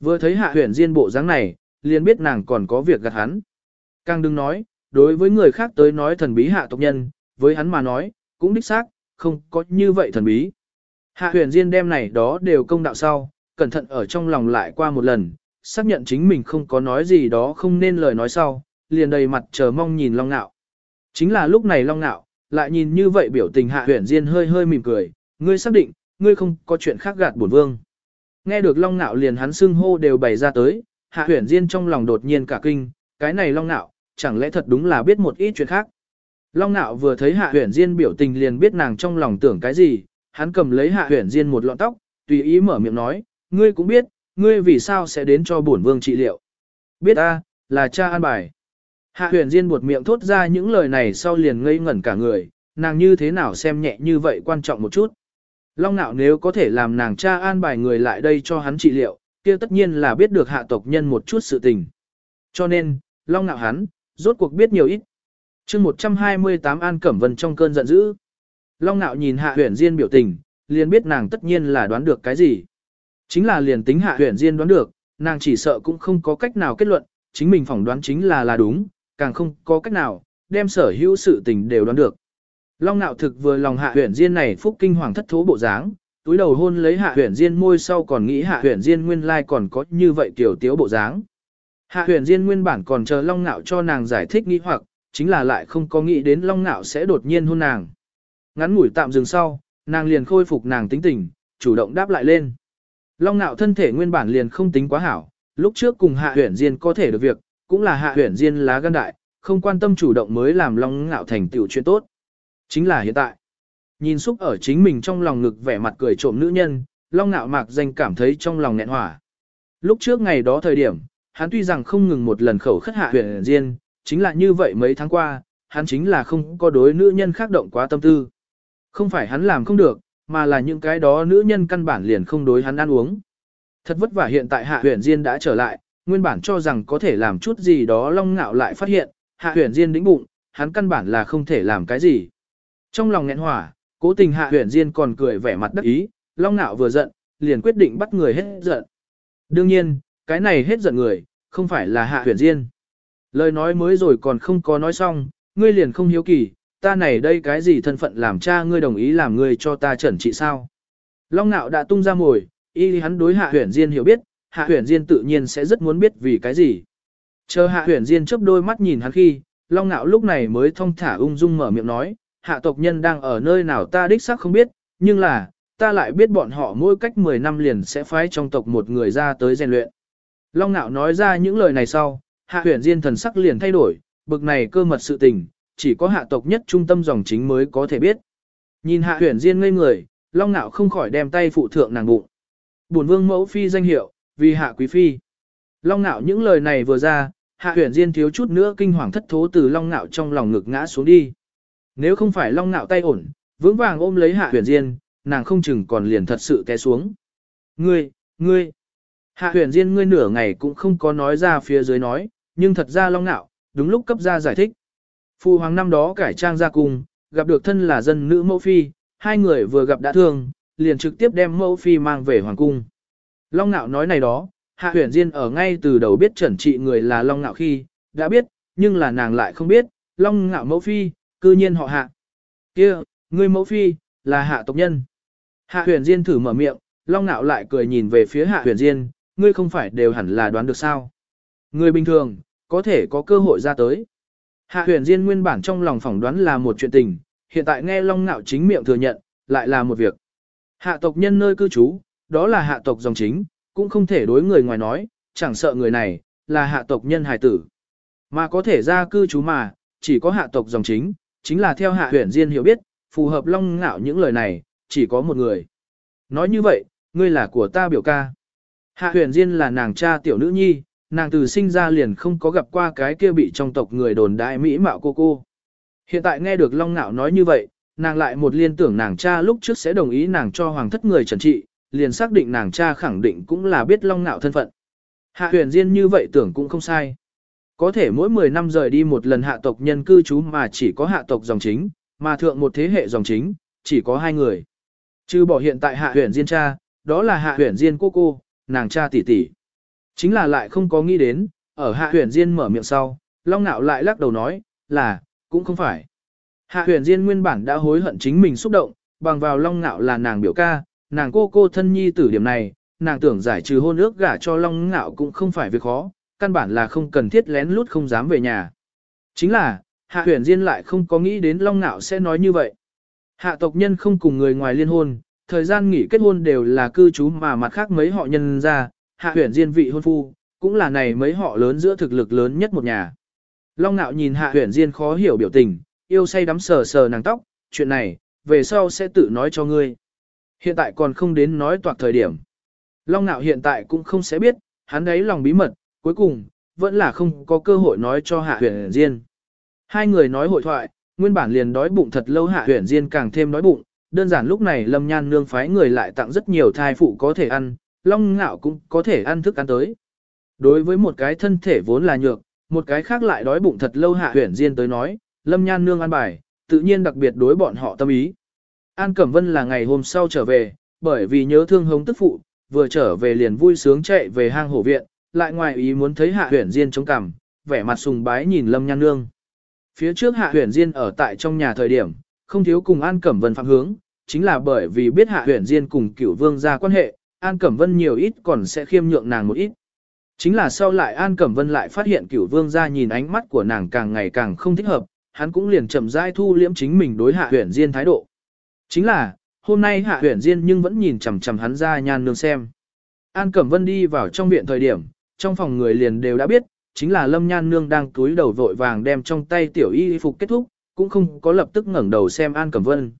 Vừa thấy hạ huyền diên bộ dáng này, liền biết nàng còn có việc gạt hắn. Càng đừng nói, đối với người khác tới nói thần bí hạ tộc nhân, với hắn mà nói, cũng đích xác, không có như vậy thần bí. Hạ huyền diên đem này đó đều công đạo sau, cẩn thận ở trong lòng lại qua một lần, xác nhận chính mình không có nói gì đó không nên lời nói sau, liền đầy mặt chờ mong nhìn Long Nạo. Chính là lúc này Long Nạo, lại nhìn như vậy biểu tình hạ huyền diên hơi hơi mỉm cười, ngươi xác định, ngươi không có chuyện khác gạt bổn vương. Nghe được Long Nạo liền hắn xưng hô đều bày ra tới, hạ huyền diên trong lòng đột nhiên cả kinh, cái này Long Nạo, chẳng lẽ thật đúng là biết một ít chuyện khác. Long Nạo vừa thấy hạ huyền diên biểu tình liền biết nàng trong lòng tưởng cái gì, hắn cầm lấy hạ huyền diên một lọn tóc, tùy ý mở miệng nói, ngươi cũng biết, ngươi vì sao sẽ đến cho bổn vương trị liệu. Biết a, là cha an bài. Hạ huyền diên buột miệng thốt ra những lời này sau liền ngây ngẩn cả người, nàng như thế nào xem nhẹ như vậy quan trọng một chút. Long nạo nếu có thể làm nàng cha an bài người lại đây cho hắn trị liệu, kia tất nhiên là biết được hạ tộc nhân một chút sự tình. Cho nên, Long nạo hắn, rốt cuộc biết nhiều ít. chương 128 An Cẩm Vân trong cơn giận dữ. Long nạo nhìn hạ huyền diên biểu tình, liền biết nàng tất nhiên là đoán được cái gì. Chính là liền tính hạ huyền diên đoán được, nàng chỉ sợ cũng không có cách nào kết luận, chính mình phỏng đoán chính là là đúng, càng không có cách nào, đem sở hữu sự tình đều đoán được. Long nạo thực vừa lòng hạ huyền diên này phúc kinh hoàng thất thố bộ dáng, túi đầu hôn lấy hạ huyền diên môi sau còn nghĩ hạ huyền diên nguyên lai còn có như vậy tiểu tiếu bộ dáng. Hạ huyền diên nguyên bản còn chờ long nạo cho nàng giải thích nghi hoặc, chính là lại không có nghĩ đến long nạo sẽ đột nhiên hôn nàng. Ngắn ngủi tạm dừng sau, nàng liền khôi phục nàng tính tình, chủ động đáp lại lên. Long nạo thân thể nguyên bản liền không tính quá hảo, lúc trước cùng hạ huyền diên có thể được việc, cũng là hạ huyền diên lá gan đại, không quan tâm chủ động mới làm long nạo thành tựu chuyện tốt. Chính là hiện tại. Nhìn xúc ở chính mình trong lòng ngực vẻ mặt cười trộm nữ nhân, long nạo mạc danh cảm thấy trong lòng nghẹn hỏa. Lúc trước ngày đó thời điểm, hắn tuy rằng không ngừng một lần khẩu khất hạ huyện diên, chính là như vậy mấy tháng qua, hắn chính là không có đối nữ nhân khác động quá tâm tư. Không phải hắn làm không được, mà là những cái đó nữ nhân căn bản liền không đối hắn ăn uống. Thật vất vả hiện tại hạ huyền diên đã trở lại, nguyên bản cho rằng có thể làm chút gì đó long ngạo lại phát hiện, hạ huyền diên đĩnh bụng, hắn căn bản là không thể làm cái gì. Trong lòng nghẹn hỏa, cố tình hạ huyền diên còn cười vẻ mặt đắc ý, long nạo vừa giận, liền quyết định bắt người hết giận. Đương nhiên, cái này hết giận người, không phải là hạ huyền diên. Lời nói mới rồi còn không có nói xong, ngươi liền không hiếu kỳ, ta này đây cái gì thân phận làm cha ngươi đồng ý làm ngươi cho ta trẩn trị sao. Long nạo đã tung ra mồi, y hắn đối hạ huyền diên hiểu biết, hạ huyền diên tự nhiên sẽ rất muốn biết vì cái gì. Chờ hạ huyền diên chớp đôi mắt nhìn hắn khi, long nạo lúc này mới thông thả ung dung mở miệng nói, hạ tộc nhân đang ở nơi nào ta đích xác không biết, nhưng là, ta lại biết bọn họ mỗi cách 10 năm liền sẽ phái trong tộc một người ra tới rèn luyện. Long nạo nói ra những lời này sau, hạ huyền diên thần sắc liền thay đổi, bực này cơ mật sự tình, chỉ có hạ tộc nhất trung tâm dòng chính mới có thể biết. Nhìn hạ huyền diên ngây người, long nạo không khỏi đem tay phụ thượng nàng bụng. Bổn vương mẫu phi danh hiệu, vì hạ quý phi. Long nạo những lời này vừa ra, hạ huyền diên thiếu chút nữa kinh hoàng thất thố từ long nạo trong lòng ngực ngã xuống đi. Nếu không phải long nạo tay ổn, vững vàng ôm lấy hạ huyền diên, nàng không chừng còn liền thật sự té xuống. Ngươi, ngươi, hạ huyền diên ngươi nửa ngày cũng không có nói ra phía dưới nói, nhưng thật ra long nạo, đúng lúc cấp ra giải thích. Phu hoàng năm đó cải trang ra cung, gặp được thân là dân nữ mẫu phi, hai người vừa gặp đã thương, liền trực tiếp đem mẫu phi mang về hoàng cung. Long Nạo nói này đó, Hạ Huyền Diên ở ngay từ đầu biết chuẩn trị người là Long Nạo khi, đã biết, nhưng là nàng lại không biết, Long Nạo mẫu phi, cư nhiên họ Hạ. kia ngươi mẫu phi, là Hạ tộc nhân. Hạ Huyền Diên thử mở miệng, Long Nạo lại cười nhìn về phía Hạ Huyền Diên, ngươi không phải đều hẳn là đoán được sao. Người bình thường, có thể có cơ hội ra tới. Hạ huyền Diên nguyên bản trong lòng phỏng đoán là một chuyện tình, hiện tại nghe Long Nạo chính miệng thừa nhận, lại là một việc. Hạ tộc nhân nơi cư trú, đó là hạ tộc dòng chính, cũng không thể đối người ngoài nói, chẳng sợ người này, là hạ tộc nhân hài tử. Mà có thể ra cư trú mà, chỉ có hạ tộc dòng chính, chính là theo hạ huyền Diên hiểu biết, phù hợp Long Nạo những lời này, chỉ có một người. Nói như vậy, ngươi là của ta biểu ca. Hạ huyền Diên là nàng cha tiểu nữ nhi, nàng từ sinh ra liền không có gặp qua cái kia bị trong tộc người đồn đại mỹ mạo cô cô. Hiện tại nghe được Long Nạo nói như vậy, nàng lại một liên tưởng nàng cha lúc trước sẽ đồng ý nàng cho hoàng thất người trần trị, liền xác định nàng cha khẳng định cũng là biết Long Nạo thân phận. Hạ huyền Diên như vậy tưởng cũng không sai. Có thể mỗi 10 năm rời đi một lần hạ tộc nhân cư trú mà chỉ có hạ tộc dòng chính, mà thượng một thế hệ dòng chính, chỉ có hai người. Chứ bỏ hiện tại hạ huyền Diên cha, đó là hạ huyền Diên cô cô, nàng cha tỷ tỷ. Chính là lại không có nghĩ đến, ở hạ huyền diên mở miệng sau, Long Nạo lại lắc đầu nói, là, cũng không phải. Hạ huyền diên nguyên bản đã hối hận chính mình xúc động, bằng vào Long Nạo là nàng biểu ca, nàng cô cô thân nhi tử điểm này, nàng tưởng giải trừ hôn ước gả cho Long Nạo cũng không phải việc khó, căn bản là không cần thiết lén lút không dám về nhà. Chính là, Hạ huyền diên lại không có nghĩ đến Long Nạo sẽ nói như vậy. Hạ tộc nhân không cùng người ngoài liên hôn, thời gian nghỉ kết hôn đều là cư trú mà mặt khác mấy họ nhân ra, hạ huyền diên vị hôn phu, cũng là này mấy họ lớn giữa thực lực lớn nhất một nhà. Long nạo nhìn hạ huyền diên khó hiểu biểu tình, yêu say đắm sờ sờ nàng tóc, chuyện này, về sau sẽ tự nói cho ngươi. Hiện tại còn không đến nói toạc thời điểm. Long nạo hiện tại cũng không sẽ biết, hắn đấy lòng bí mật, cuối cùng, vẫn là không có cơ hội nói cho hạ huyền diên. Hai người nói hội thoại, nguyên bản liền đói bụng thật lâu hạ huyền diên càng thêm đói bụng, đơn giản lúc này lâm nhan nương phái người lại tặng rất nhiều thai phụ có thể ăn, long ngạo cũng có thể ăn thức ăn tới. Đối với một cái thân thể vốn là nhược, một cái khác lại đói bụng thật lâu hạ Huyền diên tới nói, lâm nhan nương ăn bài, tự nhiên đặc biệt đối bọn họ tâm ý. An Cẩm Vân là ngày hôm sau trở về, bởi vì nhớ thương hống tức phụ, vừa trở về liền vui sướng chạy về hang hổ viện, lại ngoài ý muốn thấy hạ huyển diên chống cằm, vẻ mặt sùng bái nhìn lâm nhan nương. Phía trước hạ huyển diên ở tại trong nhà thời điểm, không thiếu cùng An Cẩm Vân phạm hướng, chính là bởi vì biết hạ huyển diên cùng cửu vương ra quan hệ, An Cẩm Vân nhiều ít còn sẽ khiêm nhượng nàng một ít. Chính là sau lại An Cẩm Vân lại phát hiện cửu vương ra nhìn ánh mắt của nàng càng ngày càng không thích hợp, hắn cũng liền chậm rãi thu liễm chính mình đối hạ huyển diên thái độ. Chính là, hôm nay hạ huyển diên nhưng vẫn nhìn chằm chằm hắn ra nhan nương xem. An Cẩm Vân đi vào trong viện thời điểm, trong phòng người liền đều đã biết, chính là Lâm Nhan Nương đang túi đầu vội vàng đem trong tay tiểu y phục kết thúc, cũng không có lập tức ngẩng đầu xem An Cẩm Vân.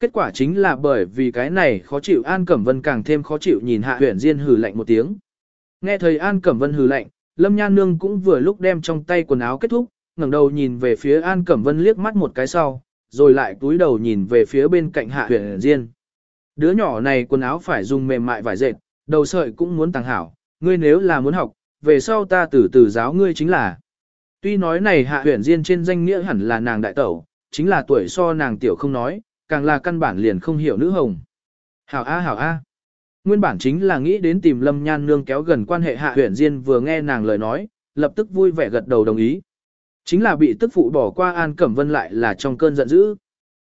Kết quả chính là bởi vì cái này khó chịu An Cẩm Vân càng thêm khó chịu nhìn Hạ Huyền Diên hừ lạnh một tiếng. Nghe thời An Cẩm Vân hừ lạnh, Lâm Nhan Nương cũng vừa lúc đem trong tay quần áo kết thúc, ngẩng đầu nhìn về phía An Cẩm Vân liếc mắt một cái sau, rồi lại túi đầu nhìn về phía bên cạnh Hạ Huyền Diên. Đứa nhỏ này quần áo phải dùng mềm mại vải dệt, đầu sợi cũng muốn tàng hảo, ngươi nếu là muốn học, về sau ta từ từ giáo ngươi chính là. Tuy nói này Hạ huyển Diên trên danh nghĩa hẳn là nàng đại tẩu, chính là tuổi so nàng tiểu không nói, càng là căn bản liền không hiểu nữ hồng. Hảo A hảo A. Nguyên bản chính là nghĩ đến tìm Lâm Nhan Nương kéo gần quan hệ Hạ huyển Diên vừa nghe nàng lời nói, lập tức vui vẻ gật đầu đồng ý. Chính là bị tức phụ bỏ qua An Cẩm Vân lại là trong cơn giận dữ.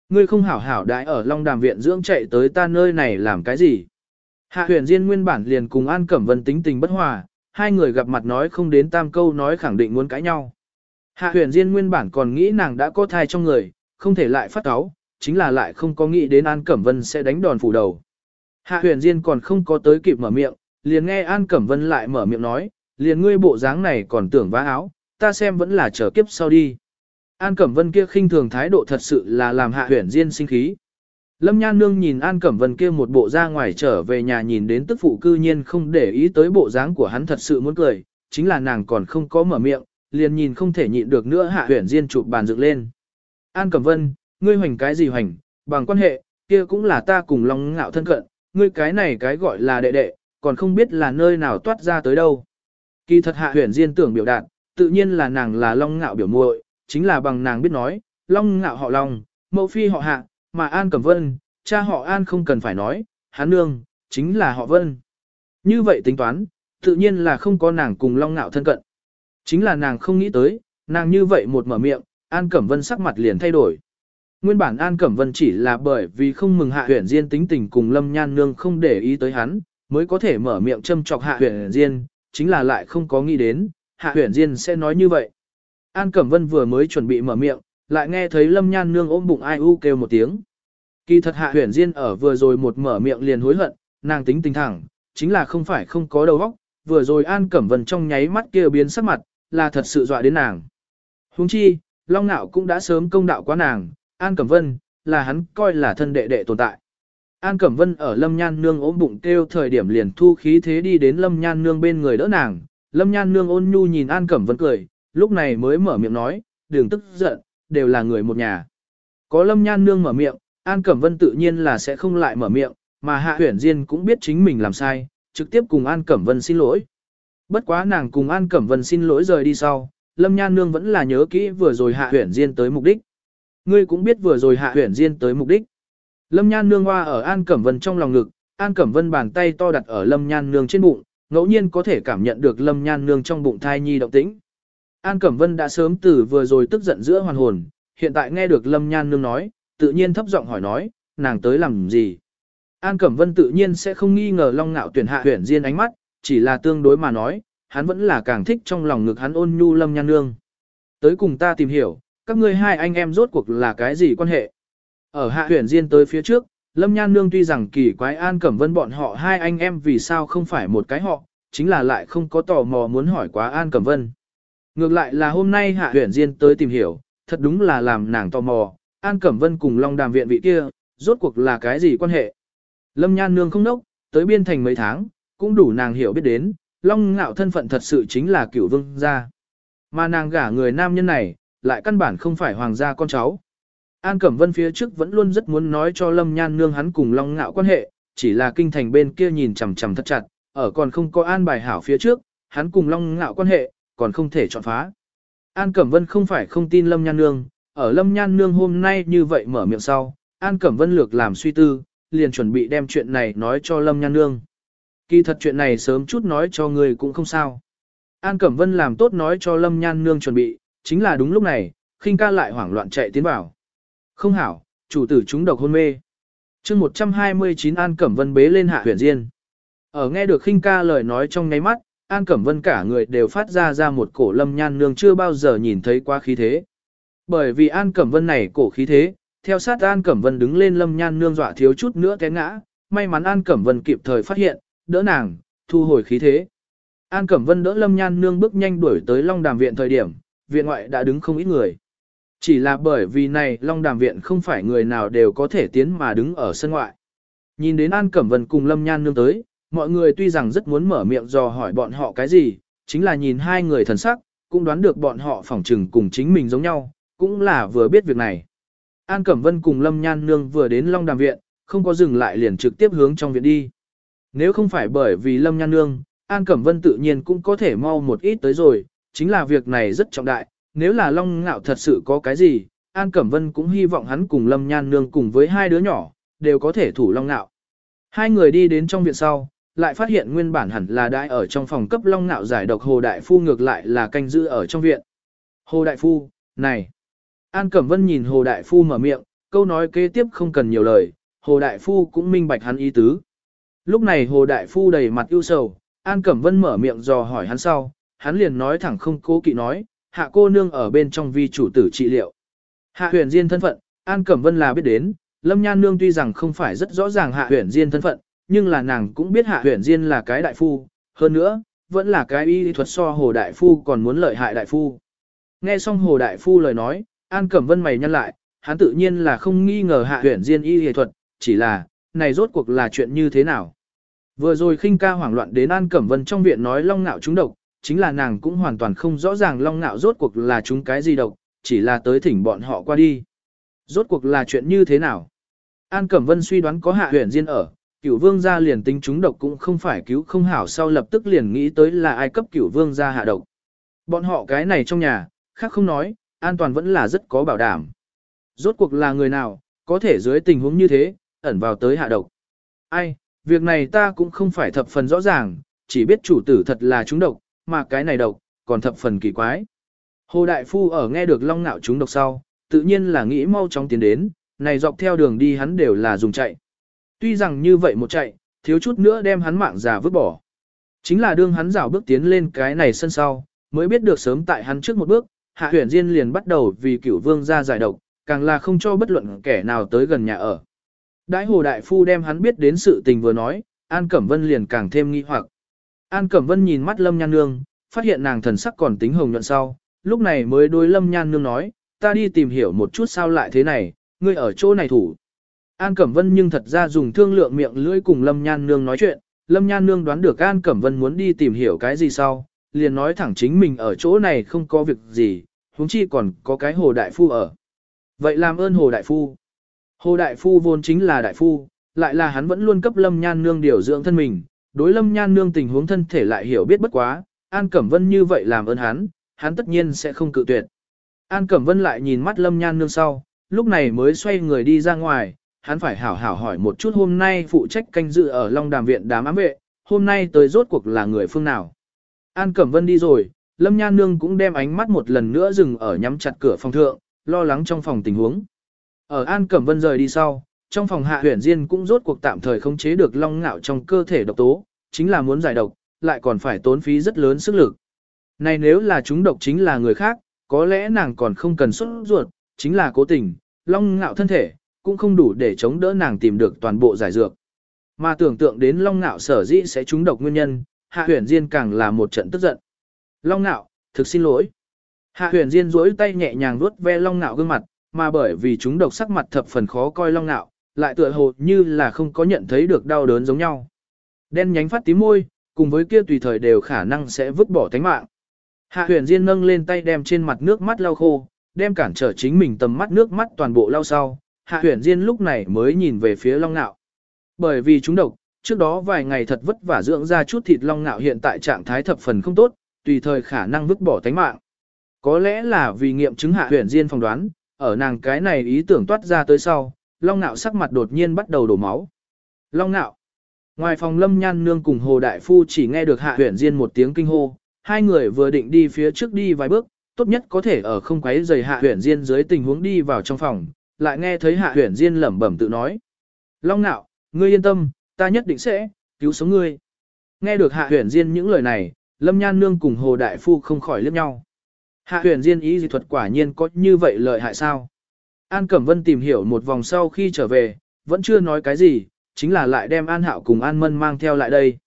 Ngươi không hảo hảo đãi ở Long Đàm viện dưỡng chạy tới ta nơi này làm cái gì? Hạ Huyền Diên nguyên bản liền cùng An Cẩm Vân tính tình bất hòa, hai người gặp mặt nói không đến tam câu nói khẳng định muốn cãi nhau. Hạ Huyền Diên nguyên bản còn nghĩ nàng đã có thai trong người, không thể lại phát áo, chính là lại không có nghĩ đến An Cẩm Vân sẽ đánh đòn phủ đầu. Hạ huyền Diên còn không có tới kịp mở miệng, liền nghe An Cẩm Vân lại mở miệng nói, liền ngươi bộ dáng này còn tưởng vá áo, ta xem vẫn là chờ kiếp sau đi. An Cẩm Vân kia khinh thường thái độ thật sự là làm Hạ huyền Diên sinh khí. Lâm Nhan Nương nhìn An Cẩm Vân kia một bộ ra ngoài trở về nhà nhìn đến tức phụ cư nhiên không để ý tới bộ dáng của hắn thật sự muốn cười, chính là nàng còn không có mở miệng, liền nhìn không thể nhịn được nữa Hạ huyển Diên chụp bàn dựng lên. An Cẩm Vân, ngươi hoành cái gì hoành, bằng quan hệ, kia cũng là ta cùng Long Ngạo thân cận, ngươi cái này cái gọi là đệ đệ, còn không biết là nơi nào toát ra tới đâu. Kỳ thật hạ huyển diên tưởng biểu đạt, tự nhiên là nàng là Long Ngạo biểu muội, chính là bằng nàng biết nói, Long Ngạo họ Long, mẫu phi họ Hạ, mà An Cẩm Vân, cha họ An không cần phải nói, hắn nương, chính là họ Vân. Như vậy tính toán, tự nhiên là không có nàng cùng Long Ngạo thân cận. Chính là nàng không nghĩ tới, nàng như vậy một mở miệng, An Cẩm Vân sắc mặt liền thay đổi. Nguyên bản An Cẩm Vân chỉ là bởi vì không mừng Hạ Huyền Diên tính tình cùng Lâm Nhan Nương không để ý tới hắn, mới có thể mở miệng châm chọc Hạ Huyền Diên, chính là lại không có nghĩ đến, Hạ Huyền Diên sẽ nói như vậy. An Cẩm Vân vừa mới chuẩn bị mở miệng, lại nghe thấy Lâm Nhan Nương ôm bụng ai u kêu một tiếng. Kỳ thật Hạ Huyền Diên ở vừa rồi một mở miệng liền hối hận, nàng tính tình thẳng, chính là không phải không có đầu óc, vừa rồi An Cẩm Vân trong nháy mắt kia biến sắc mặt, là thật sự dọa đến nàng. Huống chi, Long Nạo cũng đã sớm công đạo quá nàng, An Cẩm Vân, là hắn coi là thân đệ đệ tồn tại. An Cẩm Vân ở Lâm Nhan Nương ốm bụng kêu thời điểm liền thu khí thế đi đến Lâm Nhan Nương bên người đỡ nàng. Lâm Nhan Nương ôn nhu nhìn An Cẩm Vân cười, lúc này mới mở miệng nói, đừng tức giận, đều là người một nhà. Có Lâm Nhan Nương mở miệng, An Cẩm Vân tự nhiên là sẽ không lại mở miệng, mà Hạ Huyển Diên cũng biết chính mình làm sai, trực tiếp cùng An Cẩm Vân xin lỗi. Bất quá nàng cùng An Cẩm Vân xin lỗi rời đi sau, Lâm Nhan Nương vẫn là nhớ kỹ vừa rồi Hạ Huyển Diên tới mục đích. Ngươi cũng biết vừa rồi hạ huyển diên tới mục đích. Lâm Nhan Nương hoa ở An Cẩm Vân trong lòng ngực, An Cẩm Vân bàn tay to đặt ở Lâm Nhan Nương trên bụng, ngẫu nhiên có thể cảm nhận được Lâm Nhan Nương trong bụng thai nhi động tĩnh. An Cẩm Vân đã sớm từ vừa rồi tức giận giữa hoàn hồn, hiện tại nghe được Lâm Nhan Nương nói, tự nhiên thấp giọng hỏi nói, nàng tới làm gì. An Cẩm Vân tự nhiên sẽ không nghi ngờ Long Nạo tuyển hạ Tuyển diên ánh mắt, chỉ là tương đối mà nói, hắn vẫn là càng thích trong lòng ngực hắn ôn nhu Lâm Nhan Nương. Tới cùng ta tìm hiểu, các ngươi hai anh em rốt cuộc là cái gì quan hệ. Ở hạ Tuyển diên tới phía trước, Lâm Nhan Nương tuy rằng kỳ quái An Cẩm Vân bọn họ hai anh em vì sao không phải một cái họ, chính là lại không có tò mò muốn hỏi quá An Cẩm Vân. Ngược lại là hôm nay hạ Huyền diên tới tìm hiểu, thật đúng là làm nàng tò mò, An Cẩm Vân cùng Long Đàm viện vị kia, rốt cuộc là cái gì quan hệ. Lâm Nhan Nương không nốc, tới biên thành mấy tháng, cũng đủ nàng hiểu biết đến, Long Ngạo thân phận thật sự chính là cửu vương gia. Mà nàng gả người nam nhân này, lại căn bản không phải hoàng gia con cháu. An Cẩm Vân phía trước vẫn luôn rất muốn nói cho Lâm Nhan Nương hắn cùng Long Ngạo quan hệ, chỉ là kinh thành bên kia nhìn chằm chằm thật chặt, ở còn không có an bài hảo phía trước, hắn cùng Long Ngạo quan hệ, còn không thể chọn phá. An Cẩm Vân không phải không tin Lâm Nhan Nương, ở Lâm Nhan Nương hôm nay như vậy mở miệng sau, An Cẩm Vân lược làm suy tư, liền chuẩn bị đem chuyện này nói cho Lâm Nhan Nương. Kỳ thật chuyện này sớm chút nói cho người cũng không sao. An Cẩm Vân làm tốt nói cho Lâm Nhan Nương chuẩn bị, chính là đúng lúc này, khinh ca lại hoảng loạn chạy tiến vào. Không hảo, chủ tử chúng độc hôn mê. chương 129 An Cẩm Vân bế lên hạ huyền diên. Ở nghe được khinh ca lời nói trong ngáy mắt, An Cẩm Vân cả người đều phát ra ra một cổ lâm nhan nương chưa bao giờ nhìn thấy qua khí thế. Bởi vì An Cẩm Vân này cổ khí thế, theo sát An Cẩm Vân đứng lên lâm nhan nương dọa thiếu chút nữa té ngã, may mắn An Cẩm Vân kịp thời phát hiện, đỡ nàng, thu hồi khí thế. An Cẩm Vân đỡ lâm nhan nương bước nhanh đuổi tới Long Đàm Viện thời điểm, viện ngoại đã đứng không ít người. Chỉ là bởi vì này Long Đàm Viện không phải người nào đều có thể tiến mà đứng ở sân ngoại. Nhìn đến An Cẩm Vân cùng lâm nhan nương tới, mọi người tuy rằng rất muốn mở miệng dò hỏi bọn họ cái gì, chính là nhìn hai người thần sắc, cũng đoán được bọn họ phỏng trừng cùng chính mình giống nhau, cũng là vừa biết việc này. An Cẩm Vân cùng Lâm Nhan Nương vừa đến Long Đàm Viện, không có dừng lại liền trực tiếp hướng trong viện đi. Nếu không phải bởi vì Lâm Nhan Nương, An Cẩm Vân tự nhiên cũng có thể mau một ít tới rồi, chính là việc này rất trọng đại, nếu là Long Ngạo thật sự có cái gì, An Cẩm Vân cũng hy vọng hắn cùng Lâm Nhan Nương cùng với hai đứa nhỏ, đều có thể thủ Long Ngạo. Hai người đi đến trong viện sau, lại phát hiện nguyên bản hẳn là đại ở trong phòng cấp long nạo giải độc Hồ Đại Phu ngược lại là canh giữ ở trong viện. Hồ Đại Phu, này! An Cẩm Vân nhìn Hồ Đại Phu mở miệng, câu nói kế tiếp không cần nhiều lời, Hồ Đại Phu cũng minh bạch hắn ý tứ. Lúc này Hồ Đại Phu đầy mặt ưu sầu, An Cẩm Vân mở miệng dò hỏi hắn sau, hắn liền nói thẳng không cố kỵ nói, hạ cô nương ở bên trong vi chủ tử trị liệu. Hạ huyền diên thân phận, An Cẩm Vân là biết đến, Lâm Nhan Nương tuy rằng không phải rất rõ ràng hạ huyền diên thân phận, nhưng là nàng cũng biết hạ huyền diên là cái đại phu, hơn nữa, vẫn là cái y thuật so hồ đại phu còn muốn lợi hại đại phu. Nghe xong hồ đại phu lời nói, An Cẩm Vân mày nhăn lại, hắn tự nhiên là không nghi ngờ hạ huyền diên y y thuật, chỉ là, này rốt cuộc là chuyện như thế nào. Vừa rồi khinh ca hoảng loạn đến An Cẩm Vân trong viện nói long ngạo trúng độc, chính là nàng cũng hoàn toàn không rõ ràng long ngạo rốt cuộc là chúng cái gì độc, chỉ là tới thỉnh bọn họ qua đi. Rốt cuộc là chuyện như thế nào? An Cẩm Vân suy đoán có hạ huyền diên ở, cửu vương gia liền tính chúng độc cũng không phải cứu không hảo sau lập tức liền nghĩ tới là ai cấp cửu vương gia hạ độc. Bọn họ cái này trong nhà, khác không nói, an toàn vẫn là rất có bảo đảm. Rốt cuộc là người nào, có thể dưới tình huống như thế, ẩn vào tới hạ độc. Ai, việc này ta cũng không phải thập phần rõ ràng, chỉ biết chủ tử thật là chúng độc, mà cái này độc, còn thập phần kỳ quái. Hồ Đại Phu ở nghe được long nạo chúng độc sau, tự nhiên là nghĩ mau chóng tiến đến, này dọc theo đường đi hắn đều là dùng chạy. Tuy rằng như vậy một chạy, thiếu chút nữa đem hắn mạng già vứt bỏ. Chính là đương hắn rảo bước tiến lên cái này sân sau, mới biết được sớm tại hắn trước một bước, hạ huyền diên liền bắt đầu vì cửu vương ra giải độc, càng là không cho bất luận kẻ nào tới gần nhà ở. Đãi hồ đại phu đem hắn biết đến sự tình vừa nói, An Cẩm Vân liền càng thêm nghi hoặc. An Cẩm Vân nhìn mắt Lâm Nhan Nương, phát hiện nàng thần sắc còn tính hồng nhuận sau, lúc này mới đối Lâm Nhan Nương nói, ta đi tìm hiểu một chút sao lại thế này, ngươi ở chỗ này thủ. An Cẩm Vân nhưng thật ra dùng thương lượng miệng lưỡi cùng Lâm Nhan Nương nói chuyện, Lâm Nhan Nương đoán được An Cẩm Vân muốn đi tìm hiểu cái gì sau, liền nói thẳng chính mình ở chỗ này không có việc gì, huống chi còn có cái Hồ Đại Phu ở. Vậy làm ơn Hồ Đại Phu. Hồ Đại Phu vốn chính là Đại Phu, lại là hắn vẫn luôn cấp Lâm Nhan Nương điều dưỡng thân mình, đối Lâm Nhan Nương tình huống thân thể lại hiểu biết bất quá, An Cẩm Vân như vậy làm ơn hắn, hắn tất nhiên sẽ không cự tuyệt. An Cẩm Vân lại nhìn mắt Lâm Nhan Nương sau, lúc này mới xoay người đi ra ngoài, hắn phải hảo hảo hỏi một chút hôm nay phụ trách canh dự ở Long Đàm Viện đám ám vệ, hôm nay tới rốt cuộc là người phương nào. An Cẩm Vân đi rồi, Lâm Nhan Nương cũng đem ánh mắt một lần nữa dừng ở nhắm chặt cửa phòng thượng, lo lắng trong phòng tình huống. Ở An Cẩm Vân rời đi sau, trong phòng hạ huyển diên cũng rốt cuộc tạm thời khống chế được long ngạo trong cơ thể độc tố, chính là muốn giải độc, lại còn phải tốn phí rất lớn sức lực. Này nếu là chúng độc chính là người khác, có lẽ nàng còn không cần xuất ruột, chính là cố tình, long ngạo thân thể, cũng không đủ để chống đỡ nàng tìm được toàn bộ giải dược. Mà tưởng tượng đến long ngạo sở dĩ sẽ trúng độc nguyên nhân, hạ huyền diên càng là một trận tức giận. Long ngạo, thực xin lỗi. Hạ huyền diên duỗi tay nhẹ nhàng vuốt ve long ngạo gương mặt, mà bởi vì chúng độc sắc mặt thập phần khó coi long ngạo, lại tựa hồ như là không có nhận thấy được đau đớn giống nhau. Đen nhánh phát tím môi, cùng với kia tùy thời đều khả năng sẽ vứt bỏ tánh mạng. Hạ huyền diên nâng lên tay đem trên mặt nước mắt lau khô, đem cản trở chính mình tầm mắt nước mắt toàn bộ lau sau. Hạ huyền diên lúc này mới nhìn về phía long nạo. Bởi vì chúng độc, trước đó vài ngày thật vất vả dưỡng ra chút thịt long nạo hiện tại trạng thái thập phần không tốt, tùy thời khả năng vứt bỏ tánh mạng. Có lẽ là vì nghiệm chứng hạ huyền diên phỏng đoán, ở nàng cái này ý tưởng toát ra tới sau, long nạo sắc mặt đột nhiên bắt đầu đổ máu. Long nạo. Ngoài phòng lâm nhan nương cùng hồ đại phu chỉ nghe được hạ huyền diên một tiếng kinh hô, hai người vừa định đi phía trước đi vài bước, tốt nhất có thể ở không quấy rầy hạ huyền diên dưới tình huống đi vào trong phòng, lại nghe thấy hạ huyền diên lẩm bẩm tự nói. Long nạo, ngươi yên tâm, ta nhất định sẽ, cứu sống ngươi. Nghe được hạ huyền diên những lời này, lâm nhan nương cùng hồ đại phu không khỏi liếc nhau. Hạ huyền diên ý dị thuật quả nhiên có như vậy lợi hại sao? An Cẩm Vân tìm hiểu một vòng sau khi trở về, vẫn chưa nói cái gì, chính là lại đem An Hạo cùng An Mân mang theo lại đây.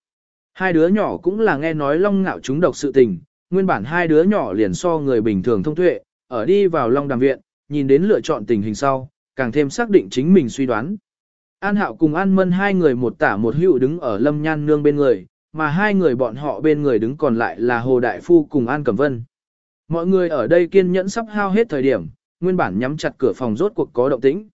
Hai đứa nhỏ cũng là nghe nói long ngạo chúng độc sự tình, nguyên bản hai đứa nhỏ liền so người bình thường thông tuệ, ở đi vào long đàm viện, nhìn đến lựa chọn tình hình sau, càng thêm xác định chính mình suy đoán. An Hạo cùng An Mân hai người một tả một hữu đứng ở Lâm Nhan Nương bên người, mà hai người bọn họ bên người đứng còn lại là Hồ Đại Phu cùng An Cẩm Vân. Mọi người ở đây kiên nhẫn sắp hao hết thời điểm, nguyên bản nhắm chặt cửa phòng rốt cuộc có động tĩnh.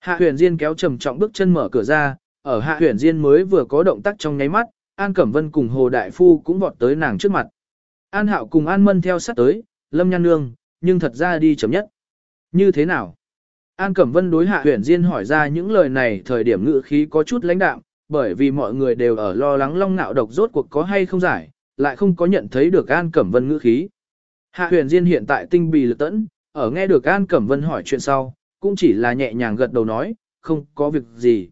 Hạ huyền Diên kéo trầm trọng bước chân mở cửa ra, ở Hạ huyền Diên mới vừa có động tác trong nháy mắt, An Cẩm Vân cùng Hồ Đại Phu cũng vọt tới nàng trước mặt. An Hạo cùng An Mân theo sát tới, Lâm Nhan Nương, nhưng thật ra đi chậm nhất. Như thế nào? An Cẩm Vân đối Hạ huyền Diên hỏi ra những lời này thời điểm ngữ khí có chút lãnh đạm, bởi vì mọi người đều ở lo lắng long nạo độc rốt cuộc có hay không giải, lại không có nhận thấy được An Cẩm Vân ngữ khí. Hạ huyền Diên hiện tại tinh bì lực tẫn, ở nghe được An Cẩm Vân hỏi chuyện sau, cũng chỉ là nhẹ nhàng gật đầu nói, không có việc gì.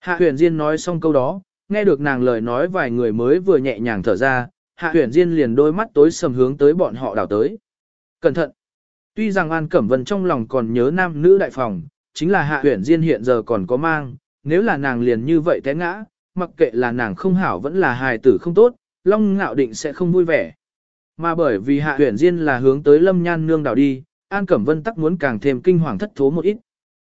Hạ huyền Diên nói xong câu đó, nghe được nàng lời nói vài người mới vừa nhẹ nhàng thở ra, Hạ huyền Diên liền đôi mắt tối sầm hướng tới bọn họ đảo tới. Cẩn thận! Tuy rằng An Cẩm Vân trong lòng còn nhớ nam nữ đại phòng, chính là Hạ huyền Diên hiện giờ còn có mang, nếu là nàng liền như vậy té ngã, mặc kệ là nàng không hảo vẫn là hài tử không tốt, Long Ngạo định sẽ không vui vẻ. Mà bởi vì Hạ huyền Diên là hướng tới Lâm Nhan Nương đảo đi, An Cẩm Vân tắc muốn càng thêm kinh hoàng thất thố một ít.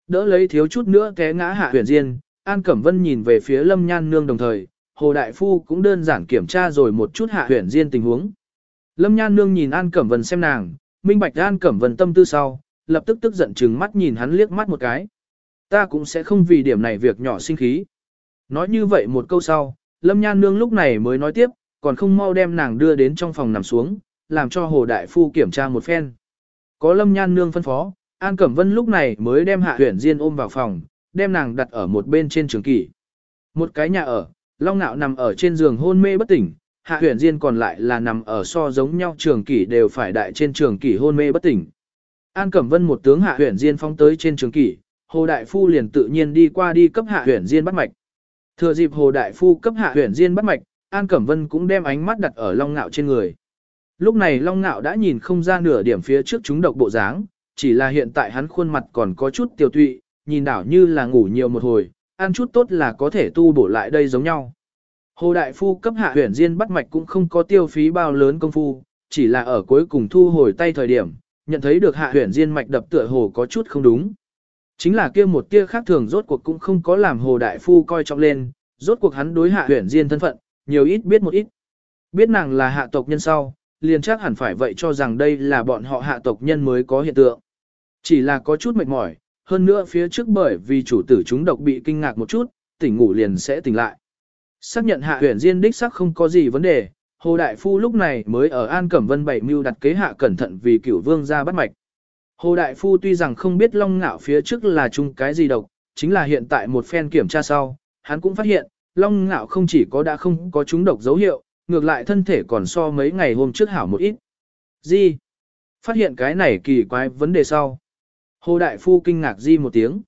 Đỡ lấy thiếu chút nữa té ngã Hạ huyền Diên, An Cẩm Vân nhìn về phía Lâm Nhan Nương đồng thời, Hồ Đại Phu cũng đơn giản kiểm tra rồi một chút Hạ huyền Diên tình huống. Lâm Nhan Nương nhìn An Cẩm Vân xem nàng, minh bạch An Cẩm Vân tâm tư sau, lập tức tức giận chừng mắt nhìn hắn liếc mắt một cái. Ta cũng sẽ không vì điểm này việc nhỏ sinh khí. Nói như vậy một câu sau, Lâm Nhan Nương lúc này mới nói tiếp, còn không mau đem nàng đưa đến trong phòng nằm xuống, làm cho Hồ Đại Phu kiểm tra một phen. Có Lâm Nhan Nương phân phó, An Cẩm Vân lúc này mới đem Hạ Huyền Diên ôm vào phòng, đem nàng đặt ở một bên trên trường kỷ. Một cái nhà ở, Long Nạo nằm ở trên giường hôn mê bất tỉnh, Hạ Huyền Diên còn lại là nằm ở so giống nhau trường kỷ đều phải đại trên trường kỷ hôn mê bất tỉnh. An Cẩm Vân một tướng Hạ Huyền Diên phóng tới trên trường kỷ, Hồ Đại Phu liền tự nhiên đi qua đi cấp Hạ Huyền Diên bắt mạch. Thừa dịp Hồ Đại Phu cấp Hạ Huyền Diên bắt mạch, An Cẩm Vân cũng đem ánh mắt đặt ở Long Ngạo trên người. Lúc này Long Ngạo đã nhìn không ra nửa điểm phía trước chúng độc bộ dáng, chỉ là hiện tại hắn khuôn mặt còn có chút tiêu tụy, nhìn đảo như là ngủ nhiều một hồi, ăn chút tốt là có thể tu bổ lại đây giống nhau. Hồ Đại Phu cấp hạ huyển diên bắt mạch cũng không có tiêu phí bao lớn công phu, chỉ là ở cuối cùng thu hồi tay thời điểm, nhận thấy được hạ huyển diên mạch đập tựa hồ có chút không đúng. Chính là kia một tia khác thường rốt cuộc cũng không có làm Hồ Đại Phu coi trọng lên, rốt cuộc hắn đối hạ huyển diên thân phận, nhiều ít biết một ít. Biết nàng là hạ tộc nhân sau, liền chắc hẳn phải vậy cho rằng đây là bọn họ hạ tộc nhân mới có hiện tượng. Chỉ là có chút mệt mỏi, hơn nữa phía trước bởi vì chủ tử chúng độc bị kinh ngạc một chút, tỉnh ngủ liền sẽ tỉnh lại. Xác nhận hạ huyền diên đích xác không có gì vấn đề, Hồ Đại Phu lúc này mới ở An Cẩm Vân bảy mưu đặt kế hạ cẩn thận vì cửu vương ra bắt mạch. Hồ Đại Phu tuy rằng không biết long ngạo phía trước là chung cái gì độc, chính là hiện tại một phen kiểm tra sau, hắn cũng phát hiện, Long Ngạo không chỉ có đã không có chúng độc dấu hiệu, ngược lại thân thể còn so mấy ngày hôm trước hảo một ít. Gì? Phát hiện cái này kỳ quái vấn đề sau. Hồ Đại Phu kinh ngạc di một tiếng.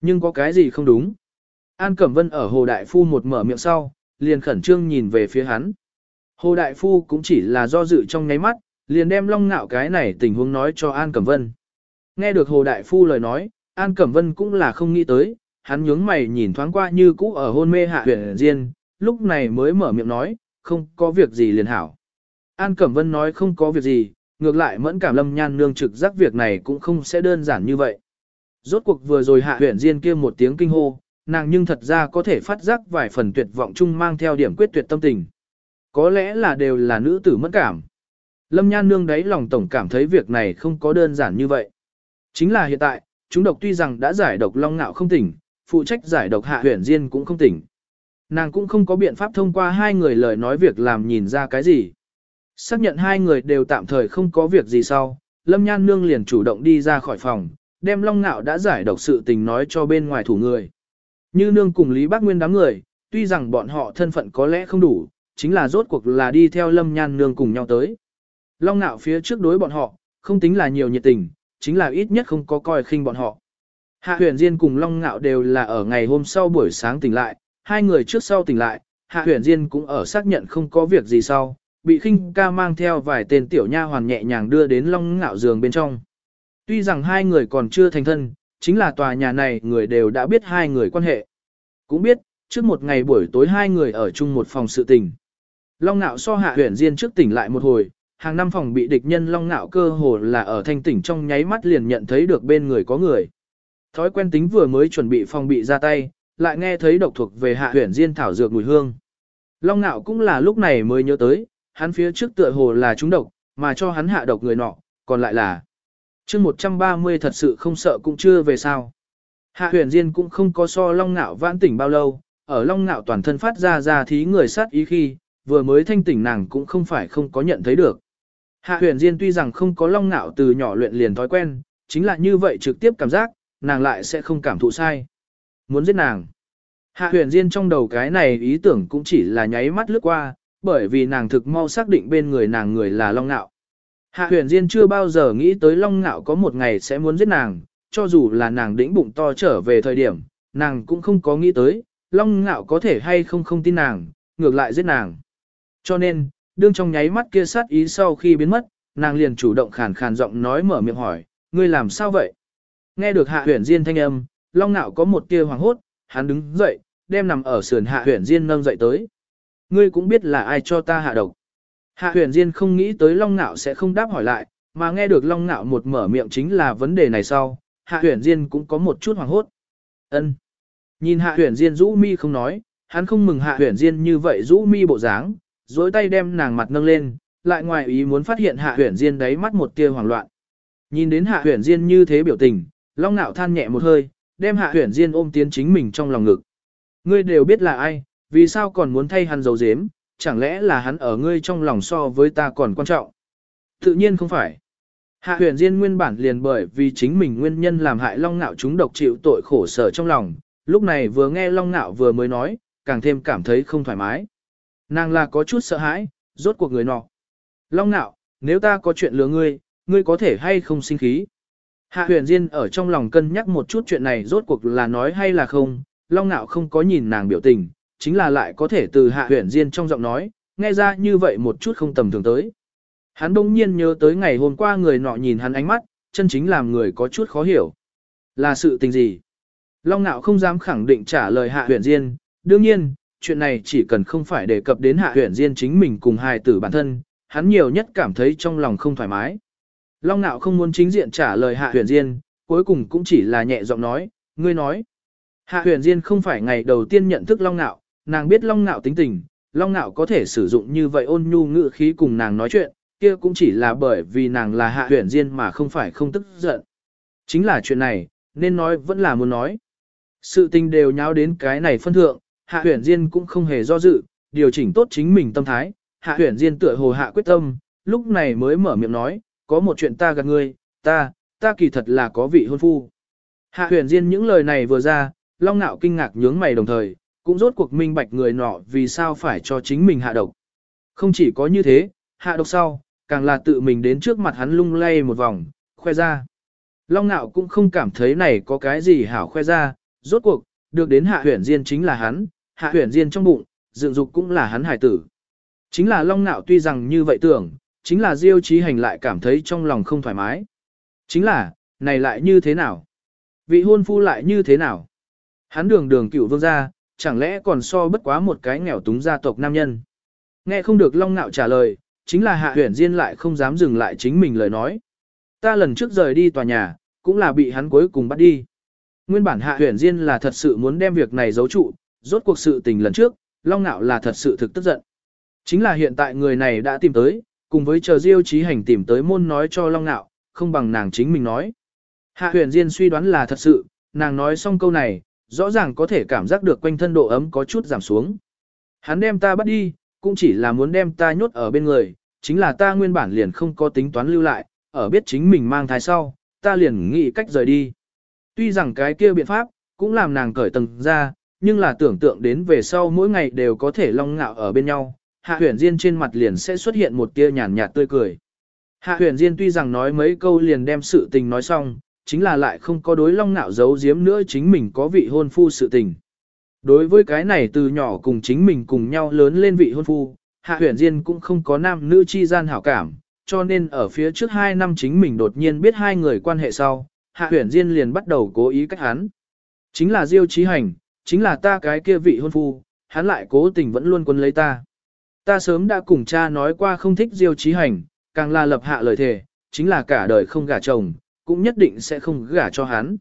Nhưng có cái gì không đúng? An Cẩm Vân ở Hồ Đại Phu một mở miệng sau, liền khẩn trương nhìn về phía hắn. Hồ Đại Phu cũng chỉ là do dự trong ngáy mắt, liền đem long ngạo cái này tình huống nói cho An Cẩm Vân. Nghe được Hồ Đại Phu lời nói, An Cẩm Vân cũng là không nghĩ tới, hắn nhướng mày nhìn thoáng qua như cũ ở hôn mê hạ huyện Diên, lúc này mới mở miệng nói, không có việc gì liền hảo. An Cẩm Vân nói không có việc gì, ngược lại mẫn cảm lâm nhan nương trực giác việc này cũng không sẽ đơn giản như vậy. Rốt cuộc vừa rồi hạ huyện Diên kia một tiếng kinh hô, nàng nhưng thật ra có thể phát giác vài phần tuyệt vọng chung mang theo điểm quyết tuyệt tâm tình. Có lẽ là đều là nữ tử mất cảm. Lâm Nhan Nương đấy lòng tổng cảm thấy việc này không có đơn giản như vậy. Chính là hiện tại, chúng độc tuy rằng đã giải độc long ngạo không tỉnh, phụ trách giải độc hạ huyền diên cũng không tỉnh. Nàng cũng không có biện pháp thông qua hai người lời nói việc làm nhìn ra cái gì. Xác nhận hai người đều tạm thời không có việc gì sau, Lâm Nhan Nương liền chủ động đi ra khỏi phòng, đem long ngạo đã giải độc sự tình nói cho bên ngoài thủ người. Như Nương cùng Lý Bác Nguyên đám người, tuy rằng bọn họ thân phận có lẽ không đủ, chính là rốt cuộc là đi theo Lâm Nhan Nương cùng nhau tới. Long nạo phía trước đối bọn họ, không tính là nhiều nhiệt tình, chính là ít nhất không có coi khinh bọn họ. Hạ huyền Diên cùng Long Ngạo đều là ở ngày hôm sau buổi sáng tỉnh lại, hai người trước sau tỉnh lại, Hạ huyền Diên cũng ở xác nhận không có việc gì sau, bị khinh ca mang theo vài tên tiểu nha hoàn nhẹ nhàng đưa đến Long Ngạo giường bên trong. Tuy rằng hai người còn chưa thành thân, chính là tòa nhà này người đều đã biết hai người quan hệ. Cũng biết, trước một ngày buổi tối hai người ở chung một phòng sự tình. Long Nạo so Hạ huyền Diên trước tỉnh lại một hồi, hàng năm phòng bị địch nhân long Nạo cơ hồ là ở thanh tỉnh trong nháy mắt liền nhận thấy được bên người có người. Thói quen tính vừa mới chuẩn bị phòng bị ra tay, lại nghe thấy độc thuộc về hạ huyền diên thảo dược mùi hương. Long Nạo cũng là lúc này mới nhớ tới, hắn phía trước tựa hồ là trúng độc, mà cho hắn hạ độc người nọ, còn lại là chương 130 thật sự không sợ cũng chưa về sao. Hạ huyền diên cũng không có so long ngạo vãn tỉnh bao lâu, ở long ngạo toàn thân phát ra ra thí người sát ý khi, vừa mới thanh tỉnh nàng cũng không phải không có nhận thấy được. Hạ huyền Diên tuy rằng không có long ngạo từ nhỏ luyện liền thói quen, chính là như vậy trực tiếp cảm giác, nàng lại sẽ không cảm thụ sai. Muốn giết nàng. Hạ huyền Diên trong đầu cái này ý tưởng cũng chỉ là nháy mắt lướt qua, bởi vì nàng thực mau xác định bên người nàng người là long ngạo. Hạ huyền Diên chưa bao giờ nghĩ tới long ngạo có một ngày sẽ muốn giết nàng, cho dù là nàng đĩnh bụng to trở về thời điểm, nàng cũng không có nghĩ tới, long ngạo có thể hay không không tin nàng, ngược lại giết nàng. Cho nên, đương trong nháy mắt kia sát ý sau khi biến mất, nàng liền chủ động khàn khàn giọng nói mở miệng hỏi, ngươi làm sao vậy? Nghe được hạ huyền diên thanh âm, long Ngạo có một tia hoàng hốt, hắn đứng dậy, đem nằm ở sườn hạ huyền diên nâng dậy tới. Ngươi cũng biết là ai cho ta hạ độc. Hạ huyền diên không nghĩ tới long nạo sẽ không đáp hỏi lại, mà nghe được long nạo một mở miệng chính là vấn đề này sau, hạ huyền diên cũng có một chút hoàng hốt. ân Nhìn hạ huyền diên rũ mi không nói, hắn không mừng hạ huyền diên như vậy rũ mi bộ dáng, dối tay đem nàng mặt nâng lên, lại ngoài ý muốn phát hiện hạ huyền diên đáy mắt một tia hoảng loạn. Nhìn đến hạ huyền diên như thế biểu tình, long nạo than nhẹ một hơi, đem hạ huyền diên ôm tiến chính mình trong lòng ngực. Ngươi đều biết là ai, vì sao còn muốn thay hắn giấu giếm, chẳng lẽ là hắn ở ngươi trong lòng so với ta còn quan trọng? Tự nhiên không phải. Hạ huyền diên nguyên bản liền bởi vì chính mình nguyên nhân làm hại long nạo chúng độc chịu tội khổ sở trong lòng, lúc này vừa nghe long nạo vừa mới nói, càng thêm cảm thấy không thoải mái. Nàng là có chút sợ hãi, rốt cuộc người nọ. Long nạo, nếu ta có chuyện lừa ngươi, ngươi có thể hay không sinh khí. Hạ huyền Diên ở trong lòng cân nhắc một chút chuyện này rốt cuộc là nói hay là không, Long nạo không có nhìn nàng biểu tình, chính là lại có thể từ hạ huyền Diên trong giọng nói, nghe ra như vậy một chút không tầm thường tới. Hắn đông nhiên nhớ tới ngày hôm qua người nọ nhìn hắn ánh mắt, chân chính làm người có chút khó hiểu. Là sự tình gì? Long nạo không dám khẳng định trả lời hạ huyền Diên, đương nhiên, chuyện này chỉ cần không phải đề cập đến hạ huyện diên chính mình cùng hài tử bản thân, hắn nhiều nhất cảm thấy trong lòng không thoải mái. Long nạo không muốn chính diện trả lời hạ huyện diên, cuối cùng cũng chỉ là nhẹ giọng nói, ngươi nói. Hạ huyền diên không phải ngày đầu tiên nhận thức long nạo, nàng biết long nạo tính tình, long nạo có thể sử dụng như vậy ôn nhu ngữ khí cùng nàng nói chuyện, kia cũng chỉ là bởi vì nàng là hạ huyền diên mà không phải không tức giận. Chính là chuyện này, nên nói vẫn là muốn nói. Sự tình đều nháo đến cái này phân thượng, Hạ Huyền Diên cũng không hề do dự, điều chỉnh tốt chính mình tâm thái. Hạ Huyền Diên tựa hồ hạ quyết tâm, lúc này mới mở miệng nói, có một chuyện ta gạt ngươi, ta, ta kỳ thật là có vị hôn phu. Hạ Huyền Diên những lời này vừa ra, Long Nạo kinh ngạc nhướng mày đồng thời, cũng rốt cuộc minh bạch người nọ vì sao phải cho chính mình hạ độc. Không chỉ có như thế, hạ độc sau, càng là tự mình đến trước mặt hắn lung lay một vòng, khoe ra. Long Nạo cũng không cảm thấy này có cái gì hảo khoe ra, rốt cuộc, được đến hạ huyển diên chính là hắn, hạ huyển diên trong bụng, dựng dục cũng là hắn hải tử. Chính là Long Nạo tuy rằng như vậy tưởng, chính là Diêu Chí Hành lại cảm thấy trong lòng không thoải mái. Chính là, này lại như thế nào? Vị hôn phu lại như thế nào? Hắn đường đường cựu vương gia, chẳng lẽ còn so bất quá một cái nghèo túng gia tộc nam nhân? Nghe không được Long Nạo trả lời, chính là Hạ Huyền Diên lại không dám dừng lại chính mình lời nói. Ta lần trước rời đi tòa nhà, cũng là bị hắn cuối cùng bắt đi. Nguyên bản Hạ Huyền Diên là thật sự muốn đem việc này giấu trụ, rốt cuộc sự tình lần trước, Long Nạo là thật sự thực tức giận. Chính là hiện tại người này đã tìm tới, cùng với chờ Diêu Chí Hành tìm tới môn nói cho Long Nạo, không bằng nàng chính mình nói. Hạ Huyền Diên suy đoán là thật sự, nàng nói xong câu này, rõ ràng có thể cảm giác được quanh thân độ ấm có chút giảm xuống. Hắn đem ta bắt đi, cũng chỉ là muốn đem ta nhốt ở bên người, chính là ta nguyên bản liền không có tính toán lưu lại, ở biết chính mình mang thai sau, ta liền nghĩ cách rời đi. Tuy rằng cái kia biện pháp, cũng làm nàng cởi tầng ra, nhưng là tưởng tượng đến về sau mỗi ngày đều có thể long ngạo ở bên nhau, hạ huyền diên trên mặt liền sẽ xuất hiện một tia nhàn nhạt tươi cười. Hạ huyền diên tuy rằng nói mấy câu liền đem sự tình nói xong, chính là lại không có đối long nạo giấu giếm nữa chính mình có vị hôn phu sự tình. Đối với cái này từ nhỏ cùng chính mình cùng nhau lớn lên vị hôn phu, Hạ Huyền Diên cũng không có nam nữ chi gian hảo cảm, cho nên ở phía trước hai năm chính mình đột nhiên biết hai người quan hệ sau, Hạ Huyền Diên liền bắt đầu cố ý cách hắn. Chính là Diêu Chí Hành, chính là ta cái kia vị hôn phu, hắn lại cố tình vẫn luôn quân lấy ta. Ta sớm đã cùng cha nói qua không thích Diêu Chí Hành, càng là lập hạ lời thề, chính là cả đời không gả chồng, cũng nhất định sẽ không gả cho hắn.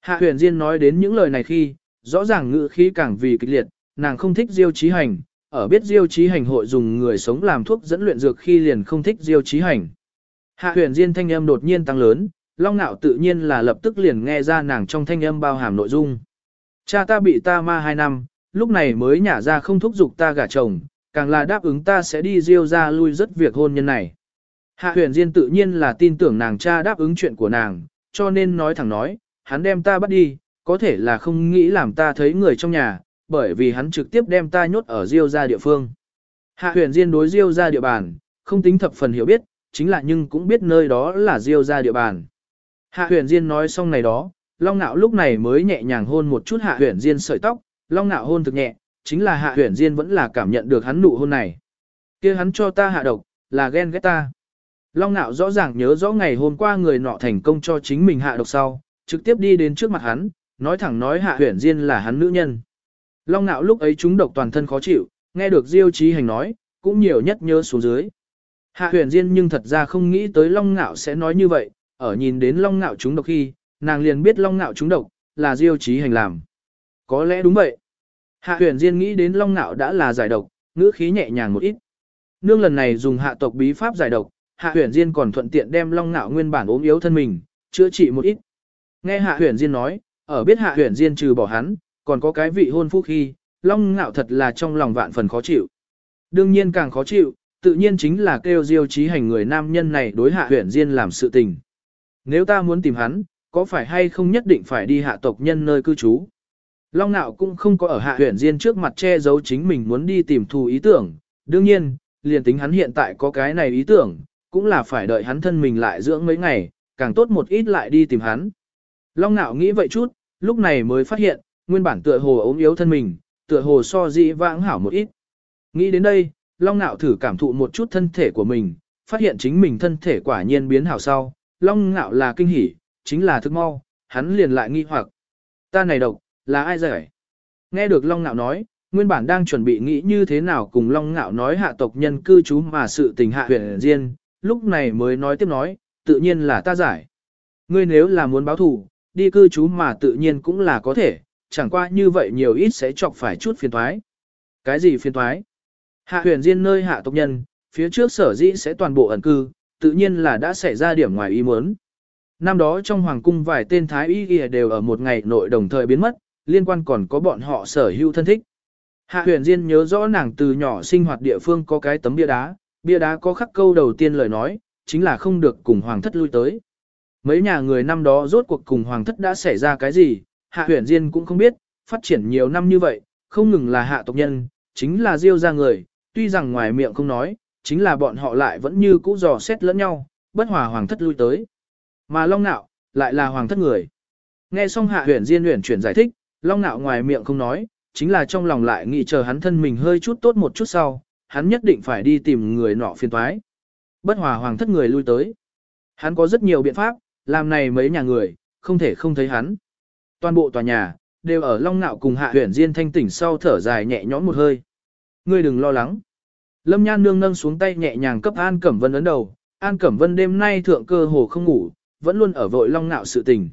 Hạ Huyền Diên nói đến những lời này khi, rõ ràng ngữ khí càng vì kịch liệt, nàng không thích Diêu Chí Hành, ở biết Diêu Chí Hành hội dùng người sống làm thuốc dẫn luyện dược khi liền không thích Diêu Chí Hành. Hạ Huyền Diên thanh âm đột nhiên tăng lớn, Long Nạo tự nhiên là lập tức liền nghe ra nàng trong thanh âm bao hàm nội dung. Cha ta bị ta ma hai năm, lúc này mới nhả ra không thúc giục ta gả chồng, càng là đáp ứng ta sẽ đi Diêu ra lui rất việc hôn nhân này. Hạ Huyền Diên tự nhiên là tin tưởng nàng cha đáp ứng chuyện của nàng, cho nên nói thẳng nói, hắn đem ta bắt đi, có thể là không nghĩ làm ta thấy người trong nhà, bởi vì hắn trực tiếp đem ta nhốt ở Diêu gia địa phương. Hạ huyền Diên đối Diêu gia địa bàn, không tính thập phần hiểu biết, chính là nhưng cũng biết nơi đó là Diêu gia địa bàn. Hạ huyền Diên nói xong này đó, Long Nạo lúc này mới nhẹ nhàng hôn một chút Hạ huyền Diên sợi tóc, Long Nạo hôn thực nhẹ, chính là Hạ huyền Diên vẫn là cảm nhận được hắn nụ hôn này. kia hắn cho ta hạ độc, là ghen ghét ta. Long Nạo rõ ràng nhớ rõ ngày hôm qua người nọ thành công cho chính mình hạ độc sau, trực tiếp đi đến trước mặt hắn, nói thẳng nói Hạ huyền Diên là hắn nữ nhân. Long nạo lúc ấy chúng độc toàn thân khó chịu, nghe được Diêu Chí Hành nói, cũng nhiều nhất nhớ xuống dưới. Hạ huyền Diên nhưng thật ra không nghĩ tới Long Nạo sẽ nói như vậy, ở nhìn đến Long Nạo chúng độc khi, nàng liền biết Long Nạo chúng độc, là Diêu Chí Hành làm. Có lẽ đúng vậy. Hạ huyền Diên nghĩ đến Long Nạo đã là giải độc, ngữ khí nhẹ nhàng một ít. Nương lần này dùng hạ tộc bí pháp giải độc, Hạ huyền Diên còn thuận tiện đem Long Nạo nguyên bản ốm yếu thân mình, chữa trị một ít. Nghe Hạ huyền Diên nói, ở biết Hạ huyền Diên trừ bỏ hắn, còn có cái vị hôn phu khi, Long Ngạo thật là trong lòng vạn phần khó chịu. Đương nhiên càng khó chịu, tự nhiên chính là kêu diêu chí hành người nam nhân này đối hạ Huyền Diên làm sự tình. Nếu ta muốn tìm hắn, có phải hay không nhất định phải đi hạ tộc nhân nơi cư trú? Long Nạo cũng không có ở hạ Huyền Diên trước mặt che giấu chính mình muốn đi tìm thù ý tưởng. Đương nhiên, liền tính hắn hiện tại có cái này ý tưởng, cũng là phải đợi hắn thân mình lại dưỡng mấy ngày, càng tốt một ít lại đi tìm hắn. Long Nạo nghĩ vậy chút, lúc này mới phát hiện, nguyên bản tựa hồ ốm yếu thân mình, tựa hồ so dị vãng hảo một ít. Nghĩ đến đây, Long Nạo thử cảm thụ một chút thân thể của mình, phát hiện chính mình thân thể quả nhiên biến hảo sau. Long Nạo là kinh hỉ, chính là thức mau, hắn liền lại nghi hoặc. Ta này độc, là ai giải? Nghe được Long Nạo nói, nguyên bản đang chuẩn bị nghĩ như thế nào cùng Long Nạo nói hạ tộc nhân cư trú mà sự tình hạ huyện riêng, lúc này mới nói tiếp nói, tự nhiên là ta giải. Ngươi nếu là muốn báo thù, đi cư trú mà tự nhiên cũng là có thể, chẳng qua như vậy nhiều ít sẽ chọc phải chút phiền thoái. Cái gì phiền thoái? Hạ huyền diên nơi hạ tộc nhân, phía trước sở dĩ sẽ toàn bộ ẩn cư, tự nhiên là đã xảy ra điểm ngoài ý muốn. Năm đó trong hoàng cung vài tên thái y y đều ở một ngày nội đồng thời biến mất, liên quan còn có bọn họ sở hữu thân thích. Hạ huyền diên nhớ rõ nàng từ nhỏ sinh hoạt địa phương có cái tấm bia đá, bia đá có khắc câu đầu tiên lời nói, chính là không được cùng hoàng thất lui tới. Mấy nhà người năm đó rốt cuộc cùng hoàng thất đã xảy ra cái gì, Hạ huyền Diên cũng không biết, phát triển nhiều năm như vậy, không ngừng là hạ tộc nhân, chính là diêu ra người, tuy rằng ngoài miệng không nói, chính là bọn họ lại vẫn như cũ dò xét lẫn nhau, bất hòa hoàng thất lui tới. Mà Long Nạo, lại là hoàng thất người. Nghe xong hạ huyền diên huyền chuyển giải thích, Long Nạo ngoài miệng không nói, chính là trong lòng lại nghĩ chờ hắn thân mình hơi chút tốt một chút sau, hắn nhất định phải đi tìm người nọ phiền toái. Bất hòa hoàng thất người lui tới. Hắn có rất nhiều biện pháp, làm này mấy nhà người, không thể không thấy hắn. Toàn bộ tòa nhà, đều ở Long Nạo cùng Hạ huyển Diên thanh tỉnh sau thở dài nhẹ nhõm một hơi. Ngươi đừng lo lắng. Lâm Nhan nương nâng xuống tay nhẹ nhàng cấp An Cẩm Vân ấn đầu, An Cẩm Vân đêm nay thượng cơ hồ không ngủ, vẫn luôn ở vội Long Nạo sự tình.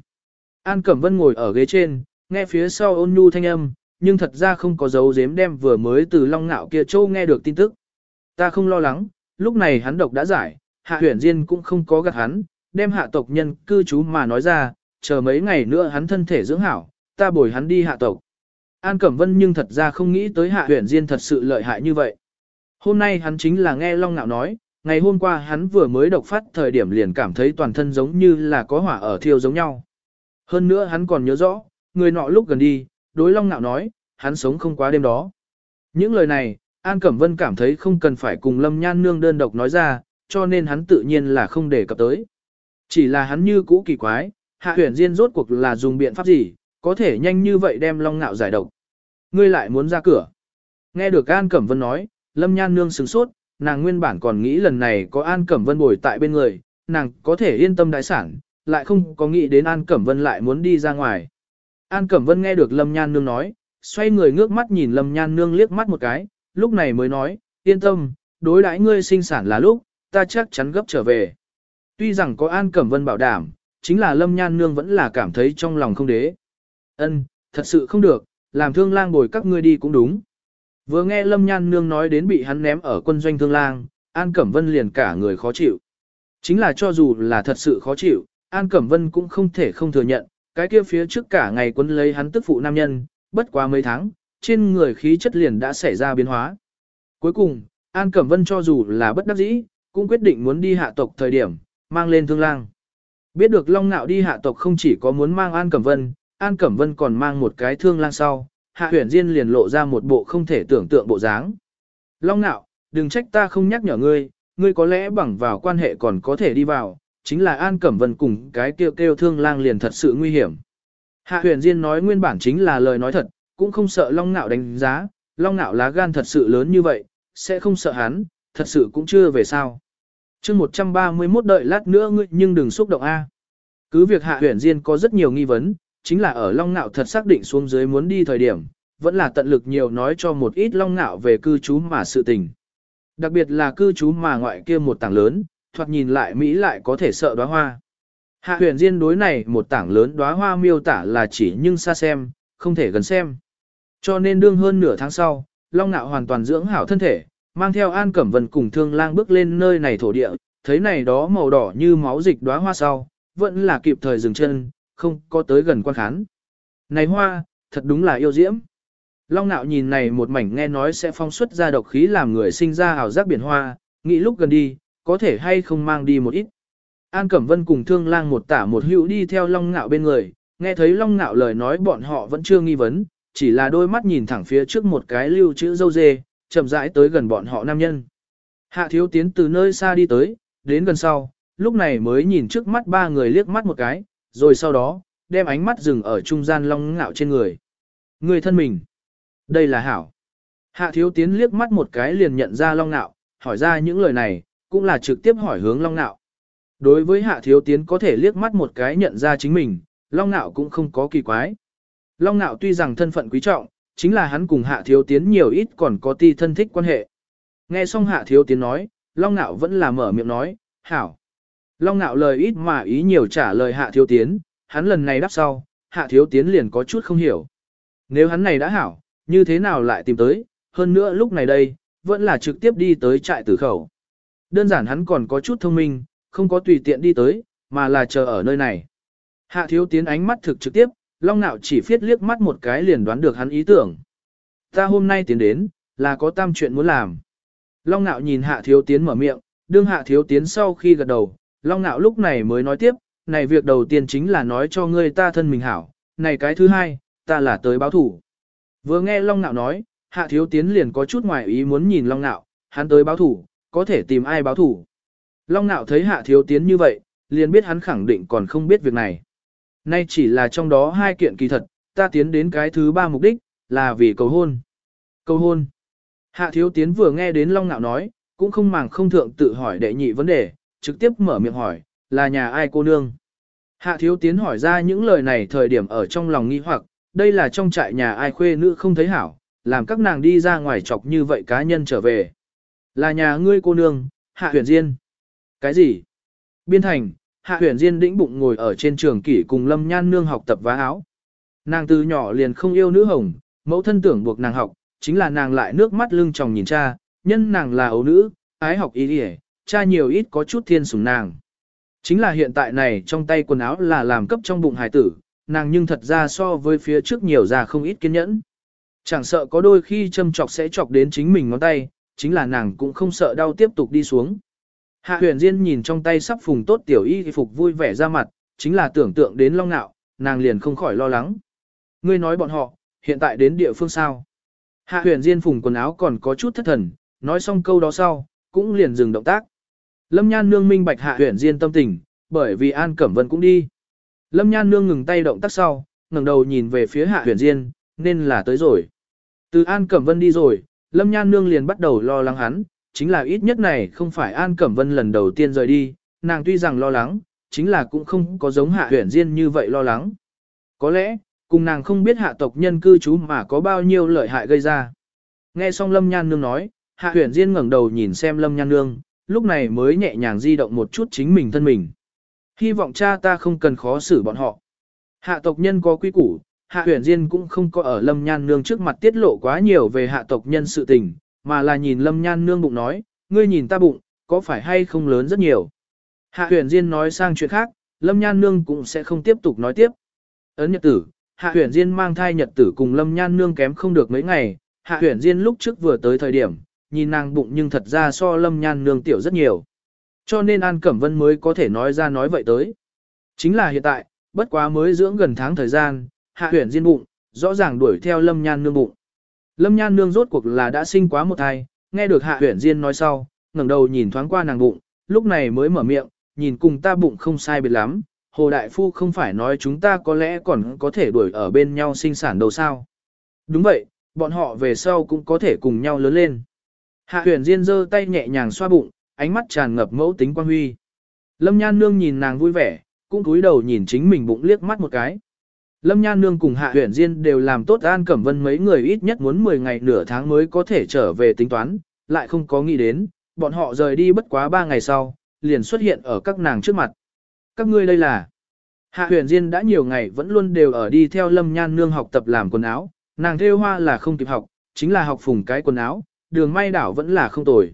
An Cẩm Vân ngồi ở ghế trên, nghe phía sau ôn nhu thanh âm, nhưng thật ra không có dấu dếm đem vừa mới từ Long Nạo kia châu nghe được tin tức. Ta không lo lắng, lúc này hắn độc đã giải, Hạ Huyền Diên cũng không có gạt hắn, đem hạ tộc nhân cư trú mà nói ra, chờ mấy ngày nữa hắn thân thể dưỡng hảo, ta bồi hắn đi hạ tộc. An Cẩm Vân nhưng thật ra không nghĩ tới hạ huyền diên thật sự lợi hại như vậy. Hôm nay hắn chính là nghe Long Nạo nói, ngày hôm qua hắn vừa mới độc phát thời điểm liền cảm thấy toàn thân giống như là có hỏa ở thiêu giống nhau. Hơn nữa hắn còn nhớ rõ, người nọ lúc gần đi, đối Long Nạo nói, hắn sống không quá đêm đó. Những lời này, An Cẩm Vân cảm thấy không cần phải cùng Lâm Nhan Nương đơn độc nói ra, cho nên hắn tự nhiên là không để cập tới. Chỉ là hắn như cũ kỳ quái, hạ huyền diên rốt cuộc là dùng biện pháp gì, có thể nhanh như vậy đem long ngạo giải độc. Ngươi lại muốn ra cửa. Nghe được An Cẩm Vân nói, Lâm Nhan Nương sửng sốt, nàng nguyên bản còn nghĩ lần này có An Cẩm Vân bồi tại bên người, nàng có thể yên tâm đại sản, lại không có nghĩ đến An Cẩm Vân lại muốn đi ra ngoài. An Cẩm Vân nghe được Lâm Nhan Nương nói, xoay người ngước mắt nhìn Lâm Nhan Nương liếc mắt một cái, lúc này mới nói, yên tâm, đối đãi ngươi sinh sản là lúc, ta chắc chắn gấp trở về. Tuy rằng có An Cẩm Vân bảo đảm, chính là Lâm Nhan Nương vẫn là cảm thấy trong lòng không đế. Ân, thật sự không được, làm thương lang bồi các ngươi đi cũng đúng. Vừa nghe Lâm Nhan Nương nói đến bị hắn ném ở quân doanh thương lang, An Cẩm Vân liền cả người khó chịu. Chính là cho dù là thật sự khó chịu, An Cẩm Vân cũng không thể không thừa nhận, cái kia phía trước cả ngày quấn lấy hắn tức phụ nam nhân, bất quá mấy tháng, trên người khí chất liền đã xảy ra biến hóa. Cuối cùng, An Cẩm Vân cho dù là bất đắc dĩ, cũng quyết định muốn đi hạ tộc thời điểm, mang lên thương lang. Biết được Long Nạo đi hạ tộc không chỉ có muốn mang An Cẩm Vân, An Cẩm Vân còn mang một cái thương lang sau, hạ huyền diên liền lộ ra một bộ không thể tưởng tượng bộ dáng. Long Nạo, đừng trách ta không nhắc nhở ngươi, ngươi có lẽ bằng vào quan hệ còn có thể đi vào, chính là An Cẩm Vân cùng cái kêu kêu thương lang liền thật sự nguy hiểm. Hạ huyền diên nói nguyên bản chính là lời nói thật, cũng không sợ Long Nạo đánh giá, Long Nạo lá gan thật sự lớn như vậy, sẽ không sợ hắn, thật sự cũng chưa về sao chương 131 đợi lát nữa ngươi nhưng đừng xúc động A. Cứ việc hạ huyền diên có rất nhiều nghi vấn, chính là ở Long Nạo thật xác định xuống dưới muốn đi thời điểm, vẫn là tận lực nhiều nói cho một ít Long Nạo về cư trú mà sự tình. Đặc biệt là cư trú mà ngoại kia một tảng lớn, thoạt nhìn lại Mỹ lại có thể sợ đóa hoa. Hạ huyền diên đối này một tảng lớn đóa hoa miêu tả là chỉ nhưng xa xem, không thể gần xem. Cho nên đương hơn nửa tháng sau, Long Nạo hoàn toàn dưỡng hảo thân thể, mang theo An Cẩm Vân cùng Thương Lang bước lên nơi này thổ địa, thấy này đó màu đỏ như máu dịch đóa hoa sau, vẫn là kịp thời dừng chân, không có tới gần quan khán. Này hoa, thật đúng là yêu diễm. Long nạo nhìn này một mảnh nghe nói sẽ phong xuất ra độc khí làm người sinh ra ảo giác biển hoa, nghĩ lúc gần đi, có thể hay không mang đi một ít. An Cẩm Vân cùng Thương Lang một tả một hữu đi theo Long Ngạo bên người, nghe thấy Long Ngạo lời nói bọn họ vẫn chưa nghi vấn, chỉ là đôi mắt nhìn thẳng phía trước một cái lưu chữ dâu dê, chậm rãi tới gần bọn họ nam nhân. Hạ thiếu tiến từ nơi xa đi tới, đến gần sau, lúc này mới nhìn trước mắt ba người liếc mắt một cái, rồi sau đó, đem ánh mắt dừng ở trung gian long ngạo trên người. Người thân mình. Đây là hảo. Hạ thiếu tiến liếc mắt một cái liền nhận ra long ngạo, hỏi ra những lời này, cũng là trực tiếp hỏi hướng long Nạo. Đối với hạ thiếu tiến có thể liếc mắt một cái nhận ra chính mình, long Nạo cũng không có kỳ quái. Long Nạo tuy rằng thân phận quý trọng, chính là hắn cùng hạ thiếu tiến nhiều ít còn có ti thân thích quan hệ. Nghe xong hạ thiếu tiến nói, Long Nạo vẫn là mở miệng nói, hảo. Long Nạo lời ít mà ý nhiều trả lời hạ thiếu tiến, hắn lần này đáp sau, hạ thiếu tiến liền có chút không hiểu. Nếu hắn này đã hảo, như thế nào lại tìm tới, hơn nữa lúc này đây, vẫn là trực tiếp đi tới trại tử khẩu. Đơn giản hắn còn có chút thông minh, không có tùy tiện đi tới, mà là chờ ở nơi này. Hạ thiếu tiến ánh mắt thực trực tiếp, Long Nạo chỉ phiết liếc mắt một cái liền đoán được hắn ý tưởng. Ta hôm nay tiến đến, là có tam chuyện muốn làm. Long Nạo nhìn Hạ Thiếu Tiến mở miệng, đương Hạ Thiếu Tiến sau khi gật đầu, Long Nạo lúc này mới nói tiếp, này việc đầu tiên chính là nói cho ngươi ta thân mình hảo, này cái thứ hai, ta là tới báo thủ. Vừa nghe Long Nạo nói, Hạ Thiếu Tiến liền có chút ngoài ý muốn nhìn Long Nạo, hắn tới báo thủ, có thể tìm ai báo thủ. Long Nạo thấy Hạ Thiếu Tiến như vậy, liền biết hắn khẳng định còn không biết việc này. Nay chỉ là trong đó hai kiện kỳ thật, ta tiến đến cái thứ ba mục đích, là vì cầu hôn. Cầu hôn. Hạ Thiếu Tiến vừa nghe đến Long Nạo nói, cũng không màng không thượng tự hỏi đệ nhị vấn đề, trực tiếp mở miệng hỏi, là nhà ai cô nương. Hạ Thiếu Tiến hỏi ra những lời này thời điểm ở trong lòng nghi hoặc, đây là trong trại nhà ai khuê nữ không thấy hảo, làm các nàng đi ra ngoài chọc như vậy cá nhân trở về. Là nhà ngươi cô nương, Hạ Huyền Diên. Cái gì? Biên thành, Hạ Huyền Diên đĩnh bụng ngồi ở trên trường kỷ cùng Lâm Nhan Nương học tập vá áo. Nàng từ nhỏ liền không yêu nữ hồng, mẫu thân tưởng buộc nàng học, chính là nàng lại nước mắt lưng tròng nhìn cha, nhân nàng là ấu nữ, ái học ý đi cha nhiều ít có chút thiên sủng nàng. Chính là hiện tại này trong tay quần áo là làm cấp trong bụng hài tử, nàng nhưng thật ra so với phía trước nhiều ra không ít kiên nhẫn. Chẳng sợ có đôi khi châm chọc sẽ chọc đến chính mình ngón tay, chính là nàng cũng không sợ đau tiếp tục đi xuống. Hạ huyền Diên nhìn trong tay sắp phùng tốt tiểu y phục vui vẻ ra mặt, chính là tưởng tượng đến long nạo, nàng liền không khỏi lo lắng. Ngươi nói bọn họ, hiện tại đến địa phương sao? Hạ huyền Diên phùng quần áo còn có chút thất thần, nói xong câu đó sau, cũng liền dừng động tác. Lâm Nhan Nương minh bạch Hạ huyền Diên tâm tình, bởi vì An Cẩm Vân cũng đi. Lâm Nhan Nương ngừng tay động tác sau, ngẩng đầu nhìn về phía Hạ huyền Diên, nên là tới rồi. Từ An Cẩm Vân đi rồi, Lâm Nhan Nương liền bắt đầu lo lắng hắn, chính là ít nhất này không phải An Cẩm Vân lần đầu tiên rời đi, nàng tuy rằng lo lắng, chính là cũng không có giống Hạ huyền Diên như vậy lo lắng. Có lẽ, cùng nàng không biết hạ tộc nhân cư trú mà có bao nhiêu lợi hại gây ra. Nghe xong Lâm Nhan Nương nói, Hạ huyền Diên ngẩng đầu nhìn xem Lâm Nhan Nương, lúc này mới nhẹ nhàng di động một chút chính mình thân mình. Hy vọng cha ta không cần khó xử bọn họ. Hạ tộc nhân có quy củ, Hạ huyền Diên cũng không có ở Lâm Nhan Nương trước mặt tiết lộ quá nhiều về hạ tộc nhân sự tình, mà là nhìn Lâm Nhan Nương bụng nói, ngươi nhìn ta bụng, có phải hay không lớn rất nhiều. Hạ huyền Diên nói sang chuyện khác, Lâm Nhan Nương cũng sẽ không tiếp tục nói tiếp. Ấn nhật tử, Hạ huyền Diên mang thai nhật tử cùng Lâm Nhan Nương kém không được mấy ngày, Hạ huyền Diên lúc trước vừa tới thời điểm, nhìn nàng bụng nhưng thật ra so Lâm Nhan Nương tiểu rất nhiều. Cho nên An Cẩm Vân mới có thể nói ra nói vậy tới. Chính là hiện tại, bất quá mới dưỡng gần tháng thời gian, Hạ huyền Diên bụng, rõ ràng đuổi theo Lâm Nhan Nương bụng. Lâm Nhan Nương rốt cuộc là đã sinh quá một thai, nghe được Hạ huyền Diên nói sau, ngẩng đầu nhìn thoáng qua nàng bụng, lúc này mới mở miệng, nhìn cùng ta bụng không sai biệt lắm, Hồ Đại Phu không phải nói chúng ta có lẽ còn có thể đuổi ở bên nhau sinh sản đâu sao. Đúng vậy, bọn họ về sau cũng có thể cùng nhau lớn lên. Hạ huyền Diên giơ tay nhẹ nhàng xoa bụng, ánh mắt tràn ngập mẫu tính quan huy. Lâm Nhan Nương nhìn nàng vui vẻ, cũng cúi đầu nhìn chính mình bụng liếc mắt một cái. Lâm Nhan Nương cùng Hạ huyền Diên đều làm tốt An Cẩm Vân mấy người ít nhất muốn 10 ngày nửa tháng mới có thể trở về tính toán, lại không có nghĩ đến, bọn họ rời đi bất quá 3 ngày sau, liền xuất hiện ở các nàng trước mặt. Các ngươi đây là... Hạ huyền Diên đã nhiều ngày vẫn luôn đều ở đi theo Lâm Nhan Nương học tập làm quần áo, nàng theo hoa là không kịp học, chính là học phùng cái quần áo, đường may đảo vẫn là không tồi.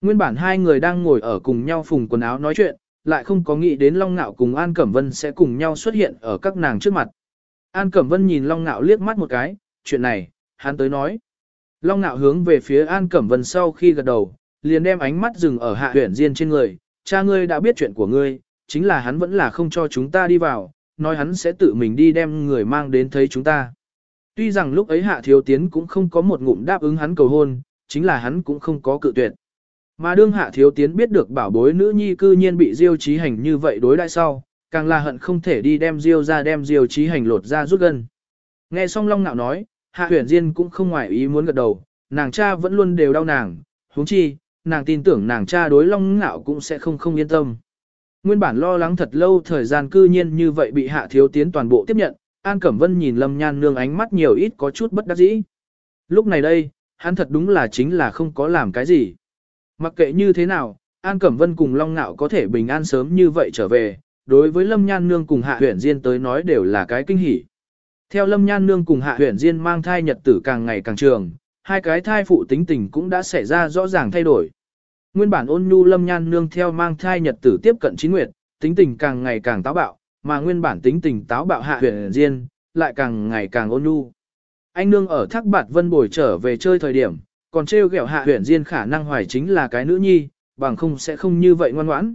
Nguyên bản hai người đang ngồi ở cùng nhau phùng quần áo nói chuyện, lại không có nghĩ đến Long Nạo cùng An Cẩm Vân sẽ cùng nhau xuất hiện ở các nàng trước mặt. An Cẩm Vân nhìn Long Nạo liếc mắt một cái, chuyện này, hắn tới nói. Long Nạo hướng về phía An Cẩm Vân sau khi gật đầu, liền đem ánh mắt dừng ở hạ huyền Diên trên người, cha ngươi đã biết chuyện của ngươi, chính là hắn vẫn là không cho chúng ta đi vào, nói hắn sẽ tự mình đi đem người mang đến thấy chúng ta. Tuy rằng lúc ấy hạ thiếu tiến cũng không có một ngụm đáp ứng hắn cầu hôn, chính là hắn cũng không có cự tuyệt. Mà đương hạ thiếu tiến biết được bảo bối nữ nhi cư nhiên bị diêu trí hành như vậy đối đại sau, càng là hận không thể đi đem diêu ra đem diêu trí hành lột ra rút gân. Nghe xong long nạo nói, hạ huyền diên cũng không ngoại ý muốn gật đầu, nàng cha vẫn luôn đều đau nàng, huống chi, nàng tin tưởng nàng cha đối long nạo cũng sẽ không không yên tâm. Nguyên bản lo lắng thật lâu thời gian cư nhiên như vậy bị hạ thiếu tiến toàn bộ tiếp nhận, An Cẩm Vân nhìn Lâm Nhan Nương ánh mắt nhiều ít có chút bất đắc dĩ. Lúc này đây, hắn thật đúng là chính là không có làm cái gì. Mặc kệ như thế nào, An Cẩm Vân cùng Long Nạo có thể bình an sớm như vậy trở về, đối với Lâm Nhan Nương cùng Hạ Huyền Diên tới nói đều là cái kinh hỉ. Theo Lâm Nhan Nương cùng Hạ Huyền Diên mang thai nhật tử càng ngày càng trường, hai cái thai phụ tính tình cũng đã xảy ra rõ ràng thay đổi. Nguyên bản ôn nhu lâm nhan nương theo mang thai nhật tử tiếp cận chín nguyệt, tính tình càng ngày càng táo bạo, mà nguyên bản tính tình táo bạo hạ huyền diên, lại càng ngày càng ôn nhu. Anh nương ở thác bạt vân bồi trở về chơi thời điểm, còn trêu ghẹo hạ huyền diên khả năng hoài chính là cái nữ nhi, bằng không sẽ không như vậy ngoan ngoãn.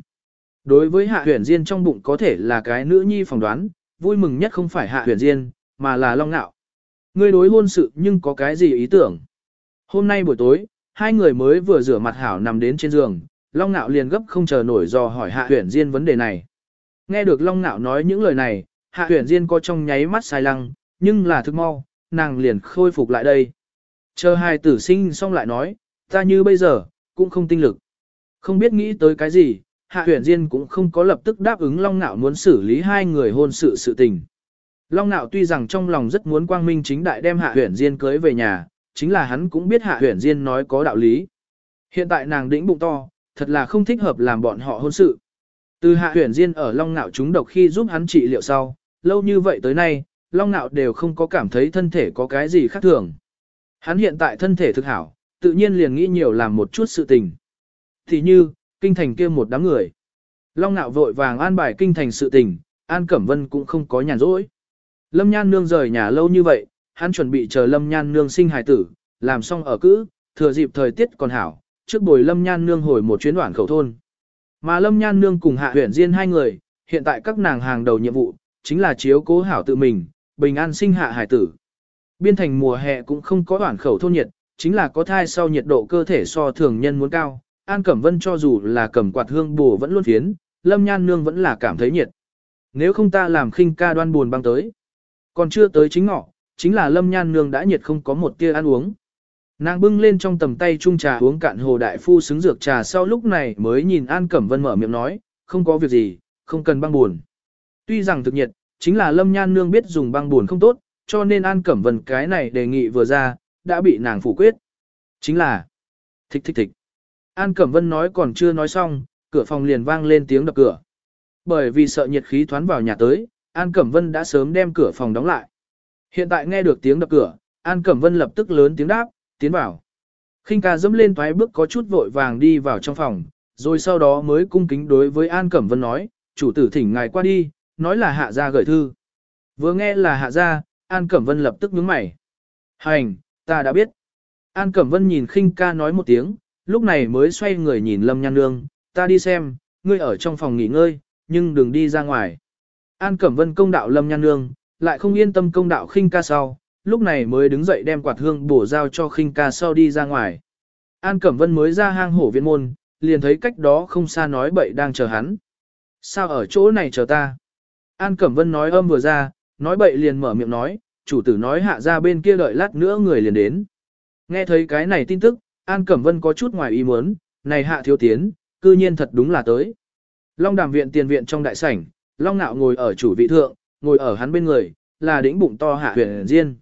Đối với hạ huyền diên trong bụng có thể là cái nữ nhi phỏng đoán, vui mừng nhất không phải hạ huyền diên, mà là long nạo. Ngươi đối hôn sự nhưng có cái gì ý tưởng? Hôm nay buổi tối, hai người mới vừa rửa mặt hảo nằm đến trên giường, Long Nạo liền gấp không chờ nổi do hỏi Hạ Huyền Diên vấn đề này. Nghe được Long Nạo nói những lời này, Hạ Huyền Diên có trong nháy mắt sai lăng, nhưng là thức mau, nàng liền khôi phục lại đây. Chờ hai tử sinh xong lại nói, ta như bây giờ, cũng không tinh lực. Không biết nghĩ tới cái gì, Hạ Huyền Diên cũng không có lập tức đáp ứng Long Nạo muốn xử lý hai người hôn sự sự tình. Long Nạo tuy rằng trong lòng rất muốn quang minh chính đại đem Hạ Huyền Diên cưới về nhà, chính là hắn cũng biết Hạ Huyền Diên nói có đạo lý. Hiện tại nàng đĩnh bụng to, thật là không thích hợp làm bọn họ hôn sự. Từ Hạ Huyền Diên ở Long Nạo chúng độc khi giúp hắn trị liệu sau, lâu như vậy tới nay, Long Nạo đều không có cảm thấy thân thể có cái gì khác thường. Hắn hiện tại thân thể thực hảo, tự nhiên liền nghĩ nhiều làm một chút sự tình. Thì như, kinh thành kia một đám người. Long Nạo vội vàng an bài kinh thành sự tình, An Cẩm Vân cũng không có nhàn rỗi. Lâm Nhan Nương rời nhà lâu như vậy, hắn chuẩn bị chờ Lâm Nhan Nương sinh hài tử, làm xong ở cữ, thừa dịp thời tiết còn hảo, trước bồi Lâm Nhan Nương hồi một chuyến đoạn khẩu thôn. Mà Lâm Nhan Nương cùng Hạ Huyền Diên hai người, hiện tại các nàng hàng đầu nhiệm vụ, chính là chiếu cố hảo tự mình, bình an sinh hạ hải tử. Biên thành mùa hè cũng không có đoạn khẩu thôn nhiệt, chính là có thai sau nhiệt độ cơ thể so thường nhân muốn cao. An Cẩm Vân cho dù là cầm quạt hương bù vẫn luôn phiến, Lâm Nhan Nương vẫn là cảm thấy nhiệt. Nếu không ta làm khinh ca đoan buồn băng tới. Còn chưa tới chính ngọ, chính là Lâm Nhan Nương đã nhiệt không có một tia ăn uống. Nàng bưng lên trong tầm tay chung trà uống cạn hồ đại phu xứng dược trà sau lúc này mới nhìn An Cẩm Vân mở miệng nói, không có việc gì, không cần băng buồn. Tuy rằng thực nhiệt, chính là Lâm Nhan Nương biết dùng băng buồn không tốt, cho nên An Cẩm Vân cái này đề nghị vừa ra, đã bị nàng phủ quyết. Chính là, thích thích thích. An Cẩm Vân nói còn chưa nói xong, cửa phòng liền vang lên tiếng đập cửa. Bởi vì sợ nhiệt khí thoán vào nhà tới, An Cẩm Vân đã sớm đem cửa phòng đóng lại. Hiện tại nghe được tiếng đập cửa, An Cẩm Vân lập tức lớn tiếng đáp, tiến vào. khinh ca dẫm lên thoái bước có chút vội vàng đi vào trong phòng, rồi sau đó mới cung kính đối với An Cẩm Vân nói, chủ tử thỉnh ngài qua đi, nói là hạ gia gửi thư. Vừa nghe là hạ gia, An Cẩm Vân lập tức nhướng mày. Hành, ta đã biết. An Cẩm Vân nhìn khinh ca nói một tiếng, lúc này mới xoay người nhìn Lâm Nhan Nương, ta đi xem, ngươi ở trong phòng nghỉ ngơi, nhưng đừng đi ra ngoài. An Cẩm Vân công đạo Lâm Nhan Nương, lại không yên tâm công đạo khinh ca sau, lúc này mới đứng dậy đem quạt hương bổ giao cho khinh ca sau đi ra ngoài. An Cẩm Vân mới ra hang hổ viện môn, liền thấy cách đó không xa nói bậy đang chờ hắn. Sao ở chỗ này chờ ta? An Cẩm Vân nói âm vừa ra, nói bậy liền mở miệng nói, chủ tử nói hạ ra bên kia đợi lát nữa người liền đến. Nghe thấy cái này tin tức, An Cẩm Vân có chút ngoài ý muốn, này hạ thiếu tiến, cư nhiên thật đúng là tới. Long đàm viện tiền viện trong đại sảnh, Long nạo ngồi ở chủ vị thượng, ngồi ở hắn bên người, là đĩnh bụng to hạ huyền diên.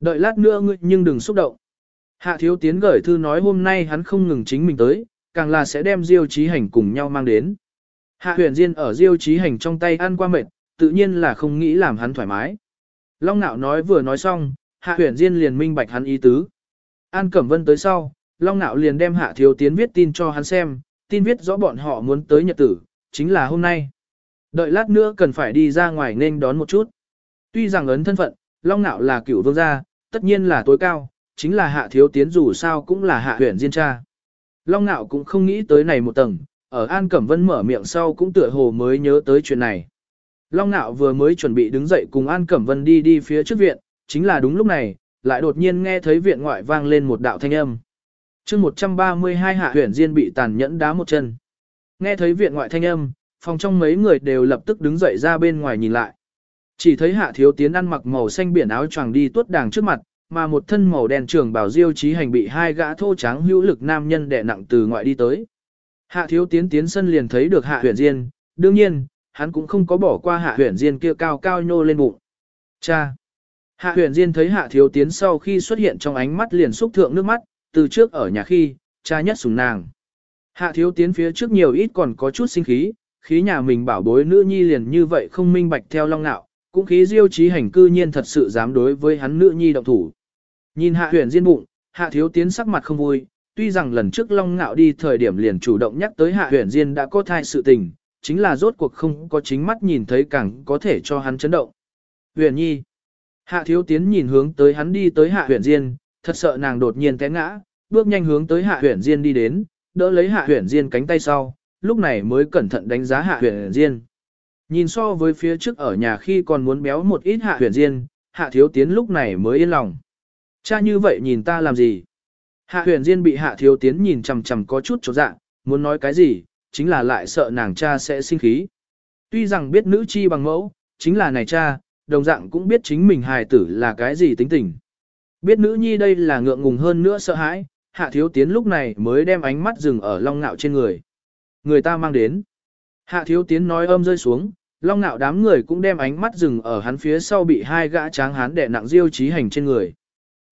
Đợi lát nữa ngươi nhưng đừng xúc động. Hạ thiếu tiến gửi thư nói hôm nay hắn không ngừng chính mình tới, càng là sẽ đem diêu trí hành cùng nhau mang đến. Hạ huyền diên ở diêu trí hành trong tay ăn qua mệt, tự nhiên là không nghĩ làm hắn thoải mái. Long nạo nói vừa nói xong, hạ huyền diên liền minh bạch hắn ý tứ. An Cẩm Vân tới sau, Long nạo liền đem hạ thiếu tiến viết tin cho hắn xem, tin viết rõ bọn họ muốn tới nhật tử, chính là hôm nay. Đợi lát nữa cần phải đi ra ngoài nên đón một chút. Tuy rằng ấn thân phận, Long Nạo là cửu vương gia, tất nhiên là tối cao, chính là hạ thiếu tiến dù sao cũng là hạ huyện diên cha. Long Nạo cũng không nghĩ tới này một tầng, ở An Cẩm Vân mở miệng sau cũng tựa hồ mới nhớ tới chuyện này. Long Nạo vừa mới chuẩn bị đứng dậy cùng An Cẩm Vân đi đi phía trước viện, chính là đúng lúc này, lại đột nhiên nghe thấy viện ngoại vang lên một đạo thanh âm chương 132 hạ huyện diên bị tàn nhẫn đá một chân. Nghe thấy viện ngoại thanh âm, phòng trong mấy người đều lập tức đứng dậy ra bên ngoài nhìn lại. Chỉ thấy hạ thiếu tiến ăn mặc màu xanh biển áo choàng đi tuốt đàng trước mặt, mà một thân màu đen trường bảo diêu trí hành bị hai gã thô tráng hữu lực nam nhân đè nặng từ ngoại đi tới. Hạ thiếu tiến tiến sân liền thấy được hạ huyền diên, đương nhiên, hắn cũng không có bỏ qua hạ huyền diên kia cao cao nhô lên bụng. Cha! Hạ huyền diên thấy hạ thiếu tiến sau khi xuất hiện trong ánh mắt liền xúc thượng nước mắt, từ trước ở nhà khi, cha nhất sủng nàng. Hạ thiếu tiến phía trước nhiều ít còn có chút sinh khí, khí nhà mình bảo bối nữ nhi liền như vậy không minh bạch theo long nạo, cũng khí diêu trí hành cư nhiên thật sự dám đối với hắn nữ nhi động thủ. Nhìn hạ huyền diên bụng, hạ thiếu tiến sắc mặt không vui, tuy rằng lần trước long ngạo đi thời điểm liền chủ động nhắc tới hạ huyền diên đã có thai sự tình, chính là rốt cuộc không có chính mắt nhìn thấy càng có thể cho hắn chấn động. Huyền nhi. Hạ thiếu tiến nhìn hướng tới hắn đi tới hạ huyền diên, thật sợ nàng đột nhiên té ngã, bước nhanh hướng tới hạ huyền diên đi đến, đỡ lấy hạ huyền diên cánh tay sau, lúc này mới cẩn thận đánh giá hạ huyền diên. Nhìn so với phía trước ở nhà khi còn muốn béo một ít hạ huyền diên, hạ thiếu tiến lúc này mới yên lòng. Cha như vậy nhìn ta làm gì? Hạ huyền diên bị hạ thiếu tiến nhìn chằm chằm có chút chỗ dạ, muốn nói cái gì, chính là lại sợ nàng cha sẽ sinh khí. Tuy rằng biết nữ chi bằng mẫu, chính là này cha, đồng dạng cũng biết chính mình hài tử là cái gì tính tình. Biết nữ nhi đây là ngượng ngùng hơn nữa sợ hãi, hạ thiếu tiến lúc này mới đem ánh mắt dừng ở long ngạo trên người. Người ta mang đến. Hạ thiếu tiến nói âm rơi xuống, long ngạo đám người cũng đem ánh mắt dừng ở hắn phía sau bị hai gã tráng hán đè nặng diêu trí hành trên người.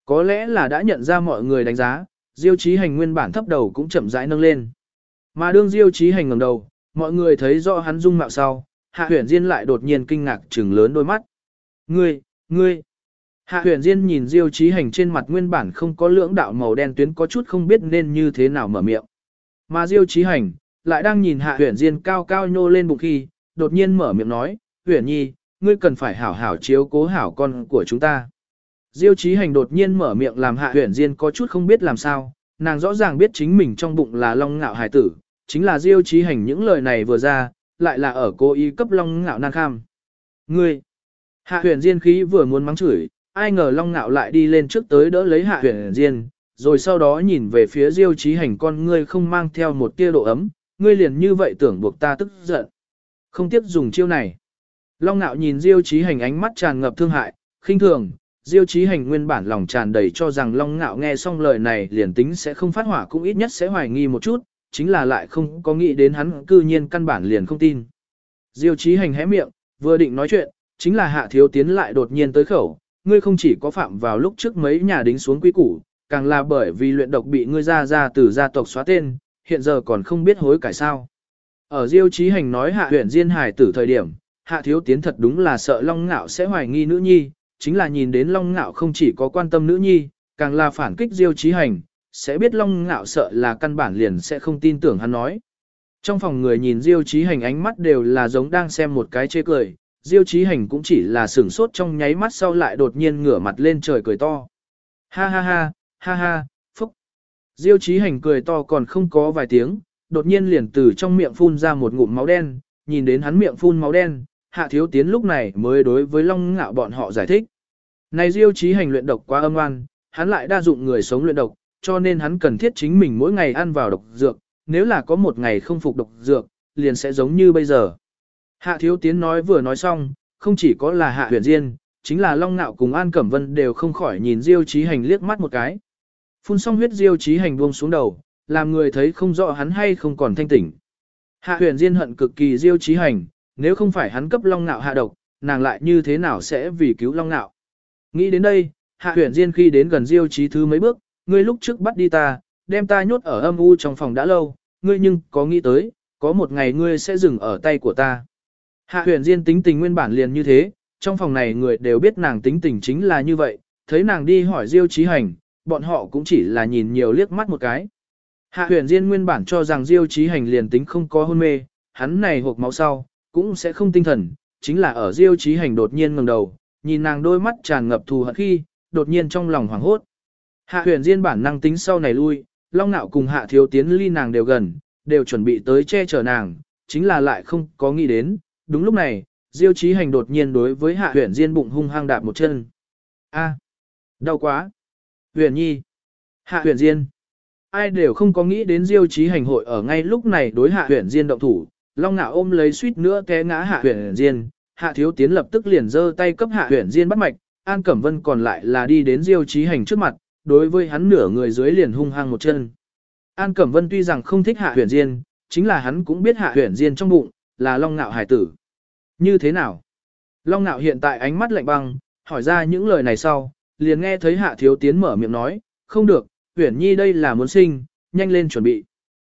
Có lẽ là đã nhận ra mọi người đánh giá, diêu trí hành nguyên bản thấp đầu cũng chậm rãi nâng lên. Mà đương diêu trí hành ngẩng đầu, mọi người thấy rõ hắn dung mạo sau, hạ huyền diên lại đột nhiên kinh ngạc trừng lớn đôi mắt. Ngươi, ngươi. Hạ huyền diên nhìn diêu Chí hành trên mặt nguyên bản không có lưỡng đạo màu đen tuyến có chút không biết nên như thế nào mở miệng. Mà diêu Chí hành, lại đang nhìn hạ huyền diên cao cao nhô lên bụng khi, đột nhiên mở miệng nói, huyền nhi, ngươi cần phải hảo hảo chiếu cố hảo con của chúng ta. Diêu Chí hành đột nhiên mở miệng làm hạ huyền diên có chút không biết làm sao, nàng rõ ràng biết chính mình trong bụng là long ngạo hải tử, chính là diêu Chí hành những lời này vừa ra, lại là ở cô y cấp long ngạo nan kham. Ngươi, hạ huyền diên khí vừa muốn mắng chửi, ai ngờ long ngạo lại đi lên trước tới đỡ lấy hạ huyền diên, rồi sau đó nhìn về phía diêu trí hành con ngươi không mang theo một tia độ ấm, ngươi liền như vậy tưởng buộc ta tức giận. Không tiếp dùng chiêu này. Long ngạo nhìn diêu trí hành ánh mắt tràn ngập thương hại, khinh thường, diêu trí hành nguyên bản lòng tràn đầy cho rằng long ngạo nghe xong lời này liền tính sẽ không phát hỏa cũng ít nhất sẽ hoài nghi một chút, chính là lại không có nghĩ đến hắn cư nhiên căn bản liền không tin. Diêu trí hành hé miệng, vừa định nói chuyện, chính là hạ thiếu tiến lại đột nhiên tới khẩu, ngươi không chỉ có phạm vào lúc trước mấy nhà đính xuống quy củ, càng là bởi vì luyện độc bị ngươi ra ra từ gia tộc xóa tên, hiện giờ còn không biết hối cải sao. Ở Diêu Chí Hành nói hạ huyện Diên Hải tử thời điểm, hạ thiếu tiến thật đúng là sợ Long Ngạo sẽ hoài nghi nữ nhi, chính là nhìn đến Long Ngạo không chỉ có quan tâm nữ nhi, càng là phản kích Diêu Chí Hành, sẽ biết Long Ngạo sợ là căn bản liền sẽ không tin tưởng hắn nói. Trong phòng người nhìn Diêu Chí Hành ánh mắt đều là giống đang xem một cái chê cười, Diêu Chí Hành cũng chỉ là sửng sốt trong nháy mắt sau lại đột nhiên ngửa mặt lên trời cười to. Ha ha ha, ha ha, phúc. Diêu Chí Hành cười to còn không có vài tiếng, đột nhiên liền từ trong miệng phun ra một ngụm máu đen, nhìn đến hắn miệng phun máu đen, Hạ Thiếu Tiến lúc này mới đối với Long Ngạo bọn họ giải thích. Này Diêu Chí Hành luyện độc quá âm oan, hắn lại đa dụng người sống luyện độc, cho nên hắn cần thiết chính mình mỗi ngày ăn vào độc dược, nếu là có một ngày không phục độc dược, liền sẽ giống như bây giờ. Hạ Thiếu Tiến nói vừa nói xong, không chỉ có là Hạ Huyền Diên, chính là Long Nạo cùng An Cẩm Vân đều không khỏi nhìn Diêu Chí Hành liếc mắt một cái. Phun xong huyết Diêu Chí Hành buông xuống đầu, làm người thấy không rõ hắn hay không còn thanh tỉnh. Hạ Huyền Diên hận cực kỳ Diêu Chí Hành, nếu không phải hắn cấp Long Nạo hạ độc, nàng lại như thế nào sẽ vì cứu Long Nạo. Nghĩ đến đây, Hạ Huyền Diên khi đến gần Diêu Chí thứ mấy bước, ngươi lúc trước bắt đi ta, đem ta nhốt ở âm u trong phòng đã lâu, ngươi nhưng có nghĩ tới, có một ngày ngươi sẽ dừng ở tay của ta. Hạ huyền Diên tính tình nguyên bản liền như thế, trong phòng này người đều biết nàng tính tình chính là như vậy, thấy nàng đi hỏi Diêu Chí Hành, bọn họ cũng chỉ là nhìn nhiều liếc mắt một cái. Hạ huyền Diên nguyên bản cho rằng Diêu Chí Hành liền tính không có hôn mê, hắn này hộp máu sau, cũng sẽ không tinh thần, chính là ở Diêu Chí Hành đột nhiên ngẩng đầu, nhìn nàng đôi mắt tràn ngập thù hận khi, đột nhiên trong lòng hoảng hốt. Hạ huyền Diên bản năng tính sau này lui, Long Nạo cùng Hạ Thiếu Tiến ly nàng đều gần, đều chuẩn bị tới che chở nàng, chính là lại không có nghĩ đến, đúng lúc này, Diêu Chí Hành đột nhiên đối với Hạ Huyền Diên bụng hung hăng đạp một chân. A, đau quá. Huyền Nhi, Hạ Huyền Diên. Ai đều không có nghĩ đến Diêu Chí Hành hội ở ngay lúc này đối Hạ Huyền Diên động thủ, Long ngạo ôm lấy suýt nữa té ngã Hạ Huyền Diên, Hạ Thiếu Tiến lập tức liền giơ tay cấp Hạ Huyền Diên bắt mạch, An Cẩm Vân còn lại là đi đến Diêu Chí Hành trước mặt, đối với hắn nửa người dưới liền hung hăng một chân. An Cẩm Vân tuy rằng không thích Hạ Huyền Diên, chính là hắn cũng biết Hạ Huyền Diên trong bụng là Long ngạo hải tử. Như thế nào? Long Nạo hiện tại ánh mắt lạnh băng, hỏi ra những lời này sau, liền nghe thấy Hạ Thiếu Tiến mở miệng nói, không được, Huyền Nhi đây là muốn sinh, nhanh lên chuẩn bị.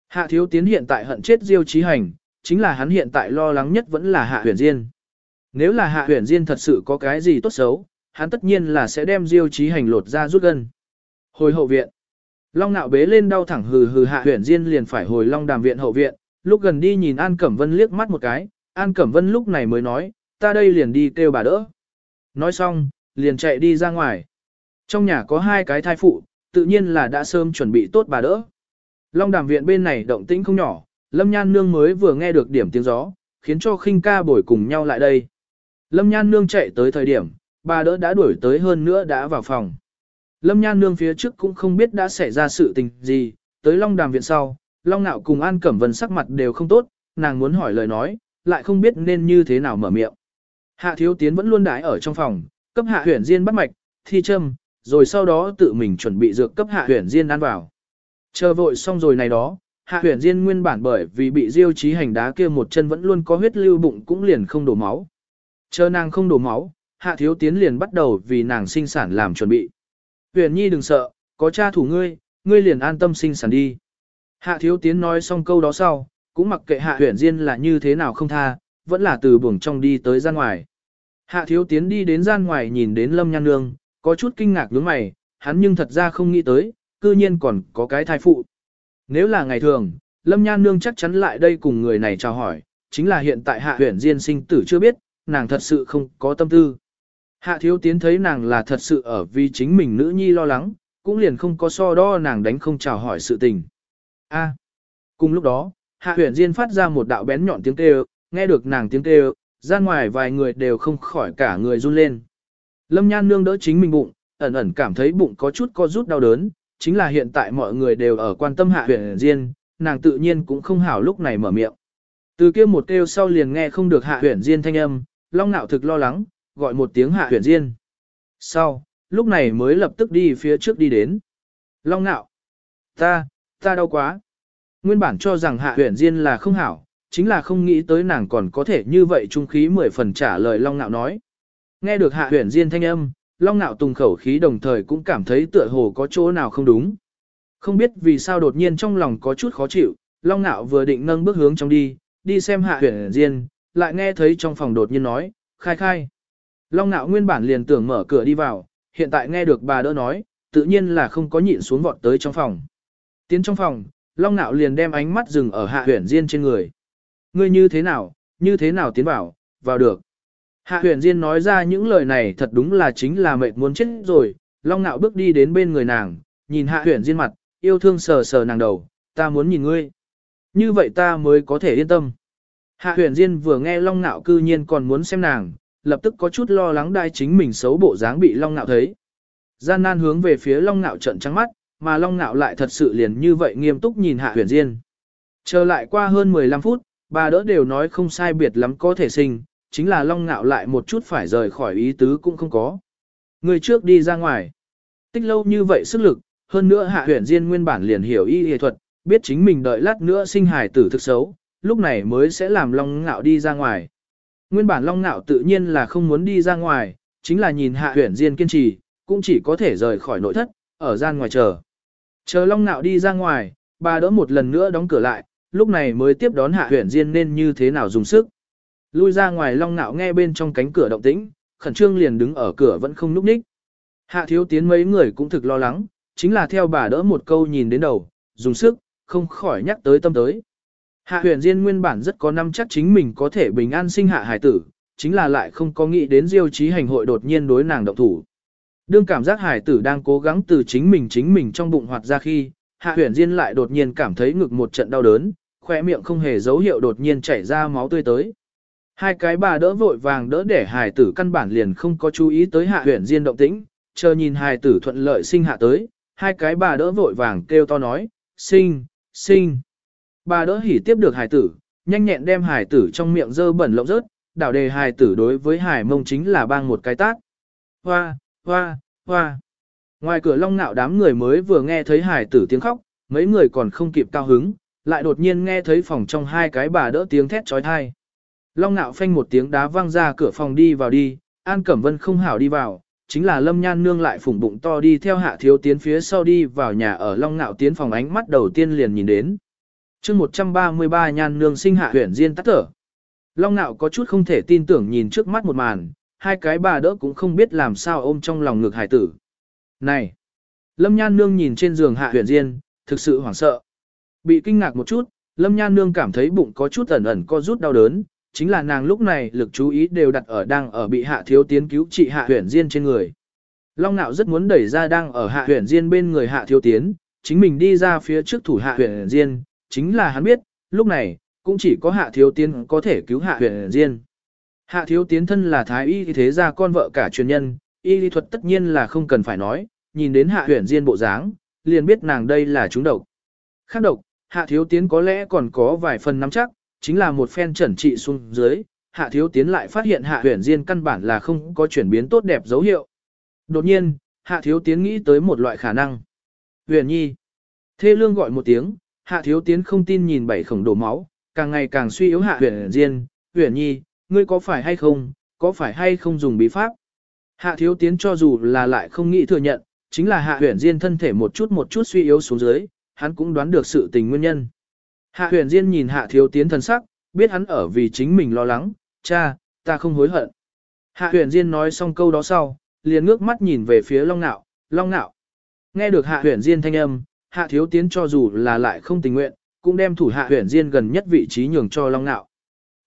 Hạ Thiếu Tiến hiện tại hận chết Diêu Chí Hành, chính là hắn hiện tại lo lắng nhất vẫn là Hạ Huyền Diên. Nếu là Hạ Huyền Diên thật sự có cái gì tốt xấu, hắn tất nhiên là sẽ đem Diêu Chí Hành lột ra rút gân. Hồi hậu viện. Long Nạo bế lên đau thẳng hừ hừ Hạ Huyền Diên liền phải hồi Long Đàm viện hậu viện, lúc gần đi nhìn An Cẩm Vân liếc mắt một cái, An Cẩm Vân lúc này mới nói, ta đây liền đi kêu bà đỡ. Nói xong, liền chạy đi ra ngoài. Trong nhà có hai cái thai phụ, tự nhiên là đã sớm chuẩn bị tốt bà đỡ. Long đàm viện bên này động tĩnh không nhỏ, Lâm Nhan Nương mới vừa nghe được điểm tiếng gió, khiến cho khinh ca bồi cùng nhau lại đây. Lâm Nhan Nương chạy tới thời điểm, bà đỡ đã đuổi tới hơn nữa đã vào phòng. Lâm Nhan Nương phía trước cũng không biết đã xảy ra sự tình gì, tới Long Đàm viện sau, Long Nạo cùng An Cẩm Vân sắc mặt đều không tốt, nàng muốn hỏi lời nói, lại không biết nên như thế nào mở miệng. Hạ Thiếu Tiến vẫn luôn đái ở trong phòng, cấp Hạ Huyền Diên bắt mạch, thi châm, rồi sau đó tự mình chuẩn bị dược cấp Hạ Huyền Diên ăn vào. Chờ vội xong rồi này đó, Hạ Huyền Diên nguyên bản bởi vì bị Diêu Chí Hành đá kia một chân vẫn luôn có huyết lưu bụng cũng liền không đổ máu. Chờ nàng không đổ máu, Hạ Thiếu Tiến liền bắt đầu vì nàng sinh sản làm chuẩn bị. Huyền Nhi đừng sợ, có cha thủ ngươi, ngươi liền an tâm sinh sản đi. Hạ Thiếu Tiến nói xong câu đó sau, cũng mặc kệ Hạ Huyền Diên là như thế nào không tha, vẫn là từ buồng trong đi tới gian ngoài. Hạ Thiếu Tiến đi đến gian ngoài nhìn đến Lâm Nhan Nương, có chút kinh ngạc đúng mày, hắn nhưng thật ra không nghĩ tới, cư nhiên còn có cái thai phụ. Nếu là ngày thường, Lâm Nhan Nương chắc chắn lại đây cùng người này chào hỏi, chính là hiện tại Hạ Huyền Diên sinh tử chưa biết, nàng thật sự không có tâm tư. Hạ thiếu tiến thấy nàng là thật sự ở vì chính mình nữ nhi lo lắng, cũng liền không có so đo nàng đánh không chào hỏi sự tình. A. cùng lúc đó, Hạ huyền Diên phát ra một đạo bén nhọn tiếng kêu, nghe được nàng tiếng kêu, ra ngoài vài người đều không khỏi cả người run lên. Lâm Nhan nương đỡ chính mình bụng, ẩn ẩn cảm thấy bụng có chút co rút đau đớn, chính là hiện tại mọi người đều ở quan tâm Hạ huyền Diên, nàng tự nhiên cũng không hảo lúc này mở miệng. Từ kia một kêu sau liền nghe không được Hạ huyền Diên thanh âm, Long Nạo thực lo lắng, gọi một tiếng hạ huyền diên. Sau, lúc này mới lập tức đi phía trước đi đến. Long Nạo, ta, ta đau quá. Nguyên bản cho rằng hạ huyền diên là không hảo, chính là không nghĩ tới nàng còn có thể như vậy trung khí mười phần trả lời Long Nạo nói. Nghe được hạ huyền diên thanh âm, Long Nạo tùng khẩu khí đồng thời cũng cảm thấy tựa hồ có chỗ nào không đúng. Không biết vì sao đột nhiên trong lòng có chút khó chịu, Long Nạo vừa định nâng bước hướng trong đi, đi xem hạ huyền diên, lại nghe thấy trong phòng đột nhiên nói, khai khai. Long nạo nguyên bản liền tưởng mở cửa đi vào, hiện tại nghe được bà đỡ nói, tự nhiên là không có nhịn xuống vọt tới trong phòng. Tiến trong phòng, Long nạo liền đem ánh mắt dừng ở hạ huyền diên trên người. Ngươi như thế nào, như thế nào tiến vào, vào được. Hạ huyền diên nói ra những lời này thật đúng là chính là mệt muốn chết rồi, Long nạo bước đi đến bên người nàng, nhìn hạ huyền diên mặt, yêu thương sờ sờ nàng đầu, ta muốn nhìn ngươi. Như vậy ta mới có thể yên tâm. Hạ huyền Diên vừa nghe Long Nạo cư nhiên còn muốn xem nàng, lập tức có chút lo lắng đai chính mình xấu bộ dáng bị Long Nạo thấy. Gian nan hướng về phía Long Nạo trận trắng mắt, mà Long Nạo lại thật sự liền như vậy nghiêm túc nhìn Hạ huyền Diên. Chờ lại qua hơn 15 phút, bà đỡ đều nói không sai biệt lắm có thể sinh, chính là Long Nạo lại một chút phải rời khỏi ý tứ cũng không có. Người trước đi ra ngoài. Tích lâu như vậy sức lực, hơn nữa Hạ huyền Diên nguyên bản liền hiểu y y thuật, biết chính mình đợi lát nữa sinh hài tử thực xấu, lúc này mới sẽ làm Long Ngạo đi ra ngoài. Nguyên bản Long Ngạo tự nhiên là không muốn đi ra ngoài, chính là nhìn Hạ Huyền Diên kiên trì, cũng chỉ có thể rời khỏi nội thất, ở gian ngoài chờ. Chờ Long Nạo đi ra ngoài, bà đỡ một lần nữa đóng cửa lại, lúc này mới tiếp đón Hạ Huyền Diên nên như thế nào dùng sức. Lui ra ngoài Long Nạo nghe bên trong cánh cửa động tĩnh, khẩn trương liền đứng ở cửa vẫn không núp ních. Hạ thiếu tiến mấy người cũng thực lo lắng, chính là theo bà đỡ một câu nhìn đến đầu, dùng sức, không khỏi nhắc tới tâm tới. Hạ huyền Diên nguyên bản rất có năm chắc chính mình có thể bình an sinh hạ hải tử, chính là lại không có nghĩ đến diêu trí hành hội đột nhiên đối nàng động thủ. Đương cảm giác hải tử đang cố gắng từ chính mình chính mình trong bụng hoạt ra khi, hạ huyền Diên lại đột nhiên cảm thấy ngực một trận đau đớn, khoe miệng không hề dấu hiệu đột nhiên chảy ra máu tươi tới. Hai cái bà đỡ vội vàng đỡ để hải tử căn bản liền không có chú ý tới hạ huyền Diên động tĩnh, chờ nhìn hải tử thuận lợi sinh hạ tới, hai cái bà đỡ vội vàng kêu to nói, sinh, sinh. Bà đỡ hỉ tiếp được hài tử, nhanh nhẹn đem hài tử trong miệng dơ bẩn lộng rớt, đảo đề hài tử đối với hài mông chính là bang một cái tát. Hoa, hoa, hoa. Ngoài cửa long nạo đám người mới vừa nghe thấy hải tử tiếng khóc, mấy người còn không kịp cao hứng, lại đột nhiên nghe thấy phòng trong hai cái bà đỡ tiếng thét trói thai. Long nạo phanh một tiếng đá văng ra cửa phòng đi vào đi, An Cẩm Vân không hảo đi vào, chính là Lâm Nhan Nương lại phủng bụng to đi theo hạ thiếu tiến phía sau đi vào nhà ở Long Nạo tiến phòng ánh mắt đầu tiên liền nhìn đến chương 133 nhan nương sinh hạ huyển diên tắt thở. Long nạo có chút không thể tin tưởng nhìn trước mắt một màn, hai cái bà đỡ cũng không biết làm sao ôm trong lòng ngực hải tử. Này! Lâm nhan nương nhìn trên giường hạ huyền diên, thực sự hoảng sợ. Bị kinh ngạc một chút, lâm nhan nương cảm thấy bụng có chút ẩn ẩn co rút đau đớn, chính là nàng lúc này lực chú ý đều đặt ở đang ở bị hạ thiếu tiến cứu trị hạ huyền diên trên người. Long nạo rất muốn đẩy ra đang ở hạ huyền diên bên người hạ thiếu tiến, chính mình đi ra phía trước thủ hạ huyền diên, chính là hắn biết, lúc này, cũng chỉ có hạ thiếu tiến có thể cứu hạ huyền diên. Hạ thiếu tiến thân là thái y thế gia con vợ cả truyền nhân, y lý thuật tất nhiên là không cần phải nói, nhìn đến hạ huyền diên bộ dáng, liền biết nàng đây là chúng độc. Khác độc, hạ thiếu tiến có lẽ còn có vài phần nắm chắc, chính là một phen trần trị xuống dưới, hạ thiếu tiến lại phát hiện hạ huyền diên căn bản là không có chuyển biến tốt đẹp dấu hiệu. Đột nhiên, hạ thiếu tiến nghĩ tới một loại khả năng. Huyền nhi. Thê lương gọi một tiếng, hạ thiếu tiến không tin nhìn bảy khổng đổ máu, càng ngày càng suy yếu hạ huyền diên. Huyền nhi, ngươi có phải hay không, có phải hay không dùng bí pháp? Hạ thiếu tiến cho dù là lại không nghĩ thừa nhận, chính là hạ huyền diên thân thể một chút một chút suy yếu xuống dưới, hắn cũng đoán được sự tình nguyên nhân. Hạ huyền diên nhìn hạ thiếu tiến thân sắc, biết hắn ở vì chính mình lo lắng, cha, ta không hối hận. Hạ huyền diên nói xong câu đó sau, liền ngước mắt nhìn về phía long nạo, long nạo. Nghe được hạ huyền diên thanh âm, hạ thiếu tiến cho dù là lại không tình nguyện, cũng đem thủ hạ huyền diên gần nhất vị trí nhường cho long nạo.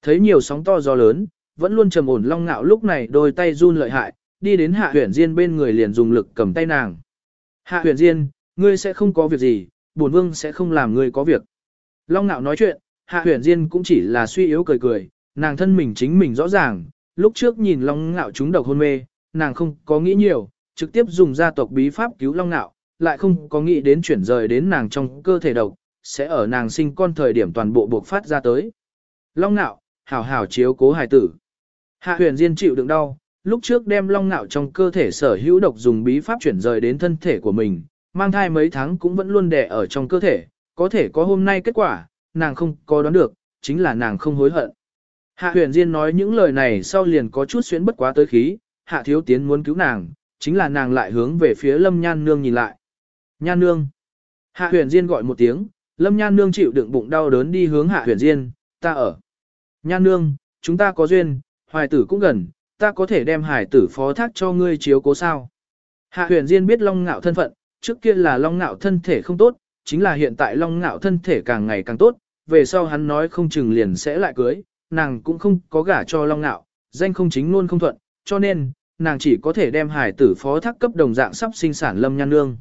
Thấy nhiều sóng to gió lớn, vẫn luôn trầm ổn long nạo lúc này đôi tay run lợi hại, đi đến hạ huyền diên bên người liền dùng lực cầm tay nàng. Hạ huyền diên, ngươi sẽ không có việc gì, bổn vương sẽ không làm ngươi có việc. Long nạo nói chuyện, hạ huyền diên cũng chỉ là suy yếu cười cười, nàng thân mình chính mình rõ ràng, lúc trước nhìn long nạo chúng độc hôn mê, nàng không có nghĩ nhiều, trực tiếp dùng gia tộc bí pháp cứu long nạo, lại không có nghĩ đến chuyển rời đến nàng trong cơ thể độc, sẽ ở nàng sinh con thời điểm toàn bộ buộc phát ra tới. Long nạo, hảo hảo chiếu cố hài tử. Hạ huyền diên chịu đựng đau, lúc trước đem long ngạo trong cơ thể sở hữu độc dùng bí pháp chuyển rời đến thân thể của mình, mang thai mấy tháng cũng vẫn luôn đè ở trong cơ thể, có thể có hôm nay kết quả, nàng không có đoán được, chính là nàng không hối hận. Hạ huyền diên nói những lời này sau liền có chút xuyến bất quá tới khí, hạ thiếu tiến muốn cứu nàng, chính là nàng lại hướng về phía lâm nhan nương nhìn lại. Nhan nương. Hạ huyền diên gọi một tiếng, lâm nhan nương chịu đựng bụng đau đớn đi hướng hạ huyền diên, ta ở. Nhan nương, chúng ta có duyên, hoài tử cũng gần, ta có thể đem hải tử phó thác cho ngươi chiếu cố sao. Hạ huyền diên biết long ngạo thân phận, trước kia là long ngạo thân thể không tốt, chính là hiện tại long ngạo thân thể càng ngày càng tốt, về sau hắn nói không chừng liền sẽ lại cưới, nàng cũng không có gả cho long ngạo, danh không chính luôn không thuận, cho nên, nàng chỉ có thể đem hải tử phó thác cấp đồng dạng sắp sinh sản lâm nhan nương.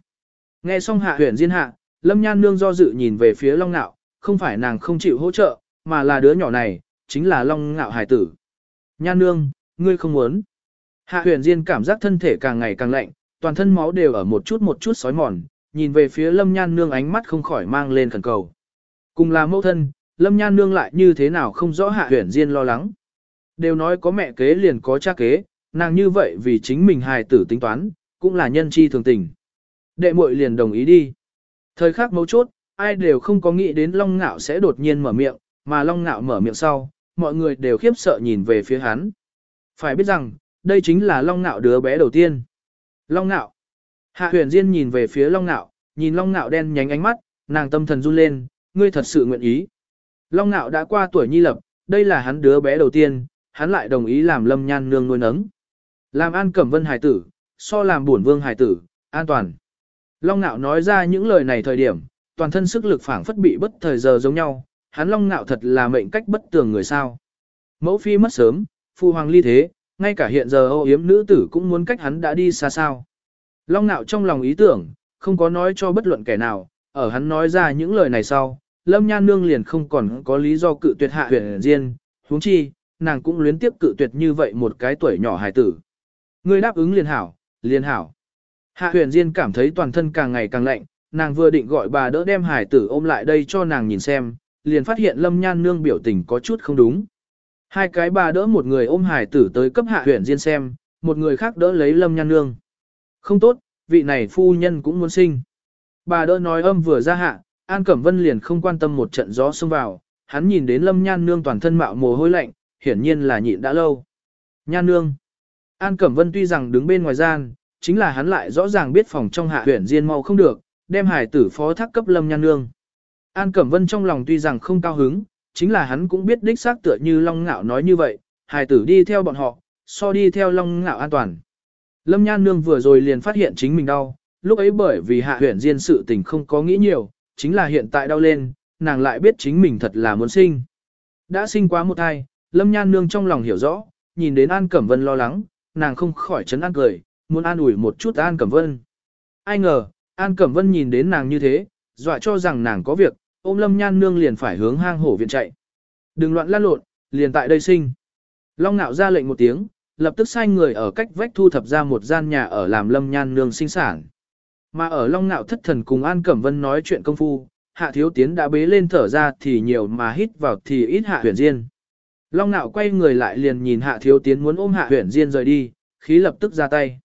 Nghe xong hạ huyền diên hạ, lâm nhan nương do dự nhìn về phía long ngạo, không phải nàng không chịu hỗ trợ, mà là đứa nhỏ này, chính là long ngạo hải tử. Nhan nương, ngươi không muốn. Hạ huyền diên cảm giác thân thể càng ngày càng lạnh, toàn thân máu đều ở một chút một chút sói mòn, nhìn về phía lâm nhan nương ánh mắt không khỏi mang lên khẩn cầu. Cùng là mẫu thân, lâm nhan nương lại như thế nào không rõ hạ huyền diên lo lắng. Đều nói có mẹ kế liền có cha kế, nàng như vậy vì chính mình hài tử tính toán, cũng là nhân chi thường tình. Đệ muội liền đồng ý đi. Thời khắc mấu chốt, ai đều không có nghĩ đến Long Ngạo sẽ đột nhiên mở miệng, mà Long Ngạo mở miệng sau, mọi người đều khiếp sợ nhìn về phía hắn. Phải biết rằng, đây chính là Long Nạo đứa bé đầu tiên. Long Nạo. Hạ huyền Diên nhìn về phía Long Nạo, nhìn Long Nạo đen nhánh ánh mắt, nàng tâm thần run lên, ngươi thật sự nguyện ý. Long Nạo đã qua tuổi nhi lập, đây là hắn đứa bé đầu tiên, hắn lại đồng ý làm lâm nhan nương nuôi nấng. Làm an cẩm vân hải tử, so làm bổn vương hải tử, an toàn. Long Nạo nói ra những lời này thời điểm, toàn thân sức lực phảng phất bị bất thời giờ giống nhau, hắn Long Nạo thật là mệnh cách bất tường người sao. Mẫu phi mất sớm, phu hoàng ly thế, ngay cả hiện giờ ô yếm nữ tử cũng muốn cách hắn đã đi xa sao. Long Nạo trong lòng ý tưởng, không có nói cho bất luận kẻ nào, ở hắn nói ra những lời này sau, Lâm Nhan Nương liền không còn có lý do cự tuyệt hạ huyền diên, huống chi, nàng cũng luyến tiếp cự tuyệt như vậy một cái tuổi nhỏ hài tử. Ngươi đáp ứng liền hảo, liền hảo. Hạ huyền Diên cảm thấy toàn thân càng ngày càng lạnh, nàng vừa định gọi bà đỡ đem hải tử ôm lại đây cho nàng nhìn xem, liền phát hiện lâm nhan nương biểu tình có chút không đúng. Hai cái bà đỡ một người ôm hải tử tới cấp hạ huyền Diên xem, một người khác đỡ lấy lâm nhan nương. Không tốt, vị này phu nhân cũng muốn sinh. Bà đỡ nói âm vừa ra hạ, An Cẩm Vân liền không quan tâm một trận gió xông vào, hắn nhìn đến lâm nhan nương toàn thân mạo mồ hôi lạnh, hiển nhiên là nhịn đã lâu. Nhan nương. An Cẩm Vân tuy rằng đứng bên ngoài gian, chính là hắn lại rõ ràng biết phòng trong hạ huyện diên mau không được, đem hải tử phó thác cấp lâm nhan nương. An Cẩm Vân trong lòng tuy rằng không cao hứng, chính là hắn cũng biết đích xác tựa như Long Ngạo nói như vậy, hải tử đi theo bọn họ, so đi theo Long Ngạo an toàn. Lâm Nhan Nương vừa rồi liền phát hiện chính mình đau, lúc ấy bởi vì hạ huyện diên sự tình không có nghĩ nhiều, chính là hiện tại đau lên, nàng lại biết chính mình thật là muốn sinh. Đã sinh quá một thai, Lâm Nhan Nương trong lòng hiểu rõ, nhìn đến An Cẩm Vân lo lắng, nàng không khỏi chấn an cười, muốn an ủi một chút An Cẩm Vân. Ai ngờ, An Cẩm Vân nhìn đến nàng như thế, dọa cho rằng nàng có việc, ôm lâm nhan nương liền phải hướng hang hổ viện chạy. Đừng loạn lan lộn, liền tại đây sinh. Long nạo ra lệnh một tiếng, lập tức sai người ở cách vách thu thập ra một gian nhà ở làm lâm nhan nương sinh sản. Mà ở Long nạo thất thần cùng An Cẩm Vân nói chuyện công phu, hạ thiếu tiến đã bế lên thở ra thì nhiều mà hít vào thì ít hạ huyền diên. Long nạo quay người lại liền nhìn hạ thiếu tiến muốn ôm hạ huyền diên rời đi, khí lập tức ra tay.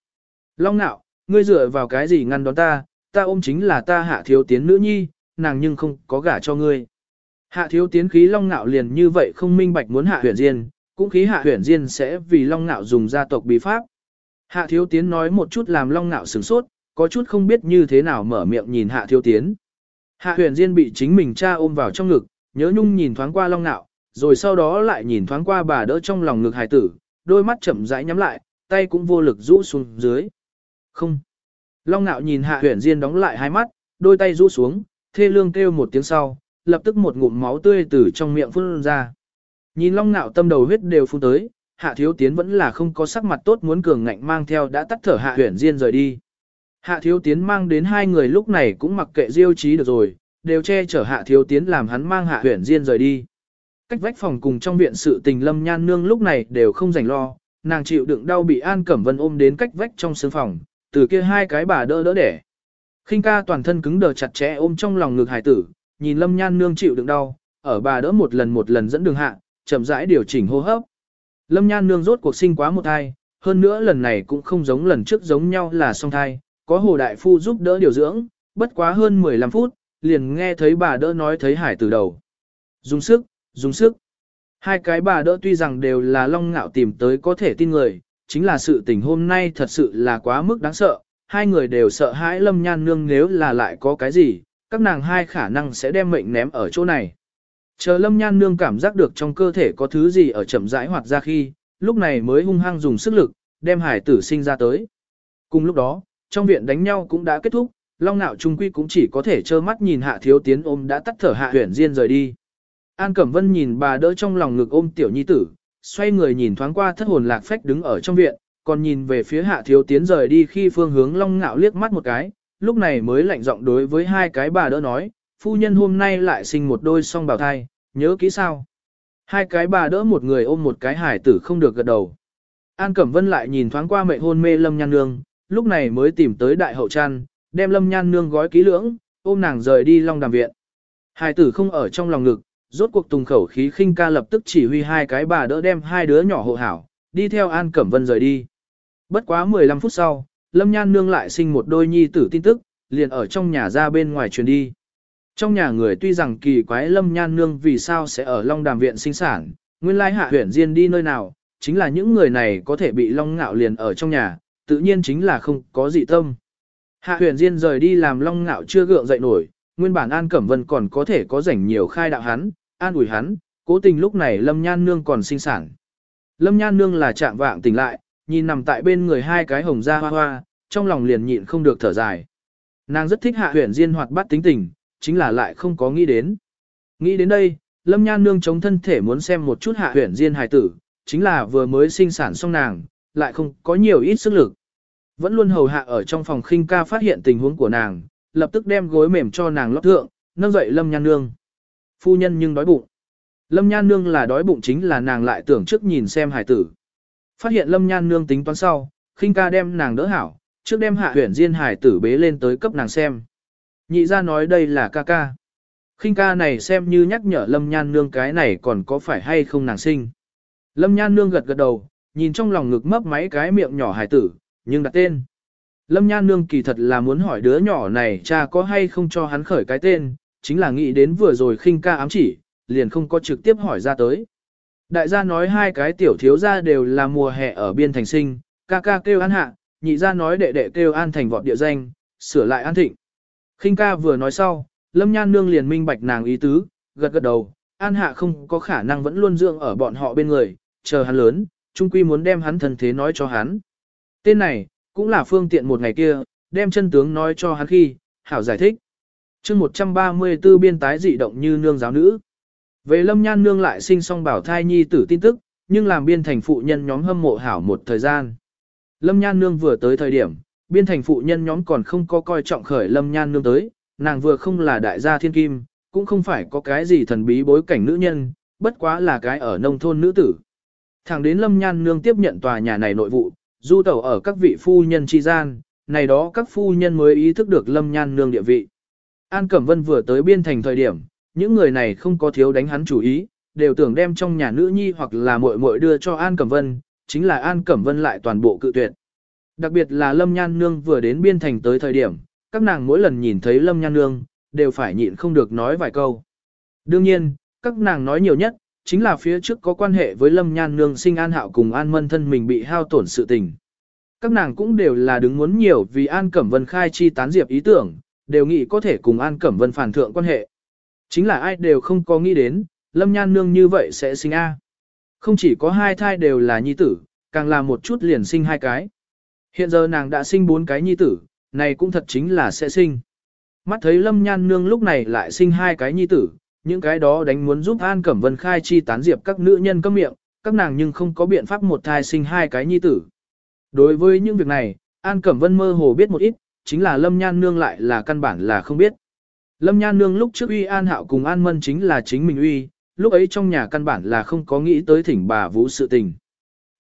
Long nạo, ngươi dựa vào cái gì ngăn đón ta, ta ôm chính là ta hạ thiếu tiến nữ nhi, nàng nhưng không có gả cho ngươi. Hạ thiếu tiến khí long nạo liền như vậy không minh bạch muốn hạ huyền diên, cũng khí hạ huyền diên sẽ vì long nạo dùng gia tộc bí pháp. Hạ thiếu tiến nói một chút làm long nạo sửng sốt, có chút không biết như thế nào mở miệng nhìn hạ thiếu tiến. Hạ huyền diên bị chính mình cha ôm vào trong ngực, nhớ nhung nhìn thoáng qua long nạo, rồi sau đó lại nhìn thoáng qua bà đỡ trong lòng ngực hài tử, đôi mắt chậm rãi nhắm lại, tay cũng vô lực rũ xuống dưới. Không. Long nạo nhìn hạ huyền diên đóng lại hai mắt, đôi tay rũ xuống, thê lương kêu một tiếng sau, lập tức một ngụm máu tươi từ trong miệng phun ra. Nhìn long nạo tâm đầu huyết đều phun tới, hạ thiếu tiến vẫn là không có sắc mặt tốt muốn cường ngạnh mang theo đã tắt thở hạ huyền diên rời đi. Hạ thiếu tiến mang đến hai người lúc này cũng mặc kệ diêu trí được rồi, đều che chở hạ thiếu tiến làm hắn mang hạ huyền diên rời đi. Cách vách phòng cùng trong viện sự tình lâm nhan nương lúc này đều không rảnh lo, nàng chịu đựng đau bị An Cẩm Vân ôm đến cách vách trong sương phòng, từ kia hai cái bà đỡ đỡ đẻ khinh ca toàn thân cứng đờ chặt chẽ ôm trong lòng ngực hải tử, nhìn lâm nhan nương chịu đựng đau, ở bà đỡ một lần một lần dẫn đường hạ, chậm rãi điều chỉnh hô hấp. Lâm nhan nương rốt cuộc sinh quá một thai, hơn nữa lần này cũng không giống lần trước giống nhau là song thai, có hồ đại phu giúp đỡ điều dưỡng, bất quá hơn 15 phút, liền nghe thấy bà đỡ nói thấy hải tử đầu. Dùng sức, dùng sức. Hai cái bà đỡ tuy rằng đều là long ngạo tìm tới có thể tin người, chính là sự tình hôm nay thật sự là quá mức đáng sợ, hai người đều sợ hãi lâm nhan nương nếu là lại có cái gì, các nàng hai khả năng sẽ đem mệnh ném ở chỗ này. Chờ lâm nhan nương cảm giác được trong cơ thể có thứ gì ở chậm rãi hoạt ra khi, lúc này mới hung hăng dùng sức lực, đem hải tử sinh ra tới. Cùng lúc đó, trong viện đánh nhau cũng đã kết thúc, Long Nạo Trung Quy cũng chỉ có thể trơ mắt nhìn Hạ Thiếu Tiến ôm đã tắt thở Hạ huyển Diên rời đi. An Cẩm Vân nhìn bà đỡ trong lòng ngực ôm tiểu nhi tử, xoay người nhìn thoáng qua thất hồn lạc phách đứng ở trong viện, còn nhìn về phía Hạ Thiếu Tiến rời đi khi phương hướng Long ngạo liếc mắt một cái, lúc này mới lạnh giọng đối với hai cái bà đỡ nói, phu nhân hôm nay lại sinh một đôi song bào thai, nhớ kỹ sao? Hai cái bà đỡ một người ôm một cái hải tử không được gật đầu. An Cẩm Vân lại nhìn thoáng qua mẹ hôn mê Lâm Nhan Nương, lúc này mới tìm tới đại hậu trăn, đem lâm nhan nương gói kỹ lưỡng, ôm nàng rời đi long đàm viện. hải tử không ở trong lòng ngực, rốt cuộc tùng khẩu khí khinh ca lập tức chỉ huy hai cái bà đỡ đem hai đứa nhỏ hộ hảo, đi theo An Cẩm Vân rời đi. Bất quá 15 phút sau, Lâm Nhan Nương lại sinh một đôi nhi tử tin tức, liền ở trong nhà ra bên ngoài truyền đi. Trong nhà người tuy rằng kỳ quái Lâm Nhan Nương vì sao sẽ ở Long Đàm Viện sinh sản, nguyên lai hạ huyển riêng đi nơi nào, chính là những người này có thể bị Long Ngạo liền ở trong nhà, tự nhiên chính là không có dị tâm. Hạ huyền Diên rời đi làm long ngạo chưa gượng dậy nổi, nguyên bản An Cẩm Vân còn có thể có rảnh nhiều khai đạo hắn, an ủi hắn, cố tình lúc này Lâm Nhan Nương còn sinh sản. Lâm Nhan Nương là trạng vạng tỉnh lại, nhìn nằm tại bên người hai cái hồng da hoa hoa, trong lòng liền nhịn không được thở dài. Nàng rất thích hạ huyền Diên hoạt bát tính tình, chính là lại không có nghĩ đến. Nghĩ đến đây, Lâm Nhan Nương chống thân thể muốn xem một chút hạ huyền Diên hài tử, chính là vừa mới sinh sản xong nàng, lại không có nhiều ít sức lực. Vẫn luôn hầu hạ ở trong phòng khinh ca phát hiện tình huống của nàng, lập tức đem gối mềm cho nàng lót thượng, nâng dậy Lâm Nhan Nương. Phu nhân nhưng đói bụng. Lâm Nhan Nương là đói bụng chính là nàng lại tưởng trước nhìn xem hải tử. Phát hiện Lâm Nhan Nương tính toán sau, khinh ca đem nàng đỡ hảo, trước đem hạ huyển diên hải tử bế lên tới cấp nàng xem. Nhị ra nói đây là ca ca. khinh ca này xem như nhắc nhở Lâm Nhan Nương cái này còn có phải hay không nàng sinh. Lâm Nhan Nương gật gật đầu, nhìn trong lòng ngực mấp máy cái miệng nhỏ hài tử, nhưng đặt tên. Lâm Nhan Nương kỳ thật là muốn hỏi đứa nhỏ này cha có hay không cho hắn khởi cái tên, chính là nghĩ đến vừa rồi khinh ca ám chỉ, liền không có trực tiếp hỏi ra tới. Đại gia nói hai cái tiểu thiếu gia đều là mùa hè ở biên thành sinh, ca ca kêu an hạ, nhị gia nói đệ đệ kêu an thành vọt địa danh, sửa lại an thịnh. Khinh ca vừa nói sau, Lâm Nhan Nương liền minh bạch nàng ý tứ, gật gật đầu, an hạ không có khả năng vẫn luôn dưỡng ở bọn họ bên người, chờ hắn lớn, trung quy muốn đem hắn thân thế nói cho hắn. Tên này, cũng là phương tiện một ngày kia, đem chân tướng nói cho hắn khi, hảo giải thích. chương 134 biên tái dị động như nương giáo nữ. Về lâm nhan nương lại sinh song bảo thai nhi tử tin tức, nhưng làm biên thành phụ nhân nhóm hâm mộ hảo một thời gian. Lâm nhan nương vừa tới thời điểm, biên thành phụ nhân nhóm còn không có coi trọng khởi lâm nhan nương tới, nàng vừa không là đại gia thiên kim, cũng không phải có cái gì thần bí bối cảnh nữ nhân, bất quá là cái ở nông thôn nữ tử. Thẳng đến Lâm Nhan Nương tiếp nhận tòa nhà này nội vụ, du tẩu ở các vị phu nhân chi gian, này đó các phu nhân mới ý thức được Lâm Nhan Nương địa vị. An Cẩm Vân vừa tới biên thành thời điểm, những người này không có thiếu đánh hắn chủ ý, đều tưởng đem trong nhà nữ nhi hoặc là muội muội đưa cho An Cẩm Vân, chính là An Cẩm Vân lại toàn bộ cự tuyệt. Đặc biệt là Lâm Nhan Nương vừa đến biên thành tới thời điểm, các nàng mỗi lần nhìn thấy Lâm Nhan Nương, đều phải nhịn không được nói vài câu. Đương nhiên, các nàng nói nhiều nhất, chính là phía trước có quan hệ với Lâm Nhan Nương sinh An Hạo cùng An Mân thân mình bị hao tổn sự tình. Các nàng cũng đều là đứng muốn nhiều vì An Cẩm Vân khai chi tán diệp ý tưởng, đều nghĩ có thể cùng An Cẩm Vân phản thượng quan hệ. Chính là ai đều không có nghĩ đến, Lâm Nhan Nương như vậy sẽ sinh A. Không chỉ có hai thai đều là nhi tử, càng là một chút liền sinh hai cái. Hiện giờ nàng đã sinh bốn cái nhi tử, này cũng thật chính là sẽ sinh. Mắt thấy Lâm Nhan Nương lúc này lại sinh hai cái nhi tử, những cái đó đánh muốn giúp An Cẩm Vân khai chi tán diệp các nữ nhân cấm miệng, các nàng nhưng không có biện pháp một thai sinh hai cái nhi tử. Đối với những việc này, An Cẩm Vân mơ hồ biết một ít, chính là Lâm Nhan Nương lại là căn bản là không biết. Lâm Nhan Nương lúc trước uy An Hạo cùng An Mân chính là chính mình uy, lúc ấy trong nhà căn bản là không có nghĩ tới thỉnh bà vũ sự tình.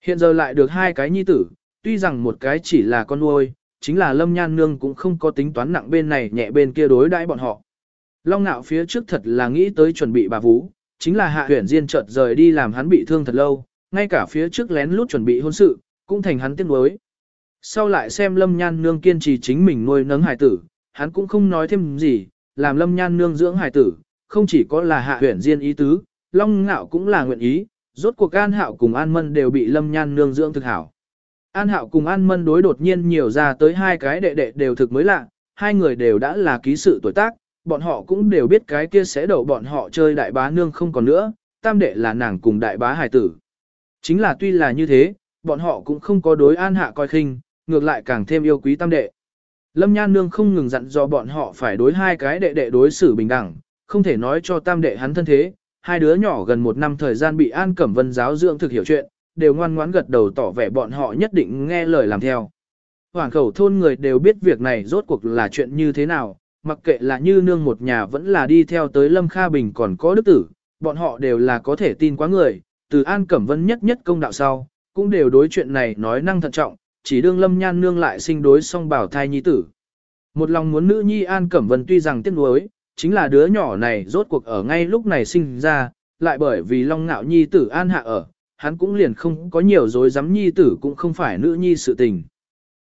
Hiện giờ lại được hai cái nhi tử, tuy rằng một cái chỉ là con nuôi, chính là Lâm Nhan Nương cũng không có tính toán nặng bên này nhẹ bên kia đối đãi bọn họ. Long nạo phía trước thật là nghĩ tới chuẩn bị bà vũ, chính là hạ Huyền diên chợt rời đi làm hắn bị thương thật lâu, ngay cả phía trước lén lút chuẩn bị hôn sự, cũng thành hắn tiếc nuối. Sau lại xem Lâm Nhan Nương kiên trì chính mình nuôi nấng hài tử, hắn cũng không nói thêm gì, làm Lâm Nhan Nương dưỡng hài tử, không chỉ có là hạ huyển diên ý tứ, Long Ngạo cũng là nguyện ý, rốt cuộc An Hạo cùng An Mân đều bị Lâm Nhan Nương dưỡng thực hảo. An Hạo cùng An Mân đối đột nhiên nhiều ra tới hai cái đệ đệ đều thực mới lạ, hai người đều đã là ký sự tuổi tác, bọn họ cũng đều biết cái kia sẽ đậu bọn họ chơi đại bá nương không còn nữa, tam đệ là nàng cùng đại bá hải tử. Chính là tuy là như thế, bọn họ cũng không có đối an hạ coi khinh, ngược lại càng thêm yêu quý tam đệ. Lâm Nhan Nương không ngừng dặn do bọn họ phải đối hai cái đệ đệ đối xử bình đẳng, không thể nói cho tam đệ hắn thân thế, hai đứa nhỏ gần một năm thời gian bị An Cẩm Vân giáo dưỡng thực hiểu chuyện, đều ngoan ngoãn gật đầu tỏ vẻ bọn họ nhất định nghe lời làm theo. Hoàng khẩu thôn người đều biết việc này rốt cuộc là chuyện như thế nào, mặc kệ là như nương một nhà vẫn là đi theo tới Lâm Kha Bình còn có đức tử, bọn họ đều là có thể tin quá người, từ An Cẩm Vân nhất nhất công đạo sau, cũng đều đối chuyện này nói năng thận trọng, chỉ đương Lâm Nhan nương lại sinh đối song bảo thai nhi tử. Một lòng muốn nữ nhi An Cẩm Vân tuy rằng tiếc nuối, chính là đứa nhỏ này rốt cuộc ở ngay lúc này sinh ra, lại bởi vì Long Ngạo nhi tử An hạ ở, hắn cũng liền không có nhiều dối dám nhi tử cũng không phải nữ nhi sự tình.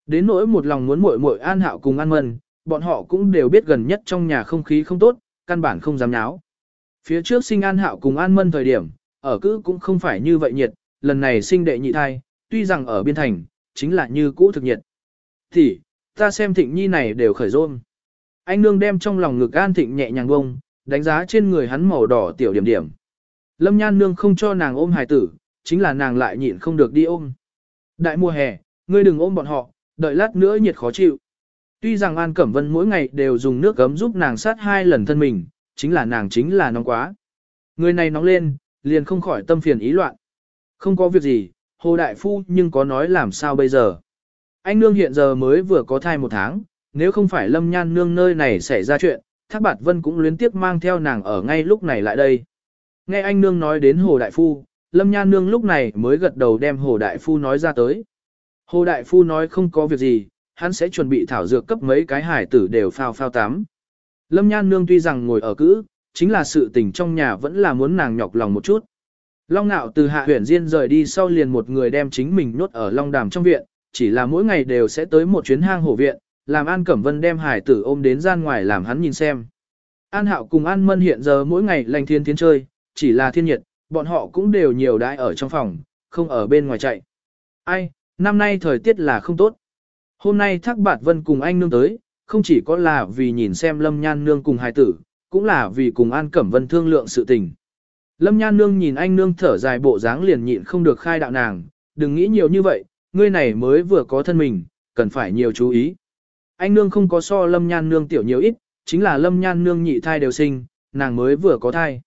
Đến nỗi một lòng muốn muội muội An Hạo cùng An Mân, bọn họ cũng đều biết gần nhất trong nhà không khí không tốt, căn bản không dám nháo. Phía trước sinh An Hạo cùng An Mân thời điểm, ở cữ cũng không phải như vậy nhiệt, lần này sinh đệ nhị thai, tuy rằng ở biên thành, chính là như cũ thực nhiệt. Thì, ta xem thịnh nhi này đều khởi rôm. Anh nương đem trong lòng ngực An thịnh nhẹ nhàng bông, đánh giá trên người hắn màu đỏ tiểu điểm điểm. Lâm nhan nương không cho nàng ôm hài tử, chính là nàng lại nhịn không được đi ôm. Đại mùa hè, ngươi đừng ôm bọn họ, đợi lát nữa nhiệt khó chịu. Tuy rằng An Cẩm Vân mỗi ngày đều dùng nước gấm giúp nàng sát hai lần thân mình, chính là nàng chính là nóng quá. Người này nóng lên, liền không khỏi tâm phiền ý loạn. Không có việc gì, Hồ Đại Phu nhưng có nói làm sao bây giờ. Anh Nương hiện giờ mới vừa có thai một tháng, nếu không phải Lâm Nhan Nương nơi này xảy ra chuyện, Thác Bạt Vân cũng luyến tiếp mang theo nàng ở ngay lúc này lại đây. Nghe anh Nương nói đến Hồ Đại Phu, Lâm Nhan Nương lúc này mới gật đầu đem Hồ Đại Phu nói ra tới. Hồ Đại Phu nói không có việc gì, hắn sẽ chuẩn bị thảo dược cấp mấy cái hải tử đều phao phao tắm. Lâm Nhan Nương tuy rằng ngồi ở cữ, chính là sự tình trong nhà vẫn là muốn nàng nhọc lòng một chút. Long Nạo từ hạ huyền diên rời đi sau liền một người đem chính mình nhốt ở Long Đàm trong viện, chỉ là mỗi ngày đều sẽ tới một chuyến hang hổ viện, làm An Cẩm Vân đem hải tử ôm đến gian ngoài làm hắn nhìn xem. An Hạo cùng An Mân hiện giờ mỗi ngày lành thiên tiến chơi, chỉ là thiên nhiệt, bọn họ cũng đều nhiều đãi ở trong phòng, không ở bên ngoài chạy. Ai, năm nay thời tiết là không tốt. Hôm nay Thác Bạt Vân cùng anh nương tới, không chỉ có là vì nhìn xem Lâm Nhan nương cùng hài tử, cũng là vì cùng An Cẩm Vân thương lượng sự tình. Lâm Nhan nương nhìn anh nương thở dài bộ dáng liền nhịn không được khai đạo nàng, đừng nghĩ nhiều như vậy, ngươi này mới vừa có thân mình, cần phải nhiều chú ý. Anh nương không có so Lâm Nhan nương tiểu nhiều ít, chính là Lâm Nhan nương nhị thai đều sinh, nàng mới vừa có thai.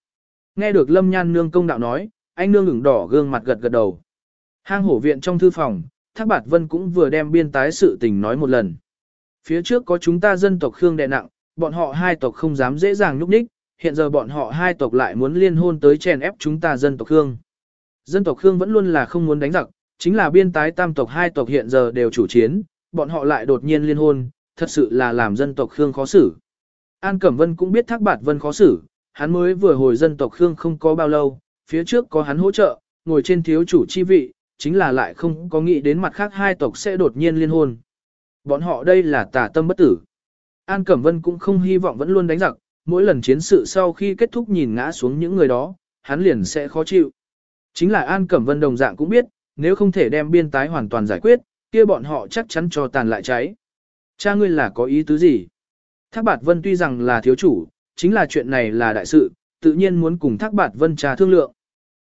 Nghe được Lâm Nhan nương công đạo nói, anh nương ửng đỏ gương mặt gật gật đầu. Hang hổ viện trong thư phòng, Thác Bạt Vân cũng vừa đem biên tái sự tình nói một lần. Phía trước có chúng ta dân tộc Khương đè nặng, bọn họ hai tộc không dám dễ dàng nhúc nhích, hiện giờ bọn họ hai tộc lại muốn liên hôn tới chèn ép chúng ta dân tộc Khương. Dân tộc Khương vẫn luôn là không muốn đánh giặc, chính là biên tái tam tộc hai tộc hiện giờ đều chủ chiến, bọn họ lại đột nhiên liên hôn, thật sự là làm dân tộc Khương khó xử. An Cẩm Vân cũng biết Thác Bạt Vân khó xử, hắn mới vừa hồi dân tộc Khương không có bao lâu, phía trước có hắn hỗ trợ, ngồi trên thiếu chủ chi vị, chính là lại không có nghĩ đến mặt khác hai tộc sẽ đột nhiên liên hôn. Bọn họ đây là tà tâm bất tử. An Cẩm Vân cũng không hy vọng vẫn luôn đánh giặc, mỗi lần chiến sự sau khi kết thúc nhìn ngã xuống những người đó, hắn liền sẽ khó chịu. Chính là An Cẩm Vân đồng dạng cũng biết, nếu không thể đem biên tái hoàn toàn giải quyết, kia bọn họ chắc chắn cho tàn lại cháy. Cha ngươi là có ý tứ gì? Thác Bạt Vân tuy rằng là thiếu chủ, chính là chuyện này là đại sự, tự nhiên muốn cùng Thác Bạt Vân trà thương lượng.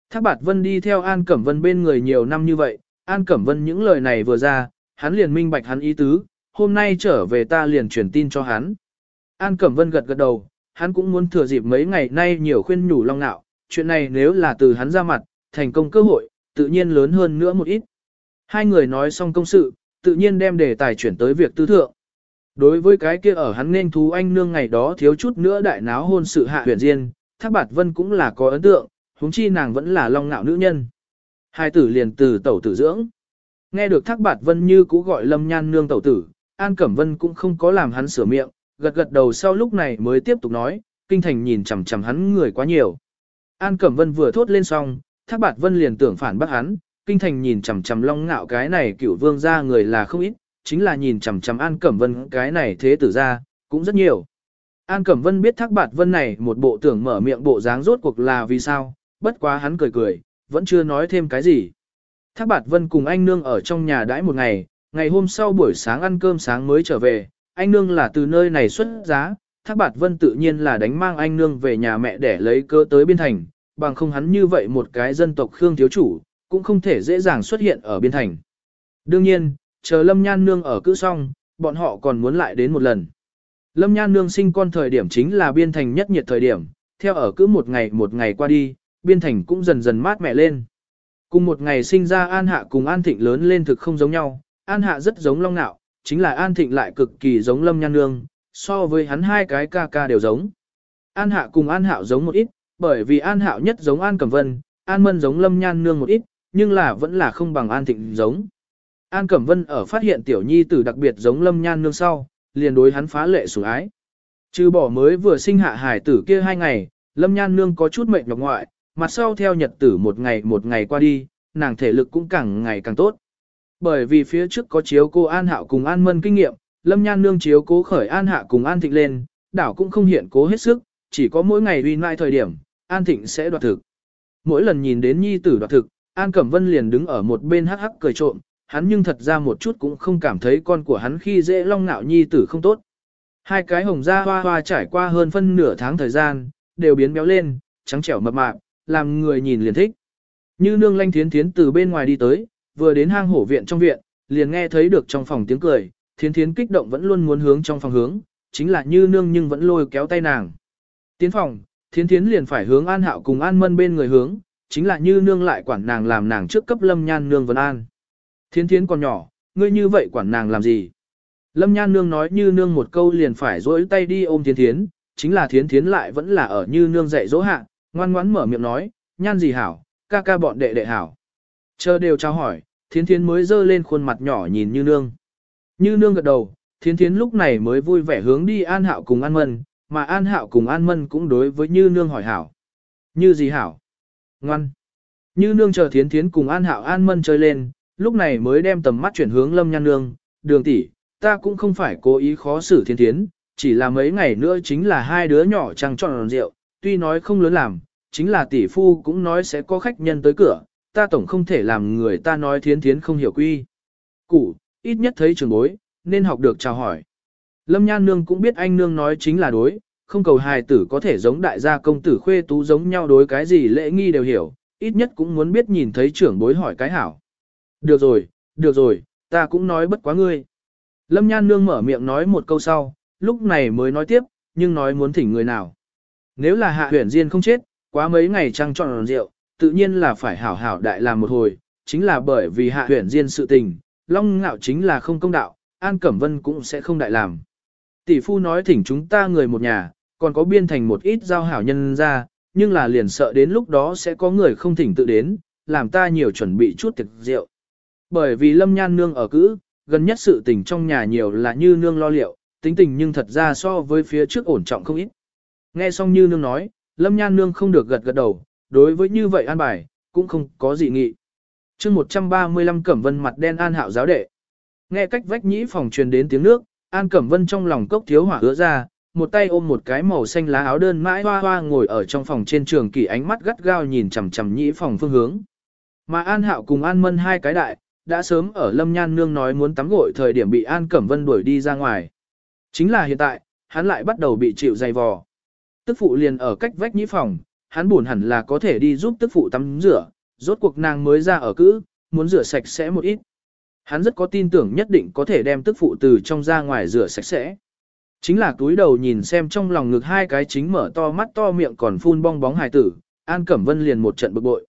Thác Bạt Vân đi theo An Cẩm Vân bên người nhiều năm như vậy, An Cẩm Vân những lời này vừa ra, hắn liền minh bạch hắn ý tứ, hôm nay trở về ta liền truyền tin cho hắn. An Cẩm Vân gật gật đầu, hắn cũng muốn thừa dịp mấy ngày nay nhiều khuyên nhủ long nạo, chuyện này nếu là từ hắn ra mặt, thành công cơ hội, tự nhiên lớn hơn nữa một ít. Hai người nói xong công sự, tự nhiên đem đề tài chuyển tới việc tư thượng. Đối với cái kia ở hắn nên thú anh nương ngày đó thiếu chút nữa đại náo hôn sự hạ huyền diên, Thác Bạt Vân cũng là có ấn tượng, huống chi nàng vẫn là long ngạo nữ nhân. Hai tử liền từ tẩu tử dưỡng. Nghe được Thác Bạt Vân như cũ gọi Lâm Nhan nương tẩu tử, An Cẩm Vân cũng không có làm hắn sửa miệng, gật gật đầu sau lúc này mới tiếp tục nói, kinh thành nhìn chằm chằm hắn người quá nhiều. An Cẩm Vân vừa thốt lên xong, Thác Bạt Vân liền tưởng phản bác hắn, kinh thành nhìn chằm chằm long ngạo cái này cựu vương gia người là không ít, chính là nhìn chằm chằm An Cẩm Vân cái này thế tử gia cũng rất nhiều. An Cẩm Vân biết Thác Bạt Vân này một bộ tưởng mở miệng bộ dáng rốt cuộc là vì sao, bất quá hắn cười cười, vẫn chưa nói thêm cái gì. Thác Bạt Vân cùng anh nương ở trong nhà đãi một ngày, ngày hôm sau buổi sáng ăn cơm sáng mới trở về, anh nương là từ nơi này xuất giá, Thác Bạt Vân tự nhiên là đánh mang anh nương về nhà mẹ để lấy cơ tới biên thành, bằng không hắn như vậy một cái dân tộc Khương thiếu chủ, cũng không thể dễ dàng xuất hiện ở biên thành. Đương nhiên, chờ Lâm Nhan Nương ở cữ xong, bọn họ còn muốn lại đến một lần. Lâm Nhan Nương sinh con thời điểm chính là biên thành nhất nhiệt thời điểm, theo ở cứ một ngày một ngày qua đi, biên thành cũng dần dần mát mẻ lên. Cùng một ngày sinh ra An Hạ cùng An Thịnh lớn lên thực không giống nhau, An Hạ rất giống Long Nạo, chính là An Thịnh lại cực kỳ giống Lâm Nhan Nương, so với hắn hai cái ca ca đều giống. An Hạ cùng An Hạo giống một ít, bởi vì An Hạo nhất giống An Cẩm Vân, An Mân giống Lâm Nhan Nương một ít, nhưng là vẫn là không bằng An Thịnh giống. An Cẩm Vân ở phát hiện tiểu nhi tử đặc biệt giống Lâm Nhan Nương sau, liền đối hắn phá lệ sủng ái. Trừ bỏ mới vừa sinh hạ hải tử kia hai ngày, Lâm Nhan Nương có chút mệnh nhọc ngoại, mặt sau theo nhật tử một ngày một ngày qua đi, nàng thể lực cũng càng ngày càng tốt. Bởi vì phía trước có chiếu cô An Hạo cùng An Mân kinh nghiệm, Lâm Nhan Nương chiếu cố khởi An Hạ cùng An Thịnh lên, đảo cũng không hiện cố hết sức, chỉ có mỗi ngày uy nại thời điểm, An Thịnh sẽ đoạt thực. Mỗi lần nhìn đến nhi tử đoạt thực, An Cẩm Vân liền đứng ở một bên hắc hắc cười trộm, hắn nhưng thật ra một chút cũng không cảm thấy con của hắn khi dễ long nạo nhi tử không tốt. Hai cái hồng da hoa hoa trải qua hơn phân nửa tháng thời gian, đều biến béo lên, trắng trẻo mập mạp, làm người nhìn liền thích. Như nương lanh thiến thiến từ bên ngoài đi tới, vừa đến hang hổ viện trong viện, liền nghe thấy được trong phòng tiếng cười, thiến thiến kích động vẫn luôn muốn hướng trong phòng hướng, chính là như nương nhưng vẫn lôi kéo tay nàng. Tiến phòng, thiến thiến liền phải hướng an hạo cùng an mân bên người hướng, chính là như nương lại quản nàng làm nàng trước cấp lâm nhan nương vấn an. Thiến thiến còn nhỏ, ngươi như vậy quản nàng làm gì? Lâm nhan nương nói như nương một câu liền phải dỗi tay đi ôm thiến thiến, chính là thiến thiến lại vẫn là ở như nương dạy dỗ hạ, ngoan ngoãn mở miệng nói, nhan gì hảo, ca ca bọn đệ đệ hảo. Chờ đều trao hỏi, thiến thiến mới dơ lên khuôn mặt nhỏ nhìn như nương. Như nương gật đầu, thiến thiến lúc này mới vui vẻ hướng đi an hạo cùng an mân, mà an hạo cùng an mân cũng đối với như nương hỏi hảo. Như gì hảo? Ngoan. Như nương chờ thiến thiến cùng an hạo an mân chơi lên, lúc này mới đem tầm mắt chuyển hướng lâm nhan nương, đường tỷ, ta cũng không phải cố ý khó xử thiến thiến, chỉ là mấy ngày nữa chính là hai đứa nhỏ trăng tròn rượu, tuy nói không lớn làm, chính là tỷ phu cũng nói sẽ có khách nhân tới cửa, ta tổng không thể làm người ta nói thiến thiến không hiểu quy. Cụ, ít nhất thấy trường bối, nên học được chào hỏi. Lâm Nhan Nương cũng biết anh Nương nói chính là đối, không cầu hài tử có thể giống đại gia công tử khuê tú giống nhau đối cái gì lễ nghi đều hiểu, ít nhất cũng muốn biết nhìn thấy trưởng bối hỏi cái hảo. Được rồi, được rồi, ta cũng nói bất quá ngươi. Lâm Nhan Nương mở miệng nói một câu sau, lúc này mới nói tiếp, nhưng nói muốn thỉnh người nào. Nếu là hạ huyển diên không chết, quá mấy ngày trăng tròn rượu, tự nhiên là phải hảo hảo đại làm một hồi, chính là bởi vì hạ huyển diên sự tình, long ngạo chính là không công đạo, An Cẩm Vân cũng sẽ không đại làm. Tỷ phu nói thỉnh chúng ta người một nhà, còn có biên thành một ít giao hảo nhân ra, nhưng là liền sợ đến lúc đó sẽ có người không thỉnh tự đến, làm ta nhiều chuẩn bị chút tiệc rượu. Bởi vì Lâm Nhan Nương ở cữ, gần nhất sự tình trong nhà nhiều là như nương lo liệu, tính tình nhưng thật ra so với phía trước ổn trọng không ít. Nghe xong như nương nói, Lâm Nhan Nương không được gật gật đầu, đối với như vậy an bài, cũng không có gì nghị. chương 135 Cẩm Vân mặt đen an hạo giáo đệ. Nghe cách vách nhĩ phòng truyền đến tiếng nước, An Cẩm Vân trong lòng cốc thiếu hỏa hứa ra, một tay ôm một cái màu xanh lá áo đơn mãi hoa hoa ngồi ở trong phòng trên trường kỳ ánh mắt gắt gao nhìn chằm chằm nhĩ phòng phương hướng. Mà An Hạo cùng An Mân hai cái đại, đã sớm ở Lâm Nhan Nương nói muốn tắm gội thời điểm bị An Cẩm Vân đuổi đi ra ngoài. Chính là hiện tại, hắn lại bắt đầu bị chịu dày vò. Tức phụ liền ở cách vách nhĩ phòng, hắn buồn hẳn là có thể đi giúp tức phụ tắm rửa, rốt cuộc nàng mới ra ở cữ, muốn rửa sạch sẽ một ít. Hắn rất có tin tưởng nhất định có thể đem tức phụ từ trong ra ngoài rửa sạch sẽ. Chính là túi đầu nhìn xem trong lòng ngực hai cái chính mở to mắt to miệng còn phun bong bóng hài tử, An Cẩm Vân liền một trận bực bội.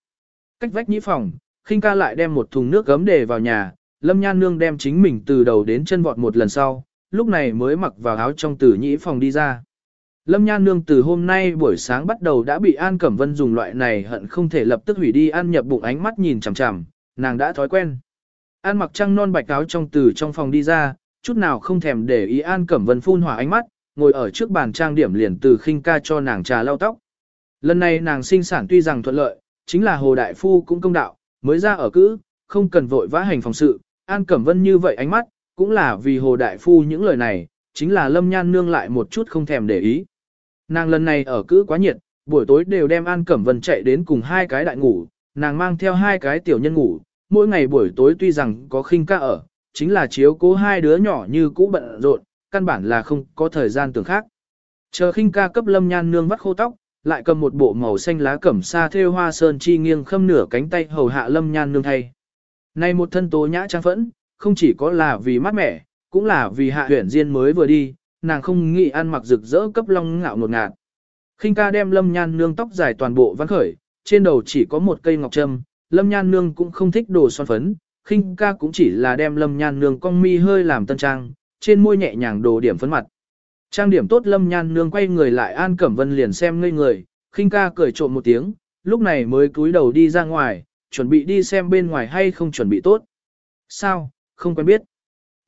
Cách vách nhĩ phòng, khinh ca lại đem một thùng nước gấm để vào nhà, Lâm Nhan Nương đem chính mình từ đầu đến chân vọt một lần sau, lúc này mới mặc vào áo trong tử nhĩ phòng đi ra. Lâm Nhan Nương từ hôm nay buổi sáng bắt đầu đã bị An Cẩm Vân dùng loại này hận không thể lập tức hủy đi ăn nhập bụng ánh mắt nhìn chằm chằm, nàng đã thói quen. An mặc trăng non bạch áo trong từ trong phòng đi ra, chút nào không thèm để ý An Cẩm Vân phun hỏa ánh mắt, ngồi ở trước bàn trang điểm liền từ khinh ca cho nàng trà lau tóc. Lần này nàng sinh sản tuy rằng thuận lợi, chính là Hồ Đại Phu cũng công đạo, mới ra ở cữ, không cần vội vã hành phòng sự, An Cẩm Vân như vậy ánh mắt, cũng là vì Hồ Đại Phu những lời này, chính là Lâm Nhan Nương lại một chút không thèm để ý. Nàng lần này ở cữ quá nhiệt, buổi tối đều đem An Cẩm Vân chạy đến cùng hai cái đại ngủ, nàng mang theo hai cái tiểu nhân ngủ, mỗi ngày buổi tối tuy rằng có khinh ca ở, chính là chiếu cố hai đứa nhỏ như cũ bận rộn, căn bản là không có thời gian tưởng khác. Chờ khinh ca cấp lâm nhan nương vắt khô tóc, lại cầm một bộ màu xanh lá cẩm sa thêu hoa sơn chi nghiêng khâm nửa cánh tay hầu hạ lâm nhan nương thay. Này một thân tố nhã trang phẫn, không chỉ có là vì mát mẻ, cũng là vì hạ huyển diên mới vừa đi, nàng không nghĩ ăn mặc rực rỡ cấp long ngạo ngột ngạt. khinh ca đem lâm nhan nương tóc dài toàn bộ vắn khởi, trên đầu chỉ có một cây ngọc trâm, lâm nhan nương cũng không thích đồ son phấn, khinh ca cũng chỉ là đem lâm nhan nương cong mi hơi làm tân trang, trên môi nhẹ nhàng đồ điểm phấn mặt. Trang điểm tốt lâm nhan nương quay người lại An Cẩm Vân liền xem ngây người, khinh ca cười trộm một tiếng, lúc này mới cúi đầu đi ra ngoài, chuẩn bị đi xem bên ngoài hay không chuẩn bị tốt. Sao, không quen biết.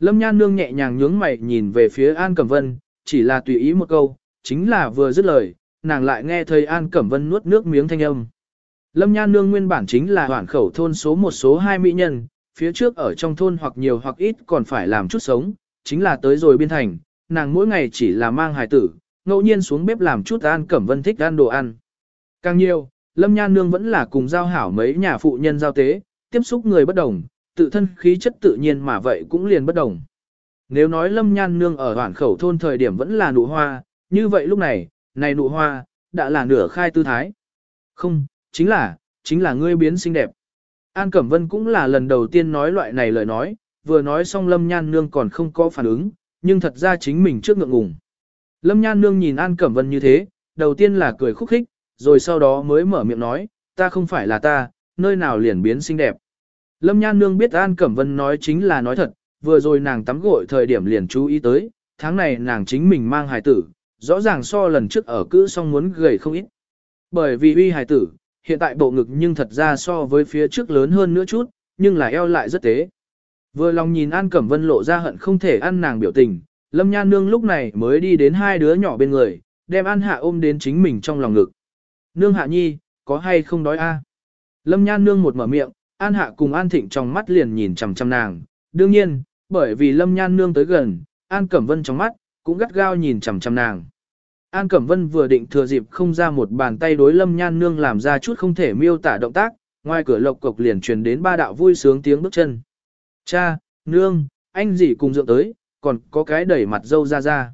Lâm nhan nương nhẹ nhàng nhướng mày nhìn về phía An Cẩm Vân, chỉ là tùy ý một câu, chính là vừa dứt lời, nàng lại nghe thấy An Cẩm Vân nuốt nước miếng thanh âm. Lâm nhan nương nguyên bản chính là hoảng khẩu thôn số một số hai mỹ nhân, phía trước ở trong thôn hoặc nhiều hoặc ít còn phải làm chút sống, chính là tới rồi biên thành, nàng mỗi ngày chỉ là mang hài tử, ngẫu nhiên xuống bếp làm chút An Cẩm Vân thích ăn đồ ăn. Càng nhiều, Lâm Nhan Nương vẫn là cùng giao hảo mấy nhà phụ nhân giao tế, tiếp xúc người bất đồng, tự thân khí chất tự nhiên mà vậy cũng liền bất đồng. Nếu nói Lâm Nhan Nương ở hoảng khẩu thôn thời điểm vẫn là nụ hoa, như vậy lúc này, này nụ hoa, đã là nửa khai tư thái. Không, chính là, chính là ngươi biến xinh đẹp. An Cẩm Vân cũng là lần đầu tiên nói loại này lời nói, vừa nói xong Lâm Nhan Nương còn không có phản ứng, nhưng thật ra chính mình trước ngượng ngùng. Lâm Nhan Nương nhìn An Cẩm Vân như thế, đầu tiên là cười khúc khích, rồi sau đó mới mở miệng nói, ta không phải là ta, nơi nào liền biến xinh đẹp. Lâm Nhan Nương biết An Cẩm Vân nói chính là nói thật, vừa rồi nàng tắm gội thời điểm liền chú ý tới, tháng này nàng chính mình mang hài tử, rõ ràng so lần trước ở cữ song muốn gầy không ít. Bởi vì uy hài tử, hiện tại bộ ngực nhưng thật ra so với phía trước lớn hơn nữa chút, nhưng là eo lại rất tế. Vừa lòng nhìn An Cẩm Vân lộ ra hận không thể ăn nàng biểu tình, Lâm Nhan Nương lúc này mới đi đến hai đứa nhỏ bên người, đem An Hạ ôm đến chính mình trong lòng ngực. Nương Hạ Nhi, có hay không đói a? Lâm Nhan Nương một mở miệng, An Hạ cùng An Thịnh trong mắt liền nhìn chằm chằm nàng. Đương nhiên, bởi vì Lâm Nhan Nương tới gần, An Cẩm Vân trong mắt, cũng gắt gao nhìn chằm chằm nàng. An Cẩm Vân vừa định thừa dịp không ra một bàn tay đối Lâm Nhan Nương làm ra chút không thể miêu tả động tác, ngoài cửa lộc cộc liền truyền đến ba đạo vui sướng tiếng bước chân. Cha, Nương, anh gì cùng dượng tới, còn có cái đẩy mặt dâu ra ra.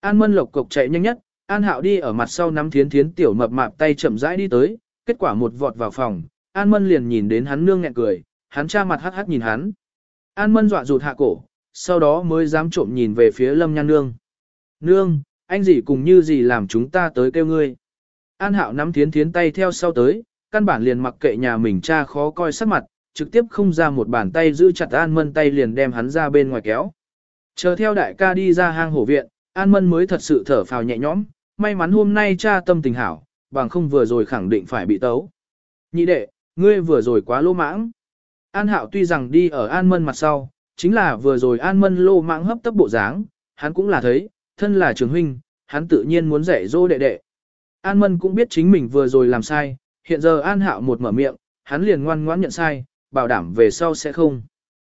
An Mân lộc cộc chạy nhanh nhất, An Hạo đi ở mặt sau nắm thiến thiến tiểu mập mạp tay chậm rãi đi tới, kết quả một vọt vào phòng, An Mân liền nhìn đến hắn nương nghẹn cười, hắn cha mặt hắc hắc nhìn hắn. An Mân dọa rụt hạ cổ, sau đó mới dám trộm nhìn về phía Lâm Nhan Nương. Nương, anh gì cùng như gì làm chúng ta tới kêu ngươi. An hạo nắm thiến thiến tay theo sau tới, căn bản liền mặc kệ nhà mình cha khó coi sắc mặt, trực tiếp không ra một bàn tay giữ chặt An Mân tay liền đem hắn ra bên ngoài kéo. Chờ theo đại ca đi ra hang hổ viện, An Mân mới thật sự thở phào nhẹ nhõm, may mắn hôm nay cha tâm tình hảo, bằng không vừa rồi khẳng định phải bị tấu. Nhị đệ, ngươi vừa rồi quá lô mãng. An Hạo tuy rằng đi ở An Mân mặt sau, chính là vừa rồi An Mân lô mãng hấp tấp bộ dáng, hắn cũng là thấy, thân là trường huynh, hắn tự nhiên muốn dạy dỗ đệ đệ. An Mân cũng biết chính mình vừa rồi làm sai, hiện giờ An Hạo một mở miệng, hắn liền ngoan ngoãn nhận sai, bảo đảm về sau sẽ không.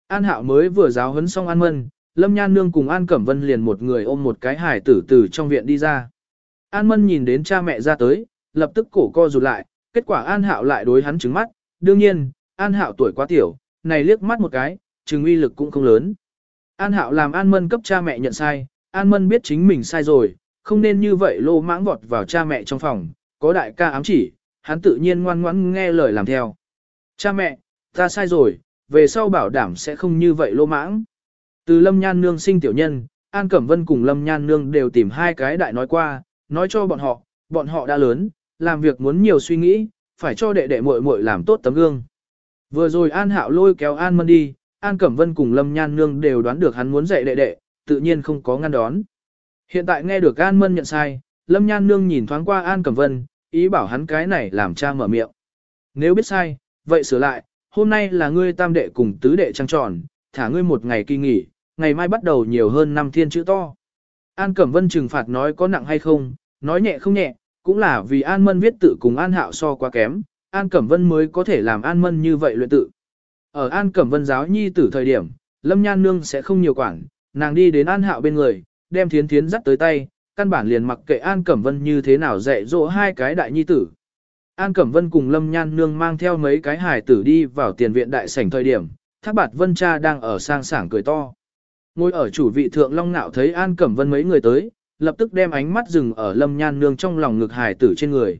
An Hạo mới vừa giáo huấn xong An Mân, Lâm Nhan Nương cùng An Cẩm Vân liền một người ôm một cái hải tử tử trong viện đi ra. An Mân nhìn đến cha mẹ ra tới, lập tức cổ co rụt lại, kết quả An Hạo lại đối hắn trứng mắt, đương nhiên, An Hạo tuổi quá tiểu, này liếc mắt một cái, trừng uy lực cũng không lớn. An Hạo làm An Mân cấp cha mẹ nhận sai, An Mân biết chính mình sai rồi, không nên như vậy lô mãng vọt vào cha mẹ trong phòng, có đại ca ám chỉ, hắn tự nhiên ngoan ngoãn nghe lời làm theo. Cha mẹ, ta sai rồi, về sau bảo đảm sẽ không như vậy lô mãng. Từ Lâm Nhan Nương sinh tiểu nhân, An Cẩm Vân cùng Lâm Nhan Nương đều tìm hai cái đại nói qua, nói cho bọn họ, bọn họ đã lớn, làm việc muốn nhiều suy nghĩ, phải cho đệ đệ muội muội làm tốt tấm gương. Vừa rồi An Hạo lôi kéo An Mân đi, An Cẩm Vân cùng Lâm Nhan Nương đều đoán được hắn muốn dạy đệ đệ, tự nhiên không có ngăn đón. Hiện tại nghe được An Mân nhận sai, Lâm Nhan Nương nhìn thoáng qua An Cẩm Vân, ý bảo hắn cái này làm cha mở miệng. Nếu biết sai, vậy sửa lại, hôm nay là ngươi tam đệ cùng tứ đệ trăng tròn, thả ngươi một ngày kỳ nghỉ, ngày mai bắt đầu nhiều hơn năm thiên chữ to. An Cẩm Vân trừng phạt nói có nặng hay không, nói nhẹ không nhẹ, cũng là vì An Mân viết tự cùng An Hạo so quá kém, An Cẩm Vân mới có thể làm An Mân như vậy luyện tự. Ở An Cẩm Vân giáo nhi tử thời điểm, Lâm Nhan Nương sẽ không nhiều quản, nàng đi đến An Hạo bên người, đem thiến thiến dắt tới tay, căn bản liền mặc kệ An Cẩm Vân như thế nào dạy dỗ hai cái đại nhi tử. An Cẩm Vân cùng Lâm Nhan Nương mang theo mấy cái hài tử đi vào tiền viện đại sảnh thời điểm, Thác Bạt Vân cha đang ở sang sảng cười to. Ngồi ở chủ vị thượng Long Nạo thấy An Cẩm Vân mấy người tới, lập tức đem ánh mắt dừng ở Lâm Nhan Nương trong lòng ngực hài tử trên người.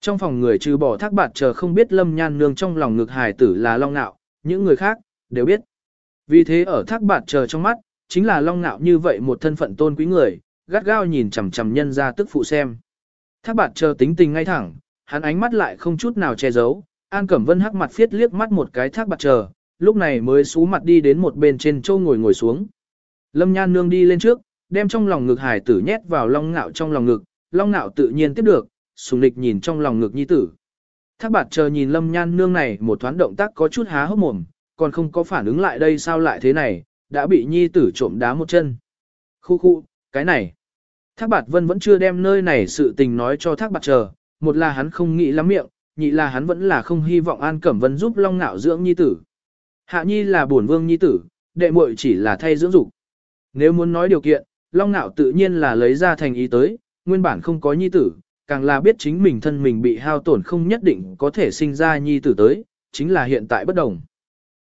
Trong phòng người trừ bỏ Thác Bạt chờ không biết Lâm Nhan Nương trong lòng ngực hài tử là Long Nạo, những người khác đều biết. Vì thế ở Thác Bạt chờ trong mắt, chính là Long Nạo như vậy một thân phận tôn quý người, gắt gao nhìn chằm chằm nhân ra tức phụ xem. Thác Bạt chờ tính tình ngay thẳng, hắn ánh mắt lại không chút nào che giấu, An Cẩm Vân hắc mặt phiết liếc mắt một cái Thác Bạt chờ, lúc này mới xú mặt đi đến một bên trên châu ngồi ngồi xuống. Lâm Nhan Nương đi lên trước, đem trong lòng ngực hải tử nhét vào long ngạo trong lòng ngực, long ngạo tự nhiên tiếp được, sùng lịch nhìn trong lòng ngực nhi tử. Thác bạt chờ nhìn Lâm Nhan Nương này một thoáng động tác có chút há hốc mồm, còn không có phản ứng lại đây sao lại thế này, đã bị nhi tử trộm đá một chân. Khu khu, cái này. Thác bạt vân vẫn chưa đem nơi này sự tình nói cho thác bạt chờ, một là hắn không nghĩ lắm miệng, nhị là hắn vẫn là không hy vọng An Cẩm Vân giúp Long ngạo dưỡng nhi tử. Hạ nhi là bổn vương nhi tử, đệ muội chỉ là thay dưỡng dục. Nếu muốn nói điều kiện, Long Nạo tự nhiên là lấy ra thành ý tới, nguyên bản không có nhi tử, càng là biết chính mình thân mình bị hao tổn không nhất định có thể sinh ra nhi tử tới, chính là hiện tại bất đồng.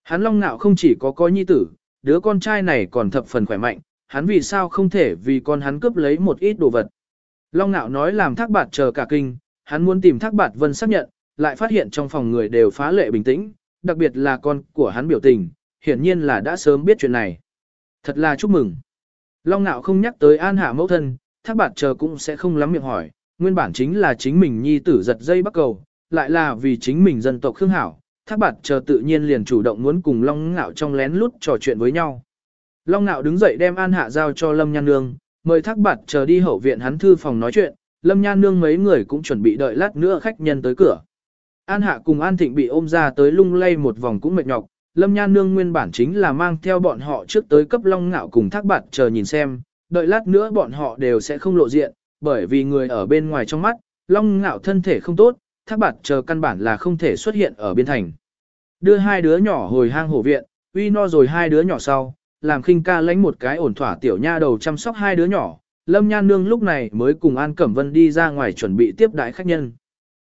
Hắn Long Nạo không chỉ có có nhi tử, đứa con trai này còn thập phần khỏe mạnh, hắn vì sao không thể vì con hắn cướp lấy một ít đồ vật. Long Nạo nói làm thác bạt chờ cả kinh, hắn muốn tìm thác bạt vân xác nhận, lại phát hiện trong phòng người đều phá lệ bình tĩnh, đặc biệt là con của hắn biểu tình, hiển nhiên là đã sớm biết chuyện này. Thật là chúc mừng. Long Nạo không nhắc tới an hạ mẫu thân, thác bạt chờ cũng sẽ không lắm miệng hỏi, nguyên bản chính là chính mình nhi tử giật dây bắt cầu, lại là vì chính mình dân tộc khương hảo, thác bạt chờ tự nhiên liền chủ động muốn cùng Long Nạo trong lén lút trò chuyện với nhau. Long Nạo đứng dậy đem an hạ giao cho Lâm Nhan Nương, mời thác bạt chờ đi hậu viện hắn thư phòng nói chuyện, Lâm Nhan Nương mấy người cũng chuẩn bị đợi lát nữa khách nhân tới cửa. An Hạ cùng An Thịnh bị ôm ra tới lung lay một vòng cũng mệt nhọc, Lâm Nhan Nương nguyên bản chính là mang theo bọn họ trước tới cấp Long Ngạo cùng thác bạt chờ nhìn xem, đợi lát nữa bọn họ đều sẽ không lộ diện, bởi vì người ở bên ngoài trong mắt, Long Ngạo thân thể không tốt, thác bạt chờ căn bản là không thể xuất hiện ở biên thành. Đưa hai đứa nhỏ hồi hang hổ viện, uy no rồi hai đứa nhỏ sau, làm khinh ca lánh một cái ổn thỏa tiểu nha đầu chăm sóc hai đứa nhỏ, Lâm Nhan Nương lúc này mới cùng An Cẩm Vân đi ra ngoài chuẩn bị tiếp đại khách nhân.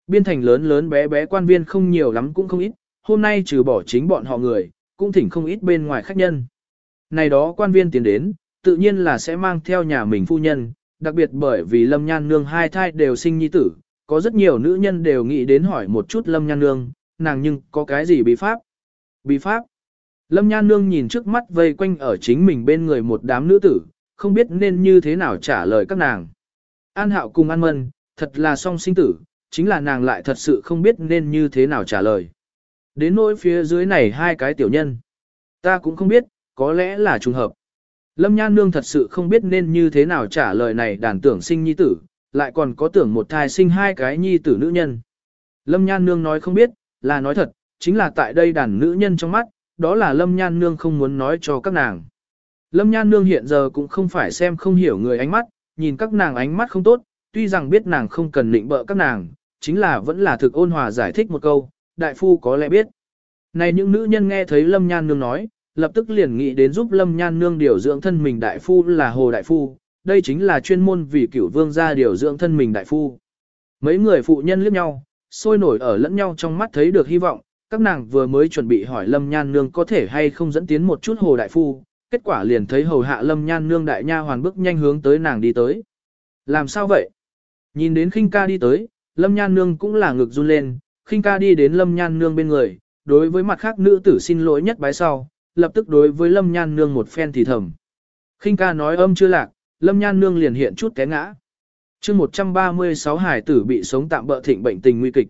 Biên thành lớn lớn bé bé quan viên không nhiều lắm cũng không ít, hôm nay trừ bỏ chính bọn họ người, cũng thỉnh không ít bên ngoài khách nhân. Này đó quan viên tiến đến, tự nhiên là sẽ mang theo nhà mình phu nhân, đặc biệt bởi vì Lâm Nhan Nương hai thai đều sinh nhi tử, có rất nhiều nữ nhân đều nghĩ đến hỏi một chút Lâm Nhan Nương, nàng nhưng có cái gì bí pháp? Bí pháp? Lâm Nhan Nương nhìn trước mắt vây quanh ở chính mình bên người một đám nữ tử, không biết nên như thế nào trả lời các nàng. An Hạo cùng An Mân, thật là song sinh tử, chính là nàng lại thật sự không biết nên như thế nào trả lời. Đến nỗi phía dưới này hai cái tiểu nhân. Ta cũng không biết, có lẽ là trùng hợp. Lâm Nhan Nương thật sự không biết nên như thế nào trả lời này đàn tưởng sinh nhi tử, lại còn có tưởng một thai sinh hai cái nhi tử nữ nhân. Lâm Nhan Nương nói không biết, là nói thật, chính là tại đây đàn nữ nhân trong mắt, đó là Lâm Nhan Nương không muốn nói cho các nàng. Lâm Nhan Nương hiện giờ cũng không phải xem không hiểu người ánh mắt, nhìn các nàng ánh mắt không tốt, tuy rằng biết nàng không cần định bợ các nàng, chính là vẫn là thực ôn hòa giải thích một câu, đại phu có lẽ biết. Này những nữ nhân nghe thấy Lâm Nhan Nương nói, lập tức liền nghĩ đến giúp Lâm Nhan Nương điều dưỡng thân mình đại phu là Hồ Đại Phu, đây chính là chuyên môn vì cửu vương gia điều dưỡng thân mình đại phu. Mấy người phụ nhân liếc nhau, sôi nổi ở lẫn nhau trong mắt thấy được hy vọng, các nàng vừa mới chuẩn bị hỏi Lâm Nhan Nương có thể hay không dẫn tiến một chút Hồ Đại Phu, kết quả liền thấy hầu hạ Lâm Nhan Nương đại nha hoàn bước nhanh hướng tới nàng đi tới. Làm sao vậy? Nhìn đến khinh ca đi tới, Lâm Nhan Nương cũng là ngực run lên, khinh ca đi đến Lâm Nhan Nương bên người, đối với mặt khác nữ tử xin lỗi nhất bái sau, lập tức đối với Lâm Nhan Nương một phen thì thầm. khinh ca nói âm chưa lạc, Lâm Nhan Nương liền hiện chút té ngã. chương 136 hải tử bị sống tạm bỡ thịnh bệnh tình nguy kịch.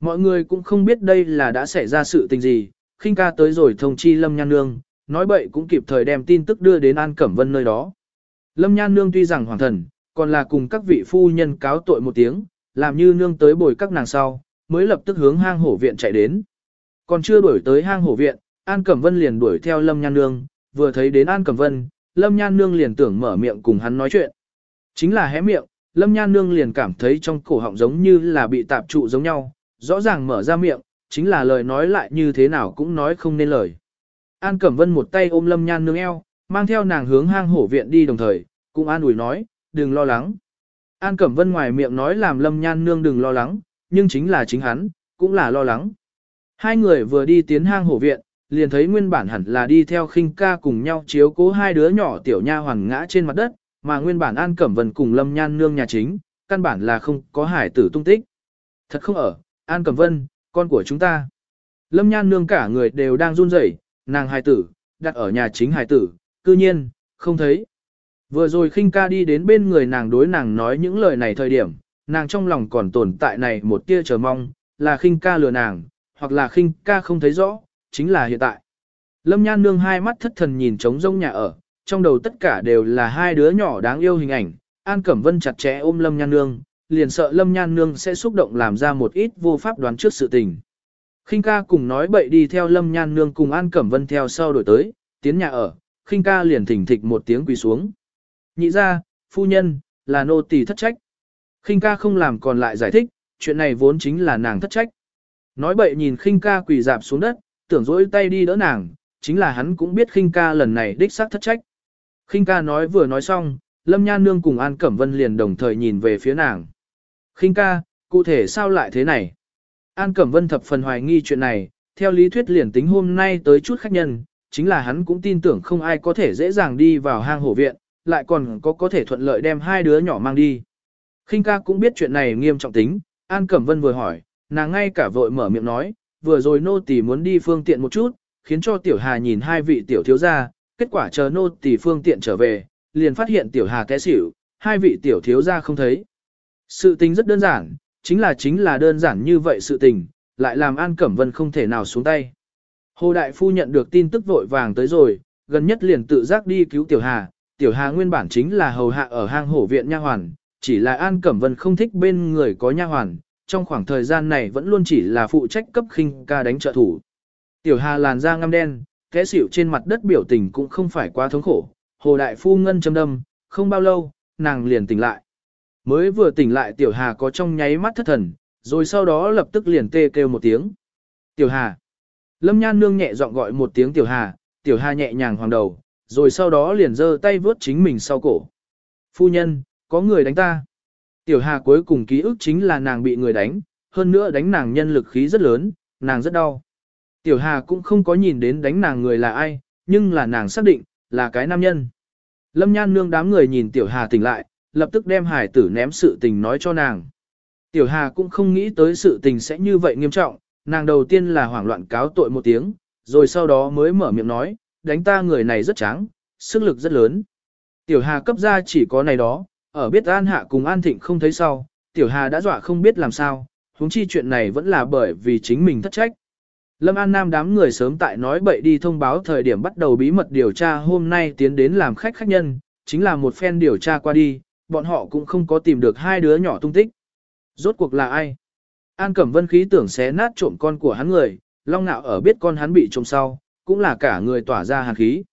Mọi người cũng không biết đây là đã xảy ra sự tình gì, khinh ca tới rồi thông chi Lâm Nhan Nương, nói bậy cũng kịp thời đem tin tức đưa đến An Cẩm Vân nơi đó. Lâm Nhan Nương tuy rằng hoàng thần, còn là cùng các vị phu nhân cáo tội một tiếng, làm như nương tới bồi các nàng sau, mới lập tức hướng hang hổ viện chạy đến. Còn chưa đuổi tới hang hổ viện, An Cẩm Vân liền đuổi theo Lâm Nhan Nương, vừa thấy đến An Cẩm Vân, Lâm Nhan Nương liền tưởng mở miệng cùng hắn nói chuyện. Chính là hé miệng, Lâm Nhan Nương liền cảm thấy trong cổ họng giống như là bị tạp trụ giống nhau, rõ ràng mở ra miệng, chính là lời nói lại như thế nào cũng nói không nên lời. An Cẩm Vân một tay ôm Lâm Nhan Nương eo, mang theo nàng hướng hang hổ viện đi đồng thời, cũng an ủi nói, đừng lo lắng. An Cẩm Vân ngoài miệng nói làm Lâm Nhan Nương đừng lo lắng, nhưng chính là chính hắn, cũng là lo lắng. Hai người vừa đi tiến hang hổ viện, liền thấy nguyên bản hẳn là đi theo khinh ca cùng nhau chiếu cố hai đứa nhỏ tiểu nha hoàng ngã trên mặt đất, mà nguyên bản An Cẩm Vân cùng Lâm Nhan Nương nhà chính, căn bản là không có hải tử tung tích. Thật không ở, An Cẩm Vân, con của chúng ta. Lâm Nhan Nương cả người đều đang run rẩy, nàng hải tử, đặt ở nhà chính hải tử, cư nhiên, không thấy. Vừa rồi khinh ca đi đến bên người nàng đối nàng nói những lời này thời điểm, nàng trong lòng còn tồn tại này một tia chờ mong, là khinh ca lừa nàng, hoặc là khinh ca không thấy rõ, chính là hiện tại. Lâm Nhan Nương hai mắt thất thần nhìn trống rông nhà ở, trong đầu tất cả đều là hai đứa nhỏ đáng yêu hình ảnh, An Cẩm Vân chặt chẽ ôm Lâm Nhan Nương, liền sợ Lâm Nhan Nương sẽ xúc động làm ra một ít vô pháp đoán trước sự tình. khinh ca cùng nói bậy đi theo Lâm Nhan Nương cùng An Cẩm Vân theo sau đổi tới, tiến nhà ở, khinh ca liền thỉnh thịch một tiếng quỳ xuống. Nhị ra, phu nhân, là nô tỳ thất trách khinh ca không làm còn lại giải thích, chuyện này vốn chính là nàng thất trách. Nói bậy nhìn khinh ca quỳ dạp xuống đất, tưởng dỗi tay đi đỡ nàng, chính là hắn cũng biết khinh ca lần này đích xác thất trách. khinh ca nói vừa nói xong, Lâm Nhan Nương cùng An Cẩm Vân liền đồng thời nhìn về phía nàng. khinh ca, cụ thể sao lại thế này? An Cẩm Vân thập phần hoài nghi chuyện này, theo lý thuyết liền tính hôm nay tới chút khách nhân, chính là hắn cũng tin tưởng không ai có thể dễ dàng đi vào hang hổ viện, lại còn có có thể thuận lợi đem hai đứa nhỏ mang đi khinh ca cũng biết chuyện này nghiêm trọng tính, An Cẩm Vân vừa hỏi, nàng ngay cả vội mở miệng nói, vừa rồi nô tỳ muốn đi phương tiện một chút, khiến cho tiểu hà nhìn hai vị tiểu thiếu gia, kết quả chờ nô tỳ phương tiện trở về, liền phát hiện tiểu hà té xỉu, hai vị tiểu thiếu gia không thấy. Sự tình rất đơn giản, chính là chính là đơn giản như vậy sự tình, lại làm An Cẩm Vân không thể nào xuống tay. Hồ Đại Phu nhận được tin tức vội vàng tới rồi, gần nhất liền tự giác đi cứu Tiểu Hà, Tiểu Hà nguyên bản chính là hầu hạ ở hang hổ viện nha hoàn, chỉ là An Cẩm Vân không thích bên người có nha hoàn, trong khoảng thời gian này vẫn luôn chỉ là phụ trách cấp khinh ca đánh trợ thủ. Tiểu Hà làn da ngăm đen, kẽ xỉu trên mặt đất biểu tình cũng không phải quá thống khổ, Hồ Đại Phu ngân châm đâm, không bao lâu, nàng liền tỉnh lại. Mới vừa tỉnh lại Tiểu Hà có trong nháy mắt thất thần, rồi sau đó lập tức liền tê kêu một tiếng. Tiểu Hà. Lâm Nhan Nương nhẹ giọng gọi một tiếng Tiểu Hà, Tiểu Hà nhẹ nhàng hoàng đầu, rồi sau đó liền giơ tay vướt chính mình sau cổ. Phu nhân, có người đánh ta. Tiểu Hà cuối cùng ký ức chính là nàng bị người đánh, hơn nữa đánh nàng nhân lực khí rất lớn, nàng rất đau. Tiểu Hà cũng không có nhìn đến đánh nàng người là ai, nhưng là nàng xác định, là cái nam nhân. Lâm Nhan nương đám người nhìn Tiểu Hà tỉnh lại, lập tức đem hải tử ném sự tình nói cho nàng. Tiểu Hà cũng không nghĩ tới sự tình sẽ như vậy nghiêm trọng, nàng đầu tiên là hoảng loạn cáo tội một tiếng, rồi sau đó mới mở miệng nói, đánh ta người này rất trắng, sức lực rất lớn. Tiểu Hà cấp ra chỉ có này đó, ở biết An Hạ cùng An Thịnh không thấy sau, Tiểu Hà đã dọa không biết làm sao, huống chi chuyện này vẫn là bởi vì chính mình thất trách. Lâm An Nam đám người sớm tại nói bậy đi thông báo thời điểm bắt đầu bí mật điều tra hôm nay tiến đến làm khách khách nhân, chính là một phen điều tra qua đi, bọn họ cũng không có tìm được hai đứa nhỏ tung tích. Rốt cuộc là ai? An Cẩm Vân khí tưởng xé nát trộm con của hắn người, Long Nạo ở biết con hắn bị trộm sau, cũng là cả người tỏa ra hàn khí.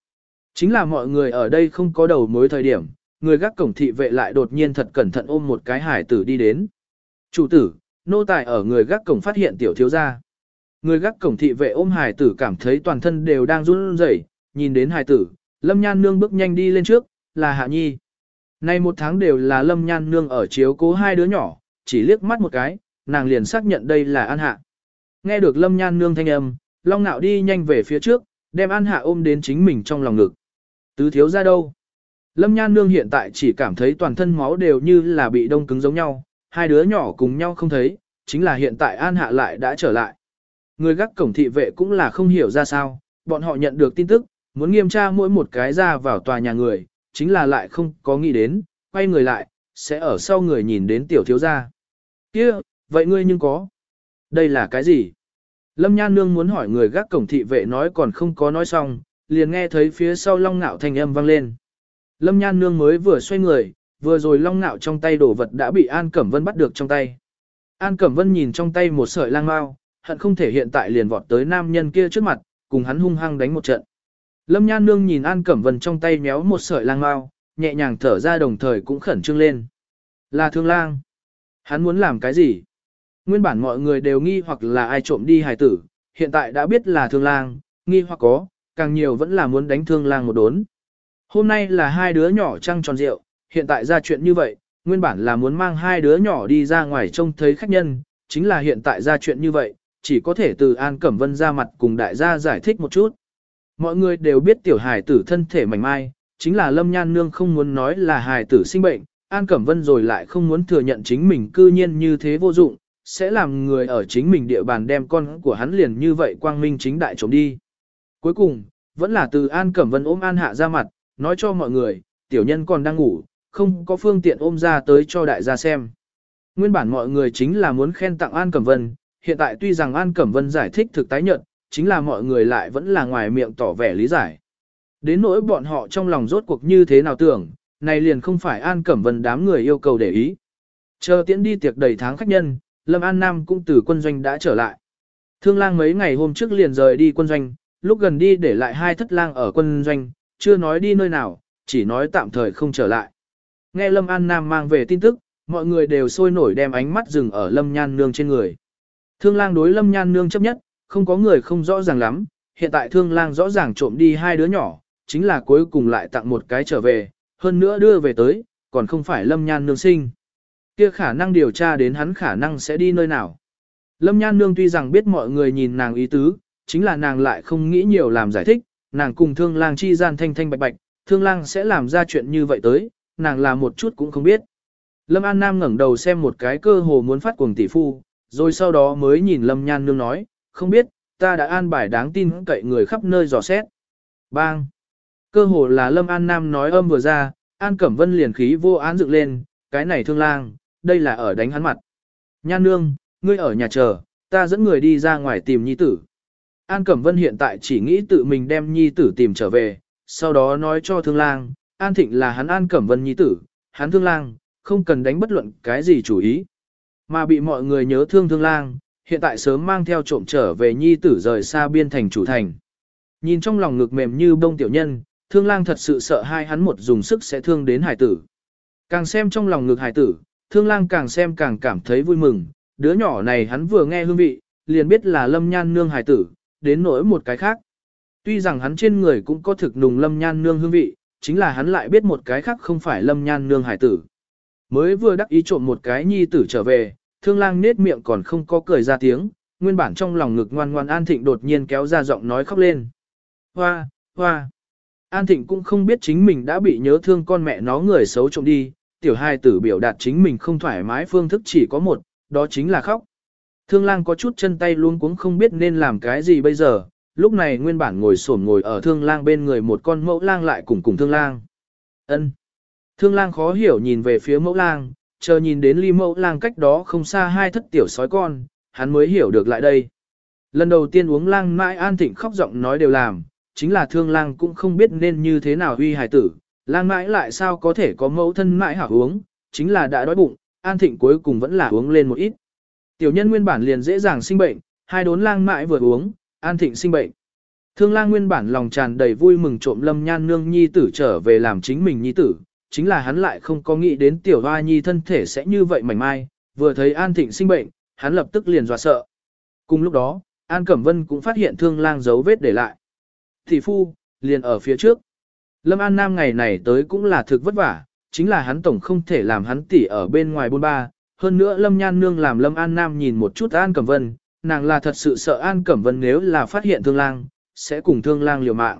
Chính là mọi người ở đây không có đầu mối thời điểm, người gác cổng thị vệ lại đột nhiên thật cẩn thận ôm một cái hải tử đi đến. Chủ tử, nô tài ở người gác cổng phát hiện tiểu thiếu gia. Người gác cổng thị vệ ôm hải tử cảm thấy toàn thân đều đang run rẩy, nhìn đến hải tử, Lâm Nhan Nương bước nhanh đi lên trước, là Hạ Nhi. Nay một tháng đều là Lâm Nhan Nương ở chiếu cố hai đứa nhỏ, chỉ liếc mắt một cái, nàng liền xác nhận đây là An Hạ. Nghe được Lâm Nhan Nương thanh âm, Long Nạo đi nhanh về phía trước, đem An Hạ ôm đến chính mình trong lòng ngực. Tứ thiếu ra đâu? Lâm Nhan Nương hiện tại chỉ cảm thấy toàn thân máu đều như là bị đông cứng giống nhau, hai đứa nhỏ cùng nhau không thấy, chính là hiện tại An Hạ lại đã trở lại. Người gác cổng thị vệ cũng là không hiểu ra sao, bọn họ nhận được tin tức, muốn nghiêm tra mỗi một cái ra vào tòa nhà người, chính là lại không có nghĩ đến, quay người lại, sẽ ở sau người nhìn đến tiểu thiếu gia. kia vậy ngươi nhưng có. Đây là cái gì? Lâm Nhan Nương muốn hỏi người gác cổng thị vệ nói còn không có nói xong, liền nghe thấy phía sau long ngạo thanh âm vang lên. Lâm Nhan Nương mới vừa xoay người, vừa rồi long Nạo trong tay đổ vật đã bị An Cẩm Vân bắt được trong tay. An Cẩm Vân nhìn trong tay một sợi lang mau, hận không thể hiện tại liền vọt tới nam nhân kia trước mặt, cùng hắn hung hăng đánh một trận. Lâm Nhan Nương nhìn An Cẩm Vân trong tay méo một sợi lang mau, nhẹ nhàng thở ra đồng thời cũng khẩn trương lên. Là thương lang. Hắn muốn làm cái gì? Nguyên bản mọi người đều nghi hoặc là ai trộm đi hài tử, hiện tại đã biết là thương lang, nghi hoặc có, càng nhiều vẫn là muốn đánh thương lang một đốn. Hôm nay là hai đứa nhỏ trăng tròn rượu, hiện tại ra chuyện như vậy, nguyên bản là muốn mang hai đứa nhỏ đi ra ngoài trông thấy khách nhân, chính là hiện tại ra chuyện như vậy, chỉ có thể từ An Cẩm Vân ra mặt cùng đại gia giải thích một chút. Mọi người đều biết tiểu hài tử thân thể mảnh mai, chính là Lâm Nhan Nương không muốn nói là hài tử sinh bệnh, An Cẩm Vân rồi lại không muốn thừa nhận chính mình cư nhiên như thế vô dụng, sẽ làm người ở chính mình địa bàn đem con của hắn liền như vậy quang minh chính đại trộm đi. Cuối cùng, vẫn là từ An Cẩm Vân ôm An Hạ ra mặt, nói cho mọi người, tiểu nhân còn đang ngủ, không có phương tiện ôm ra tới cho đại gia xem. Nguyên bản mọi người chính là muốn khen tặng An Cẩm Vân, hiện tại tuy rằng An Cẩm Vân giải thích thực tái nhận, chính là mọi người lại vẫn là ngoài miệng tỏ vẻ lý giải. Đến nỗi bọn họ trong lòng rốt cuộc như thế nào tưởng, này liền không phải An Cẩm Vân đám người yêu cầu để ý. Chờ tiễn đi tiệc đầy tháng khách nhân, Lâm An Nam cũng từ quân doanh đã trở lại. Thương lang mấy ngày hôm trước liền rời đi quân doanh, lúc gần đi để lại hai thất lang ở quân doanh, chưa nói đi nơi nào, chỉ nói tạm thời không trở lại. Nghe Lâm An Nam mang về tin tức, mọi người đều sôi nổi đem ánh mắt dừng ở Lâm Nhan Nương trên người. Thương lang đối Lâm Nhan Nương chấp nhất, không có người không rõ ràng lắm, hiện tại thương lang rõ ràng trộm đi hai đứa nhỏ, chính là cuối cùng lại tặng một cái trở về, hơn nữa đưa về tới, còn không phải Lâm Nhan Nương sinh. Kia khả năng điều tra đến hắn khả năng sẽ đi nơi nào. Lâm Nhan Nương tuy rằng biết mọi người nhìn nàng ý tứ, chính là nàng lại không nghĩ nhiều làm giải thích, nàng cùng thương lang chi gian thanh thanh bạch bạch, thương lang sẽ làm ra chuyện như vậy tới, nàng là một chút cũng không biết. Lâm An Nam ngẩng đầu xem một cái cơ hồ muốn phát cuồng tỷ phu, rồi sau đó mới nhìn Lâm Nhan Nương nói, không biết, ta đã an bài đáng tin cậy người khắp nơi dò xét. Bang! Cơ hồ là Lâm An Nam nói âm vừa ra, An Cẩm Vân liền khí vô án dựng lên, cái này thương lang, đây là ở đánh hắn mặt. Nhan nương, ngươi ở nhà chờ, ta dẫn người đi ra ngoài tìm nhi tử. An Cẩm Vân hiện tại chỉ nghĩ tự mình đem nhi tử tìm trở về, sau đó nói cho thương lang, An Thịnh là hắn An Cẩm Vân nhi tử, hắn thương lang, không cần đánh bất luận cái gì chủ ý. Mà bị mọi người nhớ thương thương lang, hiện tại sớm mang theo trộm trở về nhi tử rời xa biên thành chủ thành. Nhìn trong lòng ngực mềm như bông tiểu nhân, thương lang thật sự sợ hai hắn một dùng sức sẽ thương đến hải tử. Càng xem trong lòng ngực hải tử, thương lang càng xem càng cảm thấy vui mừng, đứa nhỏ này hắn vừa nghe hương vị, liền biết là lâm nhan nương hải tử, đến nỗi một cái khác. Tuy rằng hắn trên người cũng có thực nùng lâm nhan nương hương vị, chính là hắn lại biết một cái khác không phải lâm nhan nương hải tử. Mới vừa đắc ý trộm một cái nhi tử trở về, thương lang nết miệng còn không có cười ra tiếng, nguyên bản trong lòng ngực ngoan ngoan An Thịnh đột nhiên kéo ra giọng nói khóc lên. Hoa, hoa. An Thịnh cũng không biết chính mình đã bị nhớ thương con mẹ nó người xấu trộm đi, tiểu hai tử biểu đạt chính mình không thoải mái phương thức chỉ có một, đó chính là khóc. Thương lang có chút chân tay luôn cũng không biết nên làm cái gì bây giờ, lúc này nguyên bản ngồi xổm ngồi ở thương lang bên người một con mẫu lang lại cùng cùng thương lang. ân Thương lang khó hiểu nhìn về phía mẫu lang, chờ nhìn đến ly mẫu lang cách đó không xa hai thất tiểu sói con, hắn mới hiểu được lại đây. Lần đầu tiên uống lang mãi an thịnh khóc giọng nói đều làm, chính là thương lang cũng không biết nên như thế nào huy hài tử, lang mãi lại sao có thể có mẫu thân mãi hảo uống, chính là đã đói bụng, an thịnh cuối cùng vẫn là uống lên một ít. Tiểu nhân nguyên bản liền dễ dàng sinh bệnh, hai đốn lang mãi vừa uống, an thịnh sinh bệnh. Thương lang nguyên bản lòng tràn đầy vui mừng trộm lâm nhan nương nhi tử trở về làm chính mình nhi tử, chính là hắn lại không có nghĩ đến tiểu hoa nhi thân thể sẽ như vậy mảnh mai, vừa thấy an thịnh sinh bệnh, hắn lập tức liền dọa sợ. Cùng lúc đó, An Cẩm Vân cũng phát hiện thương lang dấu vết để lại. Thị phu, liền ở phía trước. Lâm An Nam ngày này tới cũng là thực vất vả, chính là hắn tổng không thể làm hắn tỉ ở bên ngoài bôn ba. Hơn nữa Lâm Nhan Nương làm Lâm An Nam nhìn một chút An Cẩm Vân, nàng là thật sự sợ An Cẩm Vân nếu là phát hiện thương lang, sẽ cùng thương lang liều mạng.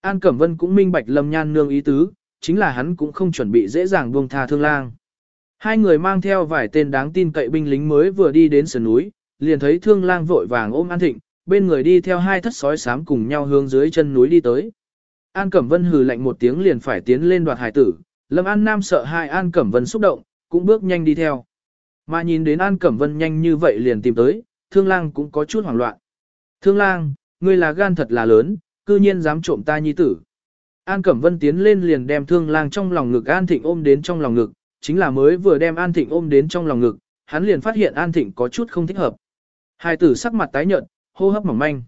An Cẩm Vân cũng minh bạch Lâm Nhan Nương ý tứ, chính là hắn cũng không chuẩn bị dễ dàng buông tha thương lang. Hai người mang theo vài tên đáng tin cậy binh lính mới vừa đi đến sườn núi, liền thấy thương lang vội vàng ôm An Thịnh, bên người đi theo hai thất sói xám cùng nhau hướng dưới chân núi đi tới. An Cẩm Vân hừ lạnh một tiếng liền phải tiến lên đoạt hải tử, Lâm An Nam sợ hai An Cẩm Vân xúc động, cũng bước nhanh đi theo. Mà nhìn đến An Cẩm Vân nhanh như vậy liền tìm tới, thương lang cũng có chút hoảng loạn. Thương lang, ngươi là gan thật là lớn, cư nhiên dám trộm ta nhi tử. An Cẩm Vân tiến lên liền đem thương lang trong lòng ngực An Thịnh ôm đến trong lòng ngực, chính là mới vừa đem An Thịnh ôm đến trong lòng ngực, hắn liền phát hiện An Thịnh có chút không thích hợp. Hải tử sắc mặt tái nhợt, hô hấp mỏng manh.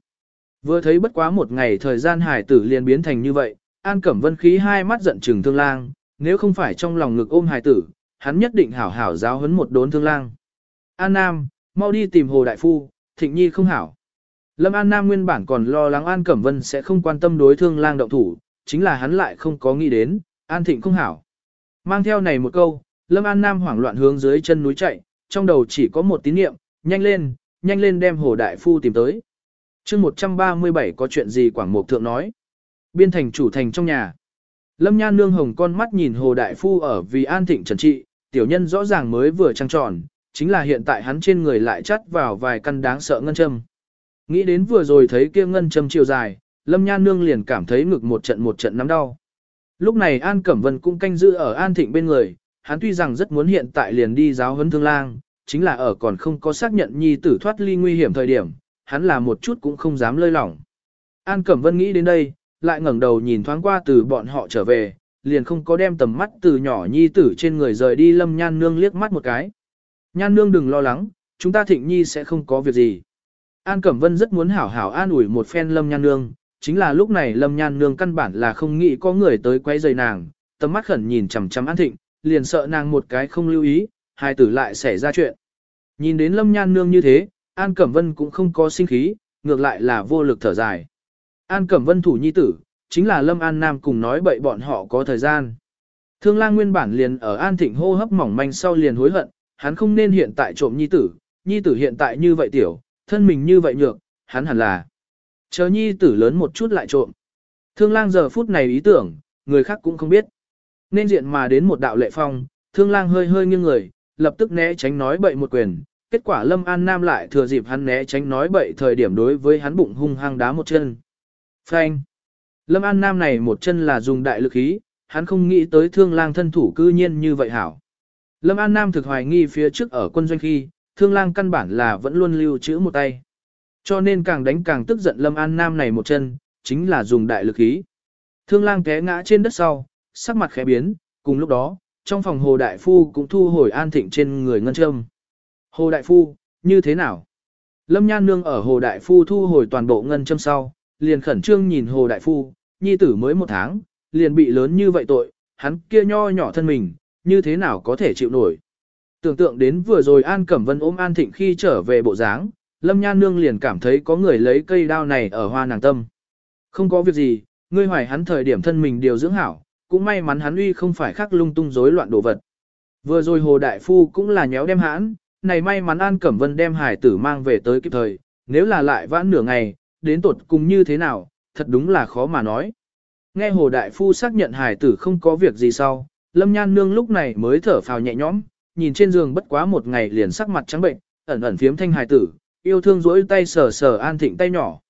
Vừa thấy bất quá một ngày thời gian hải tử liền biến thành như vậy, An Cẩm Vân khí hai mắt giận trừng thương lang, nếu không phải trong lòng ngực ôm hải tử, hắn nhất định hảo hảo giáo huấn một đốn thương lang. An Nam, mau đi tìm Hồ Đại Phu, Thịnh Nhi không hảo. Lâm An Nam nguyên bản còn lo lắng An Cẩm Vân sẽ không quan tâm đối thương lang động thủ, chính là hắn lại không có nghĩ đến, An Thịnh không hảo. Mang theo này một câu, Lâm An Nam hoảng loạn hướng dưới chân núi chạy, trong đầu chỉ có một tín niệm, nhanh lên, nhanh lên đem Hồ Đại Phu tìm tới. chương 137 có chuyện gì Quảng Mục Thượng nói. Biên thành chủ thành trong nhà. Lâm Nhan nương hồng con mắt nhìn Hồ Đại Phu ở vì an thịnh trần trị, tiểu nhân rõ ràng mới vừa trăng tròn, chính là hiện tại hắn trên người lại chắt vào vài căn đáng sợ ngân châm. Nghĩ đến vừa rồi thấy kia ngân châm chiều dài, Lâm Nhan nương liền cảm thấy ngực một trận một trận nắm đau. Lúc này An Cẩm Vân cũng canh giữ ở An Thịnh bên người, hắn tuy rằng rất muốn hiện tại liền đi giáo huấn thương lang, chính là ở còn không có xác nhận nhi tử thoát ly nguy hiểm thời điểm, hắn là một chút cũng không dám lơi lỏng. An Cẩm Vân nghĩ đến đây, lại ngẩng đầu nhìn thoáng qua từ bọn họ trở về, liền không có đem tầm mắt từ nhỏ nhi tử trên người rời đi lâm nhan nương liếc mắt một cái. Nhan nương đừng lo lắng, chúng ta thịnh nhi sẽ không có việc gì. An Cẩm Vân rất muốn hảo hảo an ủi một phen lâm nhan nương, chính là lúc này lâm nhan nương căn bản là không nghĩ có người tới quay rầy nàng, tầm mắt khẩn nhìn chằm chằm an thịnh, liền sợ nàng một cái không lưu ý, hai tử lại xảy ra chuyện. Nhìn đến lâm nhan nương như thế, An Cẩm Vân cũng không có sinh khí, ngược lại là vô lực thở dài. An Cẩm Vân thủ nhi tử, chính là Lâm An Nam cùng nói bậy bọn họ có thời gian. Thương lang nguyên bản liền ở An Thịnh hô hấp mỏng manh sau liền hối hận, hắn không nên hiện tại trộm nhi tử, nhi tử hiện tại như vậy tiểu, thân mình như vậy nhược, hắn hẳn là. Chờ nhi tử lớn một chút lại trộm. Thương lang giờ phút này ý tưởng, người khác cũng không biết. Nên diện mà đến một đạo lệ phong, thương lang hơi hơi nghiêng người, lập tức né tránh nói bậy một quyền. Kết quả Lâm An Nam lại thừa dịp hắn né tránh nói bậy thời điểm đối với hắn bụng hung hăng đá một chân. Phanh. Lâm An Nam này một chân là dùng đại lực khí, hắn không nghĩ tới thương lang thân thủ cư nhiên như vậy hảo. Lâm An Nam thực hoài nghi phía trước ở quân doanh khi, thương lang căn bản là vẫn luôn lưu trữ một tay. Cho nên càng đánh càng tức giận Lâm An Nam này một chân, chính là dùng đại lực khí. Thương lang té ngã trên đất sau, sắc mặt khẽ biến, cùng lúc đó, trong phòng Hồ Đại Phu cũng thu hồi an thịnh trên người ngân châm. Hồ Đại Phu, như thế nào? Lâm Nhan Nương ở Hồ Đại Phu thu hồi toàn bộ ngân châm sau, liền khẩn trương nhìn Hồ Đại Phu, nhi tử mới một tháng, liền bị lớn như vậy tội, hắn kia nho nhỏ thân mình, như thế nào có thể chịu nổi. Tưởng tượng đến vừa rồi An Cẩm Vân ôm An Thịnh khi trở về bộ dáng, Lâm Nhan Nương liền cảm thấy có người lấy cây đao này ở hoa nàng tâm. Không có việc gì, ngươi hoài hắn thời điểm thân mình điều dưỡng hảo, cũng may mắn hắn uy không phải khắc lung tung rối loạn đồ vật. Vừa rồi Hồ Đại Phu cũng là nhéo đem hãn, này may mắn An Cẩm Vân đem hải tử mang về tới kịp thời, nếu là lại vãn nửa ngày, đến tột cùng như thế nào, thật đúng là khó mà nói. Nghe Hồ Đại Phu xác nhận hải tử không có việc gì sau, Lâm Nhan Nương lúc này mới thở phào nhẹ nhõm, nhìn trên giường bất quá một ngày liền sắc mặt trắng bệnh, ẩn ẩn phiếm thanh hải tử, yêu thương rỗi tay sờ sờ An Thịnh tay nhỏ.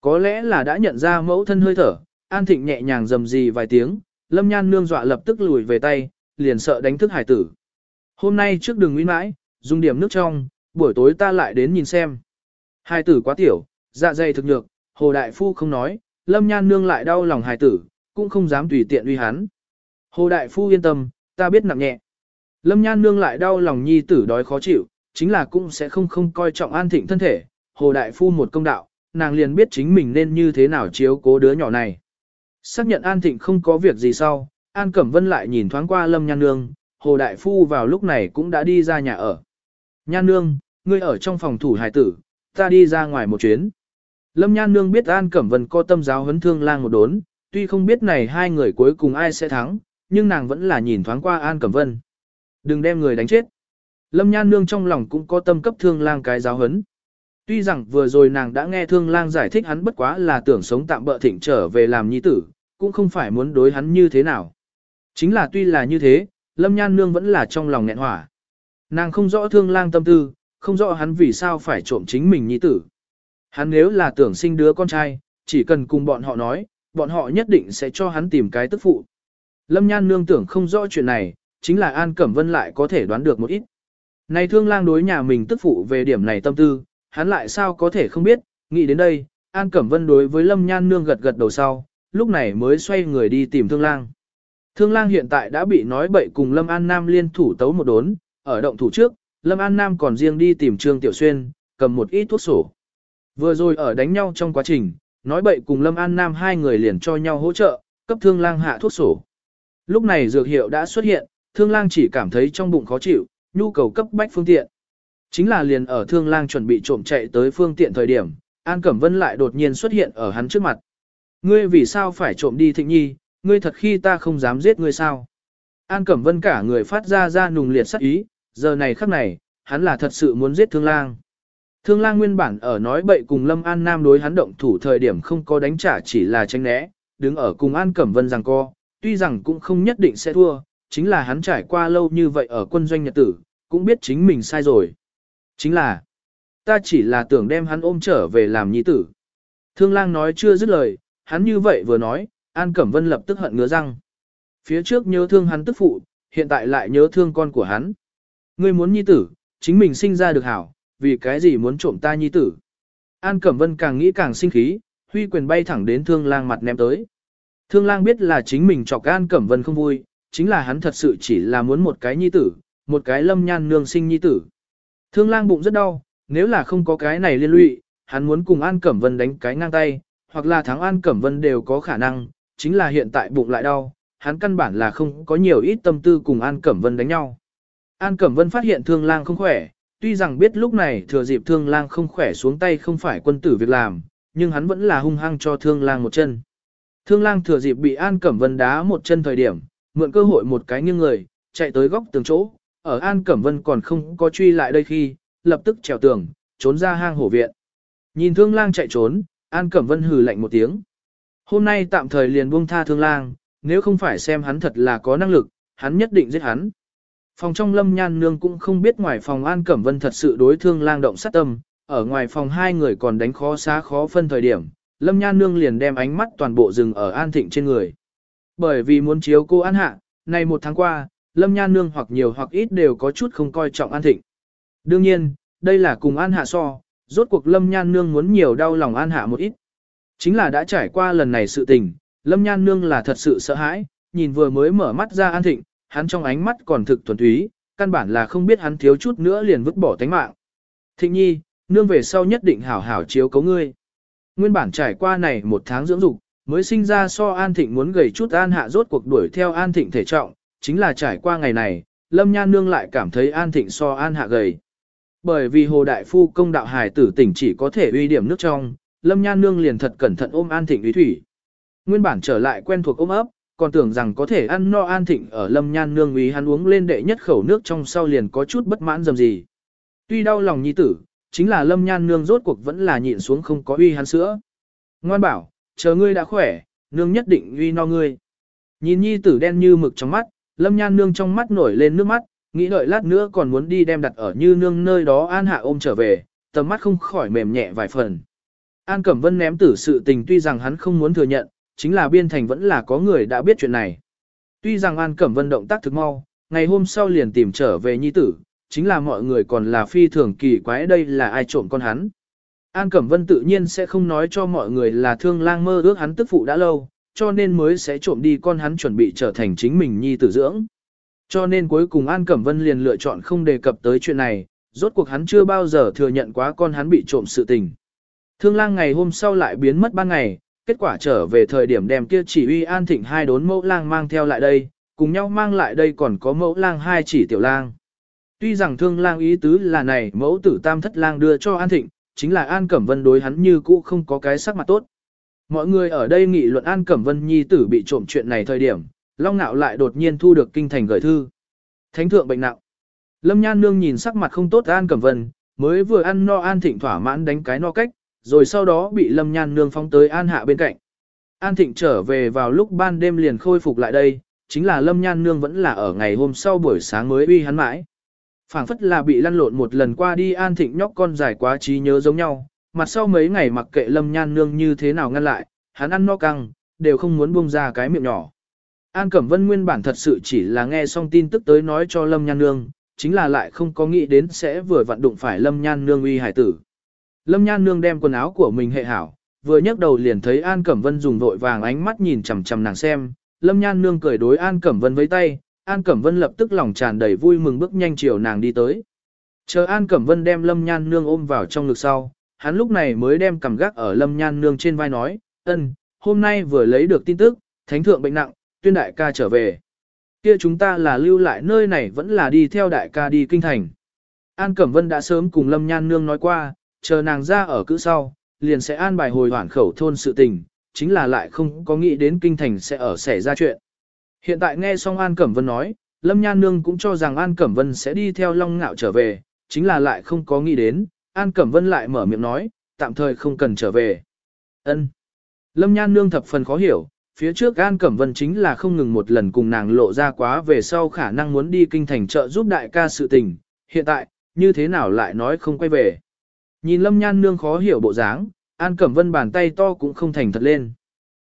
Có lẽ là đã nhận ra mẫu thân hơi thở, An Thịnh nhẹ nhàng dầm gì vài tiếng, Lâm Nhan Nương dọa lập tức lùi về tay, liền sợ đánh thức hải tử. Hôm nay trước đường nguyên mãi, dùng điểm nước trong, buổi tối ta lại đến nhìn xem. Hải tử quá tiểu, dạ dày thực nhược, Hồ Đại Phu không nói, Lâm Nhan Nương lại đau lòng hài tử, cũng không dám tùy tiện uy hắn. Hồ Đại Phu yên tâm, ta biết nặng nhẹ. Lâm Nhan Nương lại đau lòng nhi tử đói khó chịu, chính là cũng sẽ không không coi trọng An Thịnh thân thể, Hồ Đại Phu một công đạo, nàng liền biết chính mình nên như thế nào chiếu cố đứa nhỏ này. Xác nhận An Thịnh không có việc gì sau, An Cẩm Vân lại nhìn thoáng qua Lâm Nhan Nương, Hồ Đại Phu vào lúc này cũng đã đi ra nhà ở. Nhan Nương, ngươi ở trong phòng thủ hải tử, ta đi ra ngoài một chuyến. Lâm Nhan Nương biết An Cẩm Vân có tâm giáo huấn thương lang một đốn, tuy không biết này hai người cuối cùng ai sẽ thắng, nhưng nàng vẫn là nhìn thoáng qua An Cẩm Vân. Đừng đem người đánh chết. Lâm Nhan Nương trong lòng cũng có tâm cấp thương lang cái giáo huấn. Tuy rằng vừa rồi nàng đã nghe thương lang giải thích hắn bất quá là tưởng sống tạm bỡ thịnh trở về làm nhi tử, cũng không phải muốn đối hắn như thế nào. Chính là tuy là như thế, Lâm Nhan Nương vẫn là trong lòng nghẹn hỏa. Nàng không rõ thương lang tâm tư, không rõ hắn vì sao phải trộm chính mình nhi tử. Hắn nếu là tưởng sinh đứa con trai, chỉ cần cùng bọn họ nói, bọn họ nhất định sẽ cho hắn tìm cái tức phụ. Lâm Nhan Nương tưởng không rõ chuyện này, chính là An Cẩm Vân lại có thể đoán được một ít. Này thương lang đối nhà mình tức phụ về điểm này tâm tư, hắn lại sao có thể không biết, nghĩ đến đây, An Cẩm Vân đối với Lâm Nhan Nương gật gật đầu sau, lúc này mới xoay người đi tìm thương lang. Thương lang hiện tại đã bị nói bậy cùng Lâm An Nam liên thủ tấu một đốn, ở động thủ trước, Lâm An Nam còn riêng đi tìm Trương Tiểu Xuyên, cầm một ít thuốc sổ. Vừa rồi ở đánh nhau trong quá trình, nói bậy cùng Lâm An Nam hai người liền cho nhau hỗ trợ, cấp thương lang hạ thuốc sổ. Lúc này dược hiệu đã xuất hiện, thương lang chỉ cảm thấy trong bụng khó chịu, nhu cầu cấp bách phương tiện. Chính là liền ở thương lang chuẩn bị trộm chạy tới phương tiện thời điểm, An Cẩm Vân lại đột nhiên xuất hiện ở hắn trước mặt. Ngươi vì sao phải trộm đi thịnh nhi, ngươi thật khi ta không dám giết ngươi sao? An Cẩm Vân cả người phát ra ra nùng liệt sắc ý, giờ này khắc này, hắn là thật sự muốn giết thương lang. Thương lang nguyên bản ở nói bậy cùng Lâm An Nam đối hắn động thủ thời điểm không có đánh trả chỉ là tranh né, đứng ở cùng An Cẩm Vân rằng co, tuy rằng cũng không nhất định sẽ thua, chính là hắn trải qua lâu như vậy ở quân doanh nhật tử, cũng biết chính mình sai rồi. Chính là, ta chỉ là tưởng đem hắn ôm trở về làm nhi tử. Thương lang nói chưa dứt lời, hắn như vậy vừa nói, An Cẩm Vân lập tức hận ngứa răng. Phía trước nhớ thương hắn tức phụ, hiện tại lại nhớ thương con của hắn. Ngươi muốn nhi tử, chính mình sinh ra được hảo, vì cái gì muốn trộm ta nhi tử. An Cẩm Vân càng nghĩ càng sinh khí, huy quyền bay thẳng đến thương lang mặt ném tới. Thương lang biết là chính mình chọc An Cẩm Vân không vui, chính là hắn thật sự chỉ là muốn một cái nhi tử, một cái lâm nhan nương sinh nhi tử. Thương lang bụng rất đau, nếu là không có cái này liên lụy, hắn muốn cùng An Cẩm Vân đánh cái ngang tay, hoặc là thắng An Cẩm Vân đều có khả năng, chính là hiện tại bụng lại đau, hắn căn bản là không có nhiều ít tâm tư cùng An Cẩm Vân đánh nhau. An Cẩm Vân phát hiện thương lang không khỏe, tuy rằng biết lúc này thừa dịp thương lang không khỏe xuống tay không phải quân tử việc làm, nhưng hắn vẫn là hung hăng cho thương lang một chân. Thương lang thừa dịp bị An Cẩm Vân đá một chân thời điểm, mượn cơ hội một cái nghiêng người, chạy tới góc tường chỗ, ở An Cẩm Vân còn không có truy lại đây khi, lập tức trèo tường, trốn ra hang hổ viện. Nhìn thương lang chạy trốn, An Cẩm Vân hừ lạnh một tiếng. Hôm nay tạm thời liền buông tha thương lang, nếu không phải xem hắn thật là có năng lực, hắn nhất định giết hắn. Phòng trong lâm nhan nương cũng không biết ngoài phòng An Cẩm Vân thật sự đối thương lang động sát tâm, ở ngoài phòng hai người còn đánh khó xá khó phân thời điểm, lâm nhan nương liền đem ánh mắt toàn bộ rừng ở An Thịnh trên người. Bởi vì muốn chiếu cô An Hạ, này một tháng qua, lâm nhan nương hoặc nhiều hoặc ít đều có chút không coi trọng An Thịnh. Đương nhiên, đây là cùng An Hạ so, rốt cuộc lâm nhan nương muốn nhiều đau lòng An Hạ một ít. Chính là đã trải qua lần này sự tình, lâm nhan nương là thật sự sợ hãi, nhìn vừa mới mở mắt ra An Thịnh, hắn trong ánh mắt còn thực thuần túy, căn bản là không biết hắn thiếu chút nữa liền vứt bỏ tánh mạng. Thịnh nhi, nương về sau nhất định hảo hảo chiếu cấu ngươi. Nguyên bản trải qua này một tháng dưỡng dục, mới sinh ra so An Thịnh muốn gầy chút An Hạ rốt cuộc đuổi theo An Thịnh thể trọng, chính là trải qua ngày này, Lâm Nhan Nương lại cảm thấy An Thịnh so An Hạ gầy. Bởi vì Hồ Đại Phu công đạo hải tử tỉnh chỉ có thể uy điểm nước trong, Lâm Nhan Nương liền thật cẩn thận ôm An Thịnh uy thủy. Nguyên bản trở lại quen thuộc ôm ấp, còn tưởng rằng có thể ăn no An Thịnh ở Lâm Nhan Nương uy hắn uống lên đệ nhất khẩu nước trong sau liền có chút bất mãn dầm gì. Tuy đau lòng nhi tử, chính là Lâm Nhan Nương rốt cuộc vẫn là nhịn xuống không có uy hắn sữa. Ngoan bảo, chờ ngươi đã khỏe, nương nhất định uy no ngươi. Nhìn nhi tử đen như mực trong mắt, Lâm Nhan Nương trong mắt nổi lên nước mắt, nghĩ đợi lát nữa còn muốn đi đem đặt ở như nương nơi đó An Hạ ôm trở về, tầm mắt không khỏi mềm nhẹ vài phần. An Cẩm Vân ném tử sự tình tuy rằng hắn không muốn thừa nhận, chính là biên thành vẫn là có người đã biết chuyện này. Tuy rằng An Cẩm Vân động tác thực mau, ngày hôm sau liền tìm trở về nhi tử, chính là mọi người còn là phi thường kỳ quái đây là ai trộm con hắn. An Cẩm Vân tự nhiên sẽ không nói cho mọi người là thương lang mơ ước hắn tức phụ đã lâu, cho nên mới sẽ trộm đi con hắn chuẩn bị trở thành chính mình nhi tử dưỡng. Cho nên cuối cùng An Cẩm Vân liền lựa chọn không đề cập tới chuyện này, rốt cuộc hắn chưa bao giờ thừa nhận quá con hắn bị trộm sự tình. Thương lang ngày hôm sau lại biến mất ban ngày, kết quả trở về thời điểm đem kia chỉ uy an thịnh hai đốn mẫu lang mang theo lại đây, cùng nhau mang lại đây còn có mẫu lang hai chỉ tiểu lang. Tuy rằng thương lang ý tứ là này mẫu tử tam thất lang đưa cho an thịnh, chính là an cẩm vân đối hắn như cũ không có cái sắc mặt tốt. Mọi người ở đây nghị luận an cẩm vân nhi tử bị trộm chuyện này thời điểm, long nạo lại đột nhiên thu được kinh thành gửi thư. Thánh thượng bệnh nặng. Lâm Nhan Nương nhìn sắc mặt không tốt An Cẩm Vân, mới vừa ăn no An Thịnh thỏa mãn đánh cái no cách, rồi sau đó bị Lâm Nhan Nương phóng tới An Hạ bên cạnh. An Thịnh trở về vào lúc ban đêm liền khôi phục lại đây, chính là Lâm Nhan Nương vẫn là ở ngày hôm sau buổi sáng mới uy hắn mãi. phảng phất là bị lăn lộn một lần qua đi An Thịnh nhóc con dài quá trí nhớ giống nhau, mặt sau mấy ngày mặc kệ Lâm Nhan Nương như thế nào ngăn lại, hắn ăn no căng, đều không muốn buông ra cái miệng nhỏ. An Cẩm Vân nguyên bản thật sự chỉ là nghe xong tin tức tới nói cho Lâm Nhan Nương, chính là lại không có nghĩ đến sẽ vừa vặn đụng phải Lâm Nhan Nương uy hải tử. Lâm Nhan Nương đem quần áo của mình hệ hảo, vừa nhấc đầu liền thấy An Cẩm Vân dùng vội vàng ánh mắt nhìn chằm chằm nàng xem, Lâm Nhan Nương cười đối An Cẩm Vân với tay, An Cẩm Vân lập tức lòng tràn đầy vui mừng bước nhanh chiều nàng đi tới. Chờ An Cẩm Vân đem Lâm Nhan Nương ôm vào trong ngực sau, hắn lúc này mới đem cầm gác ở Lâm Nhan Nương trên vai nói, ân, hôm nay vừa lấy được tin tức, thánh thượng bệnh nặng, tuyên đại ca trở về. Kia chúng ta là lưu lại nơi này vẫn là đi theo đại ca đi kinh thành. An Cẩm Vân đã sớm cùng Lâm Nhan Nương nói qua, chờ nàng ra ở cữ sau, liền sẽ an bài hồi hoản khẩu thôn sự tình, chính là lại không có nghĩ đến kinh thành sẽ ở xảy ra chuyện. Hiện tại nghe xong An Cẩm Vân nói, Lâm Nhan Nương cũng cho rằng An Cẩm Vân sẽ đi theo Long Ngạo trở về, chính là lại không có nghĩ đến, An Cẩm Vân lại mở miệng nói, tạm thời không cần trở về. ân Lâm Nhan Nương thập phần khó hiểu, phía trước An Cẩm Vân chính là không ngừng một lần cùng nàng lộ ra quá về sau khả năng muốn đi kinh thành trợ giúp đại ca sự tình, hiện tại, như thế nào lại nói không quay về. Nhìn Lâm Nhan Nương khó hiểu bộ dáng, An Cẩm Vân bàn tay to cũng không thành thật lên.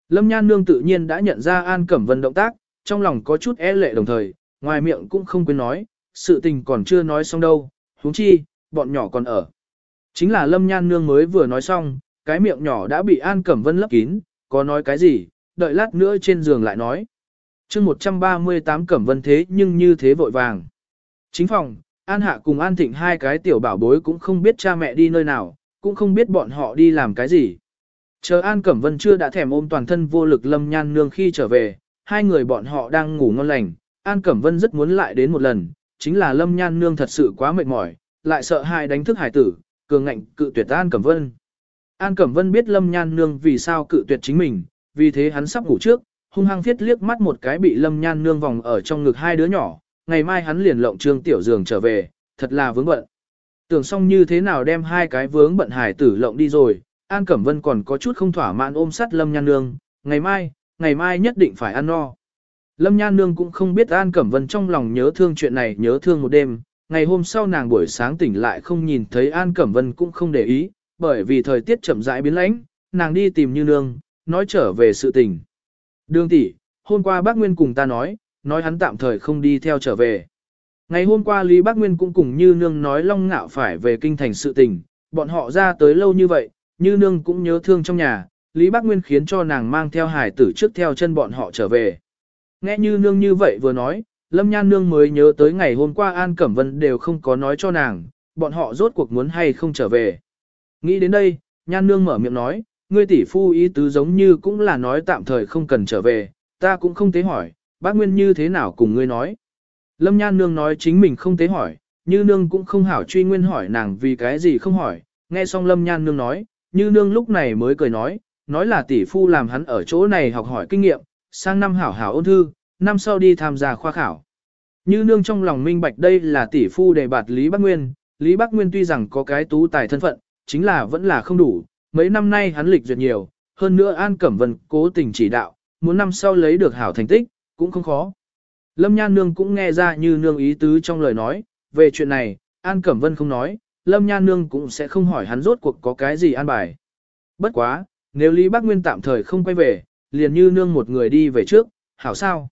Lâm Nhan Nương tự nhiên đã nhận ra An Cẩm Vân động tác, trong lòng có chút e lệ đồng thời, ngoài miệng cũng không quên nói, sự tình còn chưa nói xong đâu, huống chi, bọn nhỏ còn ở. Chính là Lâm Nhan Nương mới vừa nói xong, cái miệng nhỏ đã bị An Cẩm Vân lấp kín, có nói cái gì, đợi lát nữa trên giường lại nói. chương 138 Cẩm Vân thế nhưng như thế vội vàng. Chính phòng, An Hạ cùng An Thịnh hai cái tiểu bảo bối cũng không biết cha mẹ đi nơi nào, cũng không biết bọn họ đi làm cái gì. Chờ An Cẩm Vân chưa đã thèm ôm toàn thân vô lực lâm nhan nương khi trở về, hai người bọn họ đang ngủ ngon lành, An Cẩm Vân rất muốn lại đến một lần, chính là lâm nhan nương thật sự quá mệt mỏi, lại sợ hai đánh thức hải tử, cường ngạnh cự tuyệt An Cẩm Vân. An Cẩm Vân biết lâm nhan nương vì sao cự tuyệt chính mình, vì thế hắn sắp ngủ trước, hung hăng thiết liếc mắt một cái bị lâm nhan nương vòng ở trong ngực hai đứa nhỏ, ngày mai hắn liền lộng trương tiểu giường trở về, thật là vướng bận. Tưởng xong như thế nào đem hai cái vướng bận hải tử lộng đi rồi, An Cẩm Vân còn có chút không thỏa mãn ôm sát lâm nhan nương, ngày mai, ngày mai nhất định phải ăn no. Lâm Nhan Nương cũng không biết An Cẩm Vân trong lòng nhớ thương chuyện này nhớ thương một đêm, ngày hôm sau nàng buổi sáng tỉnh lại không nhìn thấy An Cẩm Vân cũng không để ý, bởi vì thời tiết chậm rãi biến lãnh, nàng đi tìm Như Nương, nói trở về sự tình. Đường tỷ, hôm qua bác Nguyên cùng ta nói, nói hắn tạm thời không đi theo trở về. Ngày hôm qua Lý Bác Nguyên cũng cùng Như Nương nói Long Ngạo phải về kinh thành sự tình, bọn họ ra tới lâu như vậy, Như Nương cũng nhớ thương trong nhà, Lý Bác Nguyên khiến cho nàng mang theo hải tử trước theo chân bọn họ trở về. Nghe Như Nương như vậy vừa nói, Lâm Nhan Nương mới nhớ tới ngày hôm qua An Cẩm Vân đều không có nói cho nàng, bọn họ rốt cuộc muốn hay không trở về. Nghĩ đến đây, Nhan Nương mở miệng nói, ngươi tỷ phu ý tứ giống như cũng là nói tạm thời không cần trở về, ta cũng không tế hỏi, bác Nguyên như thế nào cùng ngươi nói. Lâm Nhan Nương nói chính mình không tế hỏi, như Nương cũng không hảo truy nguyên hỏi nàng vì cái gì không hỏi, nghe xong Lâm Nhan Nương nói, như Nương lúc này mới cười nói, nói là tỷ phu làm hắn ở chỗ này học hỏi kinh nghiệm, sang năm hảo hảo ôn thư, năm sau đi tham gia khoa khảo. Như Nương trong lòng minh bạch đây là tỷ phu đề bạt Lý Bác Nguyên, Lý Bác Nguyên tuy rằng có cái tú tài thân phận, chính là vẫn là không đủ, mấy năm nay hắn lịch duyệt nhiều, hơn nữa An Cẩm Vân cố tình chỉ đạo, muốn năm sau lấy được hảo thành tích, cũng không khó. Lâm Nhan Nương cũng nghe ra như nương ý tứ trong lời nói, về chuyện này, An Cẩm Vân không nói, Lâm Nhan Nương cũng sẽ không hỏi hắn rốt cuộc có cái gì an bài. Bất quá, nếu Lý Bác Nguyên tạm thời không quay về, liền như nương một người đi về trước, hảo sao?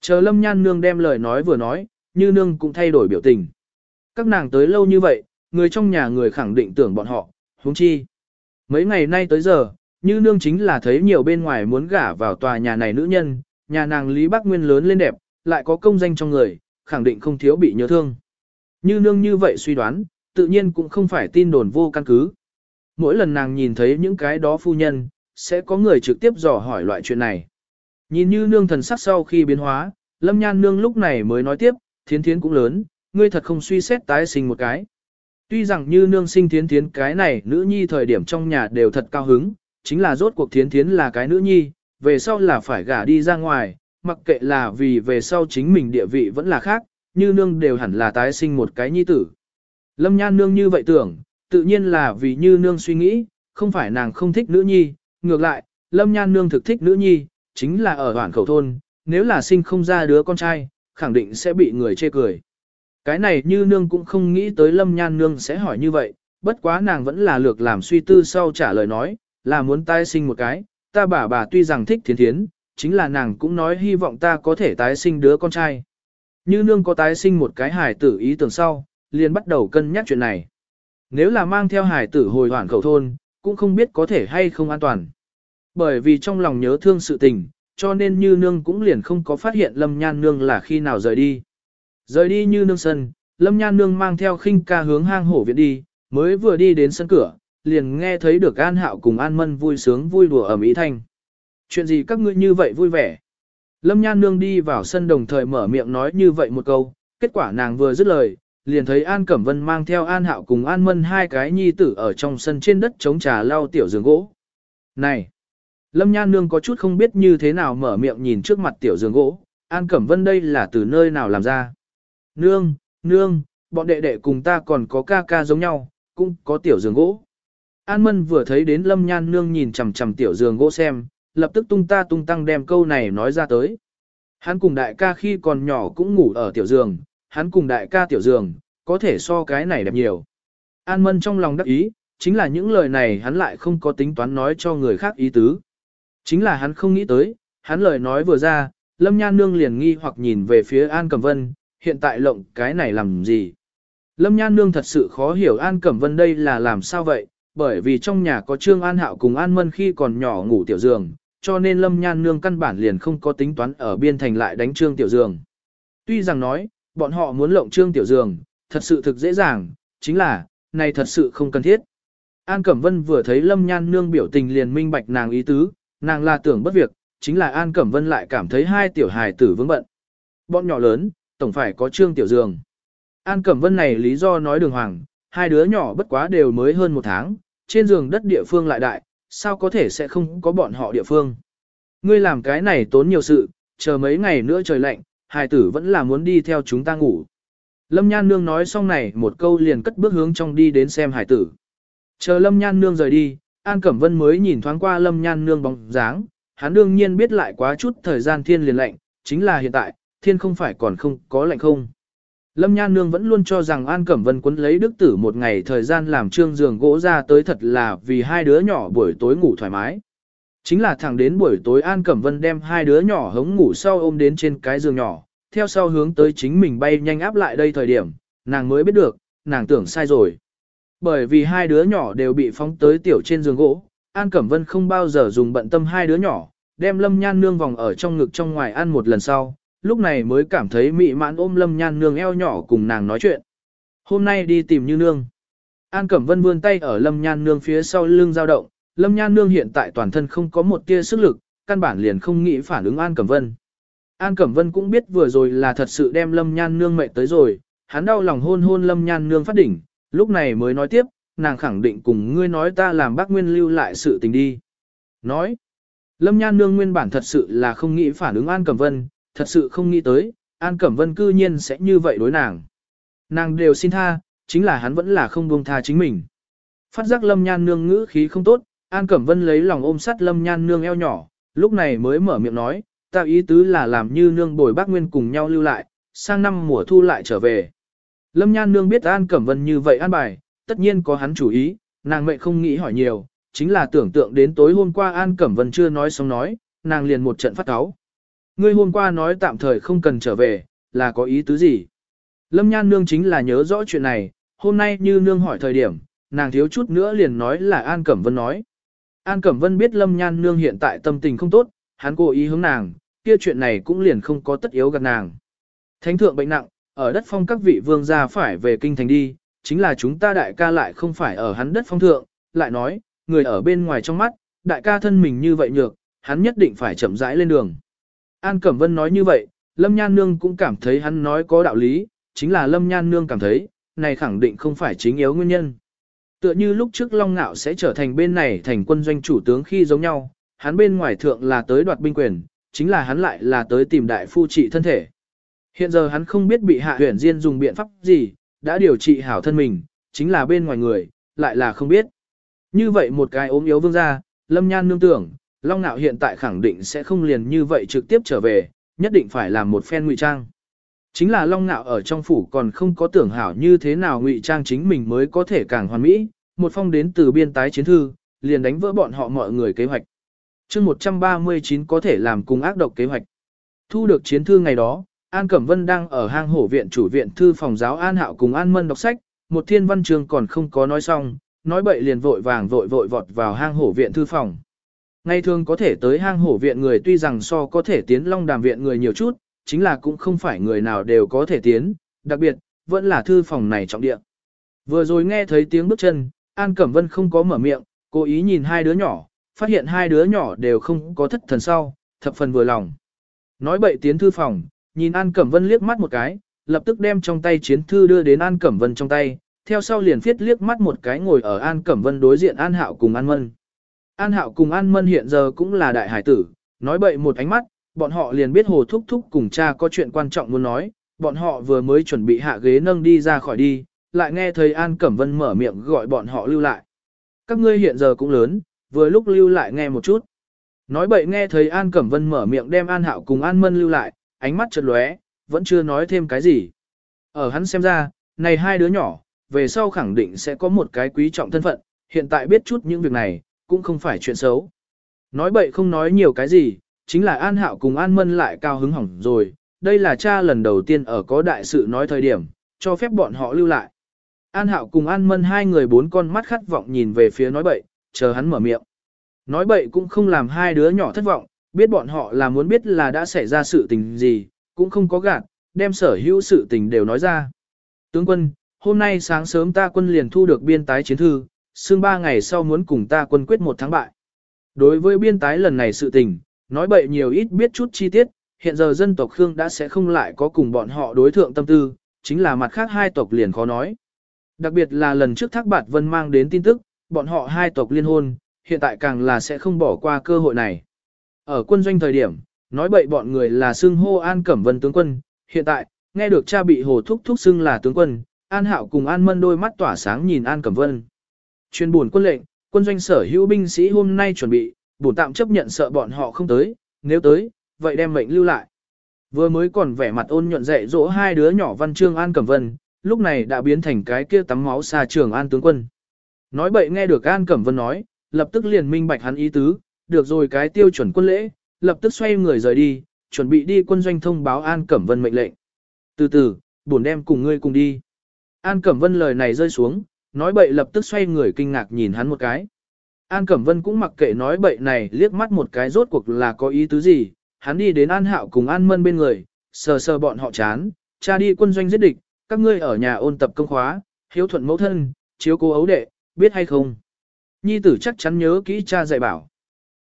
Chờ Lâm Nhan Nương đem lời nói vừa nói, như nương cũng thay đổi biểu tình. Các nàng tới lâu như vậy, người trong nhà người khẳng định tưởng bọn họ, Húng chi. Mấy ngày nay tới giờ, như nương chính là thấy nhiều bên ngoài muốn gả vào tòa nhà này nữ nhân, nhà nàng Lý Bắc Nguyên lớn lên đẹp, lại có công danh trong người, khẳng định không thiếu bị nhớ thương. Như nương như vậy suy đoán, tự nhiên cũng không phải tin đồn vô căn cứ. Mỗi lần nàng nhìn thấy những cái đó phu nhân, sẽ có người trực tiếp dò hỏi loại chuyện này. Nhìn như nương thần sắc sau khi biến hóa, lâm nhan nương lúc này mới nói tiếp, thiến thiến cũng lớn, ngươi thật không suy xét tái sinh một cái. Tuy rằng như nương sinh thiến thiến cái này nữ nhi thời điểm trong nhà đều thật cao hứng, chính là rốt cuộc thiến thiến là cái nữ nhi, về sau là phải gả đi ra ngoài, mặc kệ là vì về sau chính mình địa vị vẫn là khác, như nương đều hẳn là tái sinh một cái nhi tử. Lâm nhan nương như vậy tưởng, tự nhiên là vì như nương suy nghĩ, không phải nàng không thích nữ nhi, ngược lại, lâm nhan nương thực thích nữ nhi, chính là ở hoảng khẩu thôn, nếu là sinh không ra đứa con trai, khẳng định sẽ bị người chê cười. Cái này như nương cũng không nghĩ tới lâm nhan nương sẽ hỏi như vậy, bất quá nàng vẫn là lược làm suy tư sau trả lời nói, là muốn tái sinh một cái, ta bà bà tuy rằng thích thiến thiến, chính là nàng cũng nói hy vọng ta có thể tái sinh đứa con trai. Như nương có tái sinh một cái hài tử ý tưởng sau, liền bắt đầu cân nhắc chuyện này. Nếu là mang theo hài tử hồi hoảng khẩu thôn, cũng không biết có thể hay không an toàn. Bởi vì trong lòng nhớ thương sự tình, cho nên như nương cũng liền không có phát hiện lâm nhan nương là khi nào rời đi. Rời đi như nương sân, lâm nhan nương mang theo khinh ca hướng hang hổ viện đi, mới vừa đi đến sân cửa, liền nghe thấy được An Hạo cùng An Mân vui sướng vui đùa ở Mỹ Thanh. Chuyện gì các ngươi như vậy vui vẻ? Lâm Nhan Nương đi vào sân đồng thời mở miệng nói như vậy một câu, kết quả nàng vừa dứt lời, liền thấy An Cẩm Vân mang theo An Hạo cùng An Mân hai cái nhi tử ở trong sân trên đất chống trà lau tiểu giường gỗ. Này! Lâm Nhan Nương có chút không biết như thế nào mở miệng nhìn trước mặt tiểu giường gỗ, An Cẩm Vân đây là từ nơi nào làm ra. Nương, nương, bọn đệ đệ cùng ta còn có ca ca giống nhau, cũng có tiểu giường gỗ. An Mân vừa thấy đến Lâm Nhan Nương nhìn chằm chằm tiểu giường gỗ xem, lập tức tung ta tung tăng đem câu này nói ra tới. Hắn cùng đại ca khi còn nhỏ cũng ngủ ở tiểu giường, hắn cùng đại ca tiểu giường, có thể so cái này đẹp nhiều. An Mân trong lòng đắc ý, chính là những lời này hắn lại không có tính toán nói cho người khác ý tứ. Chính là hắn không nghĩ tới, hắn lời nói vừa ra, Lâm Nhan Nương liền nghi hoặc nhìn về phía An Cẩm Vân, hiện tại lộng cái này làm gì. Lâm Nhan Nương thật sự khó hiểu An Cẩm Vân đây là làm sao vậy, bởi vì trong nhà có Trương An Hạo cùng An Mân khi còn nhỏ ngủ tiểu giường, cho nên Lâm Nhan Nương căn bản liền không có tính toán ở biên thành lại đánh Trương Tiểu Dường. Tuy rằng nói, bọn họ muốn lộng Trương Tiểu Dường, thật sự thực dễ dàng, chính là, này thật sự không cần thiết. An Cẩm Vân vừa thấy Lâm Nhan Nương biểu tình liền minh bạch nàng ý tứ, nàng là tưởng bất việc, chính là An Cẩm Vân lại cảm thấy hai tiểu hài tử vướng bận. Bọn nhỏ lớn, tổng phải có Trương Tiểu Dường. An Cẩm Vân này lý do nói đường hoàng, hai đứa nhỏ bất quá đều mới hơn một tháng, trên giường đất địa phương lại đại, sao có thể sẽ không có bọn họ địa phương. Ngươi làm cái này tốn nhiều sự, chờ mấy ngày nữa trời lạnh, hài tử vẫn là muốn đi theo chúng ta ngủ. Lâm Nhan Nương nói xong này một câu liền cất bước hướng trong đi đến xem Hải tử. Chờ Lâm Nhan Nương rời đi, An Cẩm Vân mới nhìn thoáng qua Lâm Nhan Nương bóng dáng, hắn đương nhiên biết lại quá chút thời gian thiên liền lạnh, chính là hiện tại, thiên không phải còn không có lạnh không. Lâm Nhan Nương vẫn luôn cho rằng An Cẩm Vân quấn lấy đức tử một ngày thời gian làm trương giường gỗ ra tới thật là vì hai đứa nhỏ buổi tối ngủ thoải mái. Chính là thẳng đến buổi tối An Cẩm Vân đem hai đứa nhỏ hống ngủ sau ôm đến trên cái giường nhỏ, theo sau hướng tới chính mình bay nhanh áp lại đây thời điểm, nàng mới biết được, nàng tưởng sai rồi. Bởi vì hai đứa nhỏ đều bị phóng tới tiểu trên giường gỗ, An Cẩm Vân không bao giờ dùng bận tâm hai đứa nhỏ, đem Lâm Nhan Nương vòng ở trong ngực trong ngoài ăn một lần sau, lúc này mới cảm thấy mị mãn ôm lâm nhan nương eo nhỏ cùng nàng nói chuyện. Hôm nay đi tìm như nương. An Cẩm Vân vươn tay ở lâm nhan nương phía sau lưng dao động, lâm nhan nương hiện tại toàn thân không có một tia sức lực, căn bản liền không nghĩ phản ứng An Cẩm Vân. An Cẩm Vân cũng biết vừa rồi là thật sự đem lâm nhan nương mệt tới rồi, hắn đau lòng hôn hôn lâm nhan nương phát đỉnh, lúc này mới nói tiếp, nàng khẳng định cùng ngươi nói ta làm bác Nguyên lưu lại sự tình đi. Nói, lâm nhan nương nguyên bản thật sự là không nghĩ phản ứng An Cẩm Vân, thật sự không nghĩ tới, An Cẩm Vân cư nhiên sẽ như vậy đối nàng. Nàng đều xin tha, chính là hắn vẫn là không buông tha chính mình. Phát giác Lâm Nhan Nương ngữ khí không tốt, An Cẩm Vân lấy lòng ôm sát Lâm Nhan Nương eo nhỏ, lúc này mới mở miệng nói, ta ý tứ là làm như nương bồi bác Nguyên cùng nhau lưu lại, sang năm mùa thu lại trở về. Lâm Nhan Nương biết An Cẩm Vân như vậy an bài, tất nhiên có hắn chủ ý, nàng mệnh không nghĩ hỏi nhiều, chính là tưởng tượng đến tối hôm qua An Cẩm Vân chưa nói xong nói, nàng liền một trận phát áo. Ngươi hôm qua nói tạm thời không cần trở về, là có ý tứ gì? Lâm Nhan Nương chính là nhớ rõ chuyện này, hôm nay như Nương hỏi thời điểm, nàng thiếu chút nữa liền nói là An Cẩm Vân nói. An Cẩm Vân biết Lâm Nhan Nương hiện tại tâm tình không tốt, hắn cố ý hướng nàng, kia chuyện này cũng liền không có tất yếu gặp nàng. Thánh thượng bệnh nặng, ở đất phong các vị vương gia phải về kinh thành đi, chính là chúng ta đại ca lại không phải ở hắn đất phong thượng, lại nói, người ở bên ngoài trong mắt, đại ca thân mình như vậy nhược, hắn nhất định phải chậm rãi lên đường. An Cẩm Vân nói như vậy, Lâm Nhan Nương cũng cảm thấy hắn nói có đạo lý, chính là Lâm Nhan Nương cảm thấy, này khẳng định không phải chính yếu nguyên nhân. Tựa như lúc trước Long Nạo sẽ trở thành bên này thành quân doanh chủ tướng khi giống nhau, hắn bên ngoài thượng là tới đoạt binh quyền, chính là hắn lại là tới tìm đại phu trị thân thể. Hiện giờ hắn không biết bị hạ huyển diên dùng biện pháp gì, đã điều trị hảo thân mình, chính là bên ngoài người, lại là không biết. Như vậy một cái ốm yếu vương gia, lâm nhan nương tưởng, Long Nạo hiện tại khẳng định sẽ không liền như vậy trực tiếp trở về, nhất định phải làm một phen ngụy trang. Chính là Long Nạo ở trong phủ còn không có tưởng hảo như thế nào ngụy trang chính mình mới có thể càng hoàn mỹ, một phong đến từ biên tái chiến thư, liền đánh vỡ bọn họ mọi người kế hoạch. chương 139 có thể làm cùng ác độc kế hoạch. Thu được chiến thư ngày đó, An Cẩm Vân đang ở hang hổ viện chủ viện thư phòng giáo An Hạo cùng An Mân đọc sách, một thiên văn trường còn không có nói xong, nói bậy liền vội vàng vội vội vọt vào hang hổ viện thư phòng. Ngày thường có thể tới hang hổ viện người tuy rằng so có thể tiến long đàm viện người nhiều chút, chính là cũng không phải người nào đều có thể tiến, đặc biệt, vẫn là thư phòng này trọng địa. Vừa rồi nghe thấy tiếng bước chân, An Cẩm Vân không có mở miệng, cố ý nhìn hai đứa nhỏ, phát hiện hai đứa nhỏ đều không có thất thần sau, thập phần vừa lòng. Nói bậy tiến thư phòng, nhìn An Cẩm Vân liếc mắt một cái, lập tức đem trong tay chiến thư đưa đến An Cẩm Vân trong tay, theo sau liền viết liếc mắt một cái ngồi ở An Cẩm Vân đối diện An Hạo cùng An Mân. An Hạo cùng An Mân hiện giờ cũng là đại hải tử, nói bậy một ánh mắt, bọn họ liền biết Hồ Thúc Thúc cùng cha có chuyện quan trọng muốn nói, bọn họ vừa mới chuẩn bị hạ ghế nâng đi ra khỏi đi, lại nghe thấy An Cẩm Vân mở miệng gọi bọn họ lưu lại. Các ngươi hiện giờ cũng lớn, vừa lúc lưu lại nghe một chút. Nói bậy nghe thấy An Cẩm Vân mở miệng đem An Hạo cùng An Mân lưu lại, ánh mắt chợt lóe, vẫn chưa nói thêm cái gì. Ở hắn xem ra, này hai đứa nhỏ, về sau khẳng định sẽ có một cái quý trọng thân phận, hiện tại biết chút những việc này, cũng không phải chuyện xấu. Nói bậy không nói nhiều cái gì, chính là An Hạo cùng An Mân lại cao hứng hỏng rồi, đây là cha lần đầu tiên ở có đại sự nói thời điểm, cho phép bọn họ lưu lại. An Hạo cùng An Mân hai người bốn con mắt khát vọng nhìn về phía nói bậy, chờ hắn mở miệng. Nói bậy cũng không làm hai đứa nhỏ thất vọng, biết bọn họ là muốn biết là đã xảy ra sự tình gì, cũng không có gạt, đem sở hữu sự tình đều nói ra. Tướng quân, hôm nay sáng sớm ta quân liền thu được biên tái chiến thư, xương ba ngày sau muốn cùng ta quân quyết một thắng bại. Đối với biên tái lần này sự tình, nói bậy nhiều ít biết chút chi tiết, hiện giờ dân tộc Khương đã sẽ không lại có cùng bọn họ đối thượng tâm tư, chính là mặt khác hai tộc liền khó nói. Đặc biệt là lần trước Thác Bạt Vân mang đến tin tức, bọn họ hai tộc liên hôn, hiện tại càng là sẽ không bỏ qua cơ hội này. Ở quân doanh thời điểm, nói bậy bọn người là xưng hô An Cẩm Vân tướng quân, hiện tại, nghe được cha bị hồ thúc thúc xưng là tướng quân, An Hạo cùng An Mân đôi mắt tỏa sáng nhìn An Cẩm Vân. Chuyên buồn quân lệnh, quân doanh sở hữu binh sĩ hôm nay chuẩn bị, bổn tạm chấp nhận sợ bọn họ không tới, nếu tới, vậy đem mệnh lưu lại. Vừa mới còn vẻ mặt ôn nhuận dạy dỗ hai đứa nhỏ văn trương An Cẩm Vân, lúc này đã biến thành cái kia tắm máu xa trường An tướng quân. Nói bậy nghe được An Cẩm Vân nói, lập tức liền minh bạch hắn ý tứ, được rồi cái tiêu chuẩn quân lễ, lập tức xoay người rời đi, chuẩn bị đi quân doanh thông báo An Cẩm Vân mệnh lệnh. Từ từ, bổn đem cùng ngươi cùng đi. An Cẩm Vân lời này rơi xuống, nói bậy lập tức xoay người kinh ngạc nhìn hắn một cái. An Cẩm Vân cũng mặc kệ nói bậy này liếc mắt một cái rốt cuộc là có ý tứ gì, hắn đi đến An Hạo cùng An Mân bên người, sờ sờ bọn họ chán, cha đi quân doanh giết địch, các ngươi ở nhà ôn tập công khóa, hiếu thuận mẫu thân, chiếu cố ấu đệ, biết hay không? Nhi tử chắc chắn nhớ kỹ cha dạy bảo.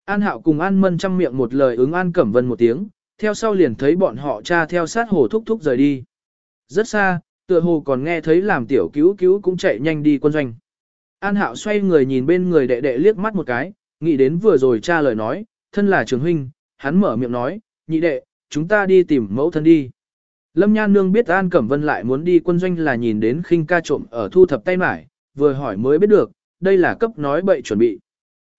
An Hạo cùng An Mân chăm miệng một lời ứng An Cẩm Vân một tiếng, theo sau liền thấy bọn họ cha theo sát hồ thúc thúc rời đi. Rất xa, tựa hồ còn nghe thấy làm tiểu cứu cứu cũng chạy nhanh đi quân doanh. An Hạo xoay người nhìn bên người đệ đệ liếc mắt một cái, nghĩ đến vừa rồi cha lời nói, thân là trường huynh, hắn mở miệng nói, nhị đệ, chúng ta đi tìm mẫu thân đi. Lâm Nhan Nương biết An Cẩm Vân lại muốn đi quân doanh là nhìn đến khinh ca trộm ở thu thập tay mải, vừa hỏi mới biết được, đây là cấp nói bậy chuẩn bị.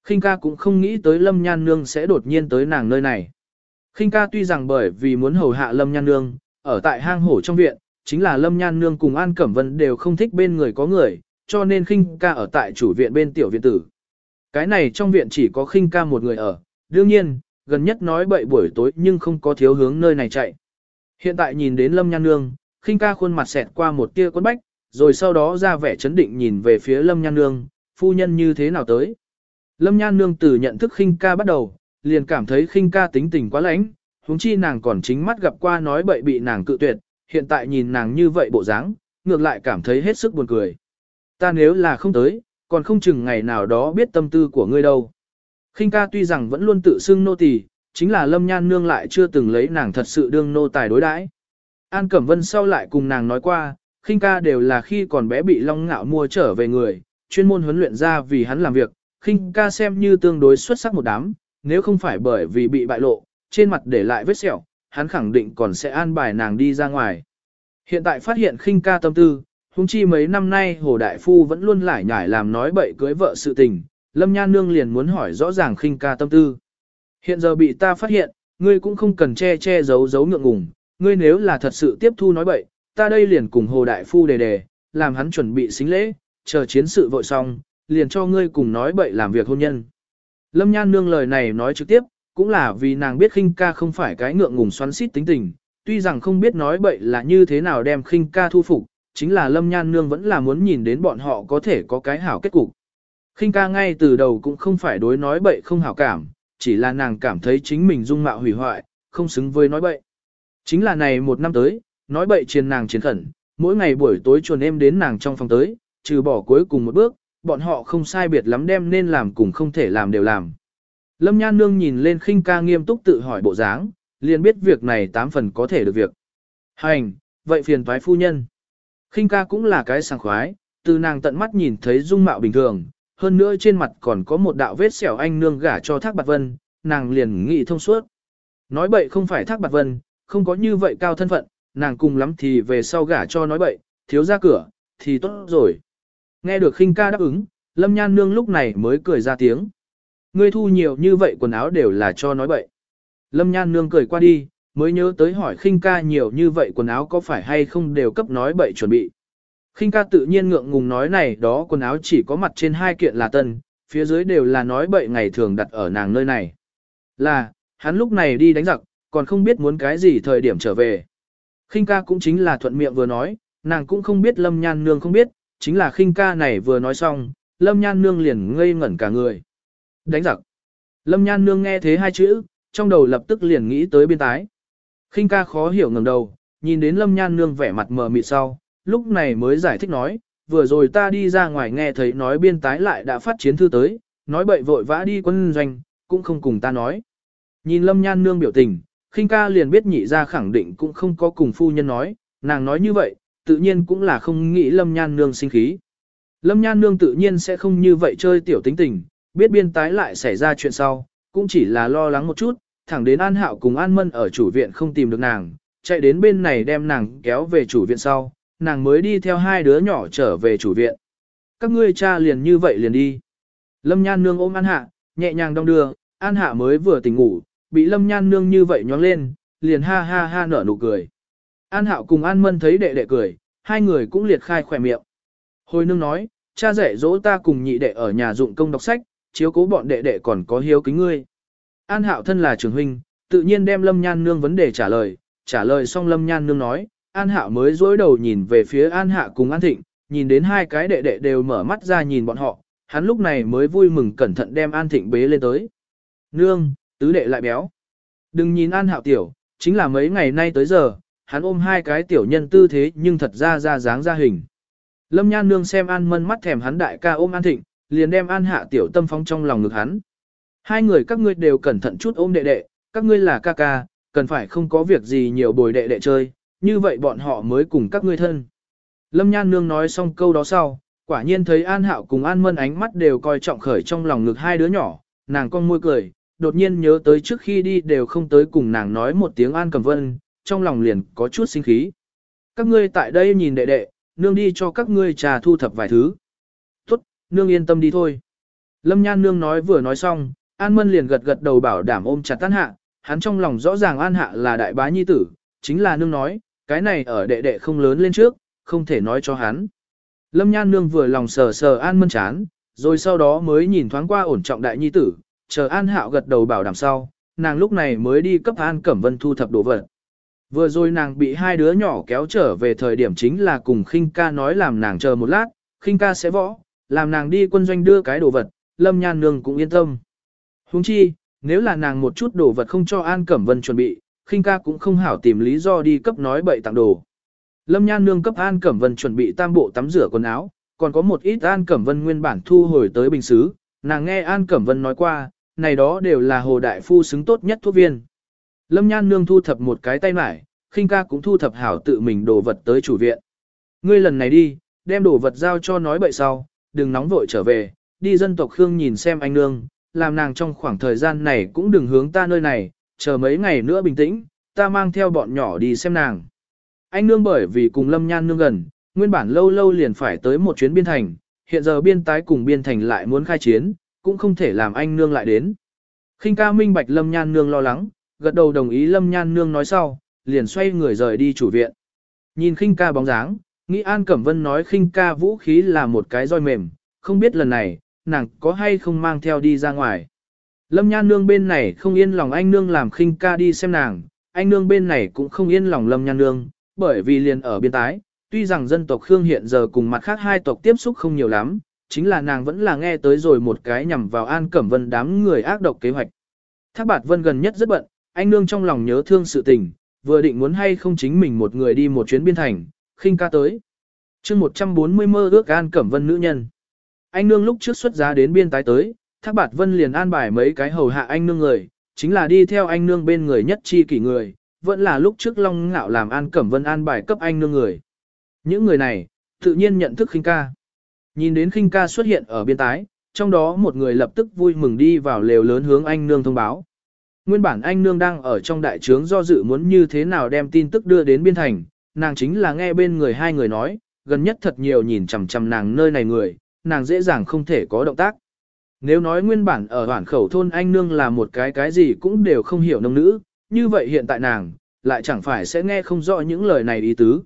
Khinh ca cũng không nghĩ tới Lâm Nhan Nương sẽ đột nhiên tới nàng nơi này. Khinh ca tuy rằng bởi vì muốn hầu hạ Lâm Nhan Nương, ở tại hang hổ trong viện, chính là Lâm Nhan Nương cùng An Cẩm Vân đều không thích bên người có người, cho nên khinh ca ở tại chủ viện bên tiểu viện tử. Cái này trong viện chỉ có khinh ca một người ở, đương nhiên, gần nhất nói bậy buổi tối nhưng không có thiếu hướng nơi này chạy. Hiện tại nhìn đến Lâm Nhan Nương, khinh ca khuôn mặt xẹt qua một tia quấn bách, rồi sau đó ra vẻ chấn định nhìn về phía Lâm Nhan Nương, phu nhân như thế nào tới. Lâm Nhan Nương từ nhận thức khinh ca bắt đầu, liền cảm thấy khinh ca tính tình quá lãnh, huống chi nàng còn chính mắt gặp qua nói bậy bị nàng cự tuyệt, hiện tại nhìn nàng như vậy bộ dáng, ngược lại cảm thấy hết sức buồn cười. ta nếu là không tới, còn không chừng ngày nào đó biết tâm tư của ngươi đâu. khinh ca tuy rằng vẫn luôn tự xưng nô tỳ, chính là lâm nhan nương lại chưa từng lấy nàng thật sự đương nô tài đối đãi. An Cẩm Vân sau lại cùng nàng nói qua, khinh ca đều là khi còn bé bị Long Ngạo mua trở về người, chuyên môn huấn luyện ra vì hắn làm việc, khinh ca xem như tương đối xuất sắc một đám, nếu không phải bởi vì bị bại lộ, trên mặt để lại vết sẹo, hắn khẳng định còn sẽ an bài nàng đi ra ngoài. Hiện tại phát hiện khinh ca tâm tư, hung chi mấy năm nay Hồ Đại Phu vẫn luôn lải nhải làm nói bậy cưới vợ sự tình, Lâm Nhan Nương liền muốn hỏi rõ ràng khinh ca tâm tư. Hiện giờ bị ta phát hiện, ngươi cũng không cần che che giấu giấu ngượng ngùng, ngươi nếu là thật sự tiếp thu nói bậy, ta đây liền cùng Hồ Đại Phu đề đề, làm hắn chuẩn bị xính lễ, chờ chiến sự vội xong, liền cho ngươi cùng nói bậy làm việc hôn nhân. Lâm Nhan Nương lời này nói trực tiếp, cũng là vì nàng biết khinh ca không phải cái ngượng ngùng xoắn xít tính tình, tuy rằng không biết nói bậy là như thế nào đem khinh ca thu phục, chính là Lâm Nhan Nương vẫn là muốn nhìn đến bọn họ có thể có cái hảo kết cục. Khinh ca ngay từ đầu cũng không phải đối nói bậy không hảo cảm, chỉ là nàng cảm thấy chính mình dung mạo hủy hoại, không xứng với nói bậy. Chính là này một năm tới, nói bậy triền nàng chiến khẩn, mỗi ngày buổi tối chuồn em đến nàng trong phòng tới, trừ bỏ cuối cùng một bước, bọn họ không sai biệt lắm đem nên làm cùng không thể làm đều làm. Lâm Nhan Nương nhìn lên khinh ca nghiêm túc tự hỏi bộ dáng, liền biết việc này tám phần có thể được việc. Hành, vậy phiền thoái phu nhân. khinh ca cũng là cái sảng khoái, từ nàng tận mắt nhìn thấy dung mạo bình thường, hơn nữa trên mặt còn có một đạo vết sẹo anh nương gả cho Thác Bạt Vân, nàng liền nghĩ thông suốt. Nói bậy không phải Thác Bạt Vân, không có như vậy cao thân phận, nàng cùng lắm thì về sau gả cho nói bậy, thiếu ra cửa, thì tốt rồi. Nghe được khinh ca đáp ứng, Lâm Nhan Nương lúc này mới cười ra tiếng. Ngươi thu nhiều như vậy quần áo đều là cho nói bậy. Lâm Nhan Nương cười qua đi, mới nhớ tới hỏi khinh ca nhiều như vậy quần áo có phải hay không đều cấp nói bậy chuẩn bị. khinh ca tự nhiên ngượng ngùng nói này đó quần áo chỉ có mặt trên hai kiện là tân, phía dưới đều là nói bậy ngày thường đặt ở nàng nơi này. Là, hắn lúc này đi đánh giặc, còn không biết muốn cái gì thời điểm trở về. khinh ca cũng chính là thuận miệng vừa nói, nàng cũng không biết Lâm Nhan Nương không biết, chính là khinh ca này vừa nói xong, Lâm Nhan Nương liền ngây ngẩn cả người. Đánh giặc. Lâm Nhan Nương nghe thế hai chữ, trong đầu lập tức liền nghĩ tới biên tái. khinh ca khó hiểu ngầm đầu, nhìn đến Lâm Nhan Nương vẻ mặt mờ mịt sau, lúc này mới giải thích nói, vừa rồi ta đi ra ngoài nghe thấy nói biên tái lại đã phát chiến thư tới, nói bậy vội vã đi quân doanh, cũng không cùng ta nói. Nhìn Lâm Nhan Nương biểu tình, khinh ca liền biết nhị ra khẳng định cũng không có cùng phu nhân nói, nàng nói như vậy, tự nhiên cũng là không nghĩ Lâm Nhan Nương sinh khí. Lâm Nhan Nương tự nhiên sẽ không như vậy chơi tiểu tính tình, biết biên tái lại xảy ra chuyện sau, cũng chỉ là lo lắng một chút, thẳng đến An Hạo cùng An Mân ở chủ viện không tìm được nàng, chạy đến bên này đem nàng kéo về chủ viện sau, nàng mới đi theo hai đứa nhỏ trở về chủ viện. Các ngươi cha liền như vậy liền đi. Lâm Nhan Nương ôm An Hạ, nhẹ nhàng đong đưa, An Hạ mới vừa tỉnh ngủ, bị Lâm Nhan Nương như vậy nhóng lên, liền ha ha ha nở nụ cười. An Hạo cùng An Mân thấy đệ đệ cười, hai người cũng liệt khai khỏe miệng. Hồi nương nói, cha dạy dỗ ta cùng nhị đệ ở nhà dụng công đọc sách, chiếu cố bọn đệ đệ còn có hiếu kính ngươi. An Hạo thân là trưởng huynh, tự nhiên đem Lâm Nhan Nương vấn đề trả lời, trả lời xong Lâm Nhan Nương nói, An Hạo mới dối đầu nhìn về phía An Hạ cùng An Thịnh, nhìn đến hai cái đệ đệ đều mở mắt ra nhìn bọn họ, hắn lúc này mới vui mừng cẩn thận đem An Thịnh bế lên tới. Nương, tứ đệ lại béo. Đừng nhìn An Hạo tiểu, chính là mấy ngày nay tới giờ, hắn ôm hai cái tiểu nhân tư thế nhưng thật ra ra dáng ra hình. Lâm Nhan Nương xem An Mân mắt thèm hắn đại ca ôm An Thịnh, liền đem An Hạ tiểu tâm phóng trong lòng ngực hắn. Hai người các ngươi đều cẩn thận chút ôm đệ đệ, các ngươi là ca ca, cần phải không có việc gì nhiều bồi đệ đệ chơi, như vậy bọn họ mới cùng các ngươi thân. Lâm Nhan Nương nói xong câu đó sau, quả nhiên thấy An Hạo cùng An Mân ánh mắt đều coi trọng khởi trong lòng ngực hai đứa nhỏ, nàng con môi cười, đột nhiên nhớ tới trước khi đi đều không tới cùng nàng nói một tiếng An Cầm Vân, trong lòng liền có chút sinh khí. Các ngươi tại đây nhìn đệ đệ, nương đi cho các ngươi trà thu thập vài thứ. Nương yên tâm đi thôi. Lâm Nhan nương nói vừa nói xong, An Mân liền gật gật đầu bảo đảm ôm chặt An Hạ, hắn trong lòng rõ ràng An Hạ là đại bá nhi tử, chính là nương nói, cái này ở đệ đệ không lớn lên trước, không thể nói cho hắn. Lâm Nhan nương vừa lòng sờ sờ An Mân chán, rồi sau đó mới nhìn thoáng qua ổn trọng đại nhi tử, chờ An Hạo gật đầu bảo đảm sau, nàng lúc này mới đi cấp An Cẩm Vân thu thập đồ vật. Vừa rồi nàng bị hai đứa nhỏ kéo trở về thời điểm chính là cùng khinh ca nói làm nàng chờ một lát, khinh ca sẽ võ, làm nàng đi quân doanh đưa cái đồ vật, lâm nhan nương cũng yên tâm. Huống chi, nếu là nàng một chút đồ vật không cho An Cẩm Vân chuẩn bị, khinh ca cũng không hảo tìm lý do đi cấp nói bậy tặng đồ. Lâm nhan nương cấp An Cẩm Vân chuẩn bị tam bộ tắm rửa quần áo, còn có một ít An Cẩm Vân nguyên bản thu hồi tới bình xứ, nàng nghe An Cẩm Vân nói qua, này đó đều là hồ đại phu xứng tốt nhất thuốc viên. Lâm Nhan Nương thu thập một cái tay mải, khinh ca cũng thu thập hảo tự mình đồ vật tới chủ viện. Ngươi lần này đi, đem đồ vật giao cho nói bậy sau, đừng nóng vội trở về, đi dân tộc Khương nhìn xem anh nương, làm nàng trong khoảng thời gian này cũng đừng hướng ta nơi này, chờ mấy ngày nữa bình tĩnh, ta mang theo bọn nhỏ đi xem nàng. Anh nương bởi vì cùng Lâm Nhan nương gần, nguyên bản lâu lâu liền phải tới một chuyến biên thành, hiện giờ biên tái cùng biên thành lại muốn khai chiến, cũng không thể làm anh nương lại đến. khinh ca minh bạch Lâm Nhan nương lo lắng, gật đầu đồng ý Lâm Nhan nương nói sau, liền xoay người rời đi chủ viện. Nhìn khinh ca bóng dáng, nghĩ An Cẩm Vân nói khinh ca vũ khí là một cái roi mềm, không biết lần này, nàng có hay không mang theo đi ra ngoài. Lâm Nhan Nương bên này không yên lòng anh Nương làm khinh ca đi xem nàng, anh Nương bên này cũng không yên lòng Lâm Nhan Nương, bởi vì liền ở biên tái, tuy rằng dân tộc Khương hiện giờ cùng mặt khác hai tộc tiếp xúc không nhiều lắm, chính là nàng vẫn là nghe tới rồi một cái nhằm vào An Cẩm Vân đám người ác độc kế hoạch. Thác Bạt Vân gần nhất rất bận, anh Nương trong lòng nhớ thương sự tình, vừa định muốn hay không chính mình một người đi một chuyến biên thành, khinh ca tới. chương 140 mơ ước An Cẩm Vân nữ nhân. Anh nương lúc trước xuất giá đến biên tái tới, Thác Bạt Vân liền an bài mấy cái hầu hạ anh nương người, chính là đi theo anh nương bên người nhất chi kỷ người, vẫn là lúc trước Long Ngạo làm An Cẩm Vân an bài cấp anh nương người. Những người này, tự nhiên nhận thức khinh ca. Nhìn đến khinh ca xuất hiện ở biên tái, trong đó một người lập tức vui mừng đi vào lều lớn hướng anh nương thông báo. Nguyên bản anh nương đang ở trong đại trướng do dự muốn như thế nào đem tin tức đưa đến biên thành, nàng chính là nghe bên người hai người nói, gần nhất thật nhiều nhìn chằm chằm nàng nơi này người, nàng dễ dàng không thể có động tác. Nếu nói nguyên bản ở hoảng khẩu thôn anh nương là một cái cái gì cũng đều không hiểu nông nữ, như vậy hiện tại nàng, lại chẳng phải sẽ nghe không rõ những lời này ý tứ.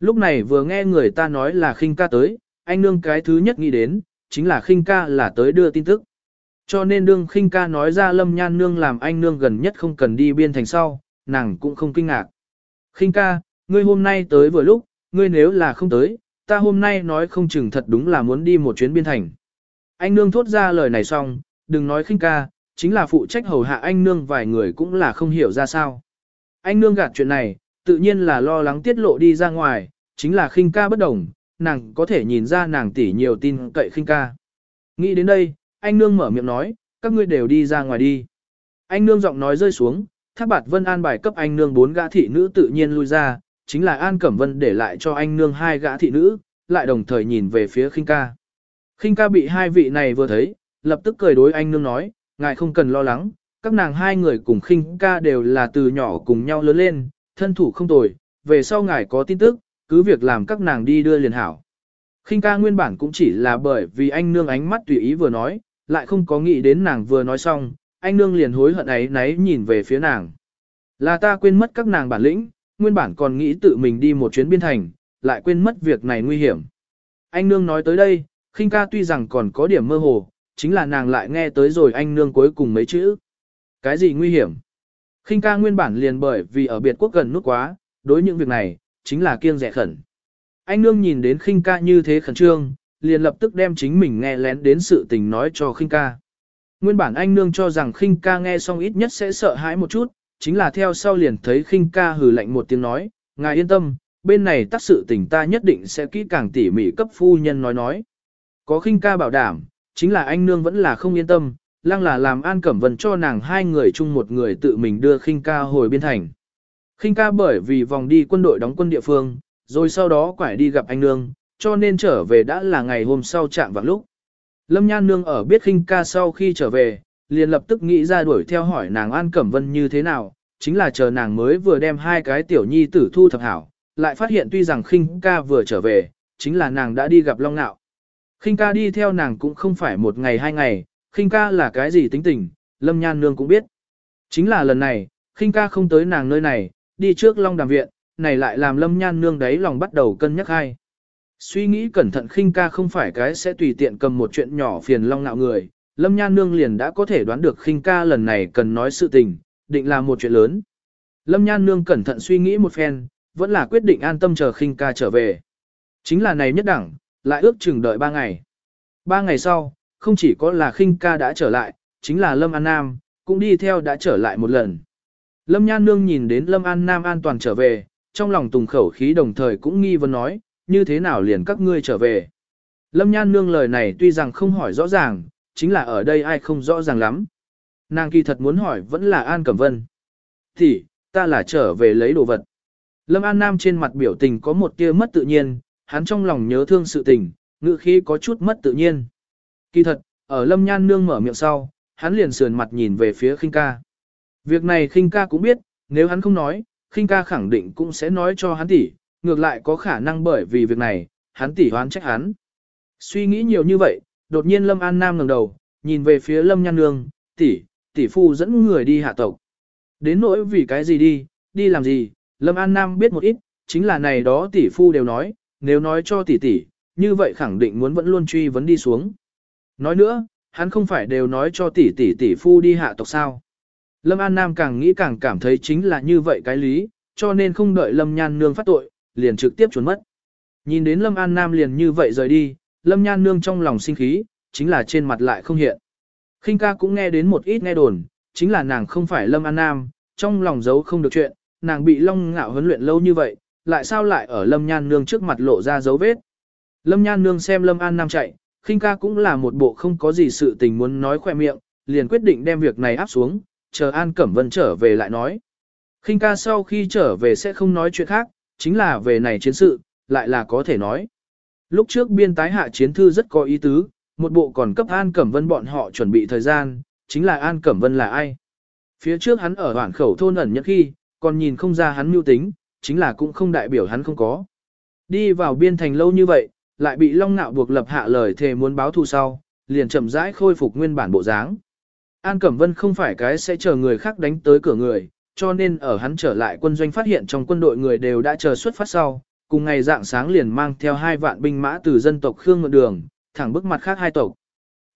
Lúc này vừa nghe người ta nói là khinh ca tới, anh nương cái thứ nhất nghĩ đến, chính là khinh ca là tới đưa tin tức. Cho nên đương khinh ca nói ra lâm nhan nương làm anh nương gần nhất không cần đi biên thành sau, nàng cũng không kinh ngạc. Khinh ca, ngươi hôm nay tới vừa lúc, ngươi nếu là không tới, ta hôm nay nói không chừng thật đúng là muốn đi một chuyến biên thành. Anh nương thốt ra lời này xong, đừng nói khinh ca, chính là phụ trách hầu hạ anh nương vài người cũng là không hiểu ra sao. Anh nương gạt chuyện này, tự nhiên là lo lắng tiết lộ đi ra ngoài, chính là khinh ca bất đồng, nàng có thể nhìn ra nàng tỉ nhiều tin cậy khinh ca. Nghĩ đến đây, anh nương mở miệng nói, các ngươi đều đi ra ngoài đi. Anh nương giọng nói rơi xuống, thác bạt vân an bài cấp anh nương bốn gã thị nữ tự nhiên lui ra, chính là An Cẩm Vân để lại cho anh nương hai gã thị nữ, lại đồng thời nhìn về phía khinh ca. khinh ca bị hai vị này vừa thấy, lập tức cười đối anh nương nói, ngài không cần lo lắng, các nàng hai người cùng khinh ca đều là từ nhỏ cùng nhau lớn lên, thân thủ không tồi, về sau ngài có tin tức, cứ việc làm các nàng đi đưa liền hảo. khinh ca nguyên bản cũng chỉ là bởi vì anh nương ánh mắt tùy ý vừa nói, lại không có nghĩ đến nàng vừa nói xong, anh nương liền hối hận ấy náy nhìn về phía nàng. Là ta quên mất các nàng bản lĩnh, nguyên bản còn nghĩ tự mình đi một chuyến biên thành, lại quên mất việc này nguy hiểm. Anh nương nói tới đây, khinh ca tuy rằng còn có điểm mơ hồ, chính là nàng lại nghe tới rồi anh nương cuối cùng mấy chữ. Cái gì nguy hiểm? khinh ca nguyên bản liền bởi vì ở biệt quốc gần nút quá, đối những việc này, chính là kiêng rẻ khẩn. Anh nương nhìn đến khinh ca như thế khẩn trương, liền lập tức đem chính mình nghe lén đến sự tình nói cho khinh ca. Nguyên bản anh nương cho rằng khinh ca nghe xong ít nhất sẽ sợ hãi một chút, chính là theo sau liền thấy khinh ca hừ lạnh một tiếng nói, ngài yên tâm, bên này tác sự tình ta nhất định sẽ kỹ càng tỉ mỉ cấp phu nhân nói nói. Có khinh ca bảo đảm, chính là anh nương vẫn là không yên tâm, lăng là làm an cẩm vân cho nàng hai người chung một người tự mình đưa khinh ca hồi biên thành. Khinh ca bởi vì vòng đi quân đội đóng quân địa phương, rồi sau đó quải đi gặp anh nương, cho nên trở về đã là ngày hôm sau chạm vào lúc. Lâm Nhan Nương ở biết khinh ca sau khi trở về, liền lập tức nghĩ ra đuổi theo hỏi nàng An Cẩm Vân như thế nào, chính là chờ nàng mới vừa đem hai cái tiểu nhi tử thu thập hảo, lại phát hiện tuy rằng khinh ca vừa trở về, chính là nàng đã đi gặp Long Nạo. Khinh ca đi theo nàng cũng không phải một ngày hai ngày, khinh ca là cái gì tính tình, Lâm Nhan Nương cũng biết. Chính là lần này, khinh ca không tới nàng nơi này, đi trước Long Đàm Viện, này lại làm Lâm Nhan Nương đấy lòng bắt đầu cân nhắc hai. Suy nghĩ cẩn thận khinh ca không phải cái sẽ tùy tiện cầm một chuyện nhỏ phiền Long Nạo người, Lâm Nhan Nương liền đã có thể đoán được khinh ca lần này cần nói sự tình, định là một chuyện lớn. Lâm Nhan Nương cẩn thận suy nghĩ một phen, vẫn là quyết định an tâm chờ khinh ca trở về. Chính là này nhất đẳng, lại ước chừng đợi ba ngày. Ba ngày sau, không chỉ có là khinh ca đã trở lại, chính là Lâm An Nam, cũng đi theo đã trở lại một lần. Lâm Nhan Nương nhìn đến Lâm An Nam an toàn trở về, trong lòng tùng khẩu khí đồng thời cũng nghi vấn nói, như thế nào liền các ngươi trở về. Lâm Nhan Nương lời này tuy rằng không hỏi rõ ràng, chính là ở đây ai không rõ ràng lắm. Nàng kỳ thật muốn hỏi vẫn là An Cẩm Vân. Thì, ta là trở về lấy đồ vật. Lâm An Nam trên mặt biểu tình có một tia mất tự nhiên, hắn trong lòng nhớ thương sự tình, ngự khí có chút mất tự nhiên. Kỳ thật, ở Lâm Nhan Nương mở miệng sau, hắn liền sườn mặt nhìn về phía khinh ca. Việc này khinh ca cũng biết, nếu hắn không nói, khinh ca khẳng định cũng sẽ nói cho hắn tỷ, ngược lại có khả năng bởi vì việc này, hắn tỷ hoán trách hắn. Suy nghĩ nhiều như vậy, đột nhiên Lâm An Nam ngẩng đầu, nhìn về phía Lâm Nhan Nương, tỷ, tỷ phu dẫn người đi hạ tộc. Đến nỗi vì cái gì đi, đi làm gì, Lâm An Nam biết một ít, chính là này đó tỷ phu đều nói, nếu nói cho tỷ tỷ, như vậy khẳng định muốn vẫn luôn truy vấn đi xuống. Nói nữa, hắn không phải đều nói cho tỷ tỷ tỷ phu đi hạ tộc sao. Lâm An Nam càng nghĩ càng cảm thấy chính là như vậy cái lý, cho nên không đợi Lâm Nhan Nương phát tội, liền trực tiếp trốn mất. Nhìn đến Lâm An Nam liền như vậy rời đi, Lâm Nhan Nương trong lòng sinh khí, chính là trên mặt lại không hiện. khinh ca cũng nghe đến một ít nghe đồn, chính là nàng không phải Lâm An Nam, trong lòng giấu không được chuyện, nàng bị Long Ngạo huấn luyện lâu như vậy, lại sao lại ở Lâm Nhan Nương trước mặt lộ ra dấu vết. Lâm Nhan Nương xem Lâm An Nam chạy, khinh ca cũng là một bộ không có gì sự tình muốn nói khoe miệng, liền quyết định đem việc này áp xuống, chờ An Cẩm Vân trở về lại nói. khinh ca sau khi trở về sẽ không nói chuyện khác, chính là về này chiến sự, lại là có thể nói. Lúc trước biên tái hạ chiến thư rất có ý tứ, một bộ còn cấp An Cẩm Vân bọn họ chuẩn bị thời gian, chính là An Cẩm Vân là ai. Phía trước hắn ở hoảng khẩu thôn ẩn nhất khi, còn nhìn không ra hắn mưu tính, chính là cũng không đại biểu hắn không có. Đi vào biên thành lâu như vậy, lại bị Long Nạo buộc lập hạ lời thề muốn báo thù sau, liền chậm rãi khôi phục nguyên bản bộ dáng. An Cẩm Vân không phải cái sẽ chờ người khác đánh tới cửa người, cho nên ở hắn trở lại quân doanh phát hiện trong quân đội người đều đã chờ xuất phát sau, cùng ngày dạng sáng liền mang theo hai vạn binh mã từ dân tộc Khương ngựa đường, thẳng bước mặt khác hai tộc.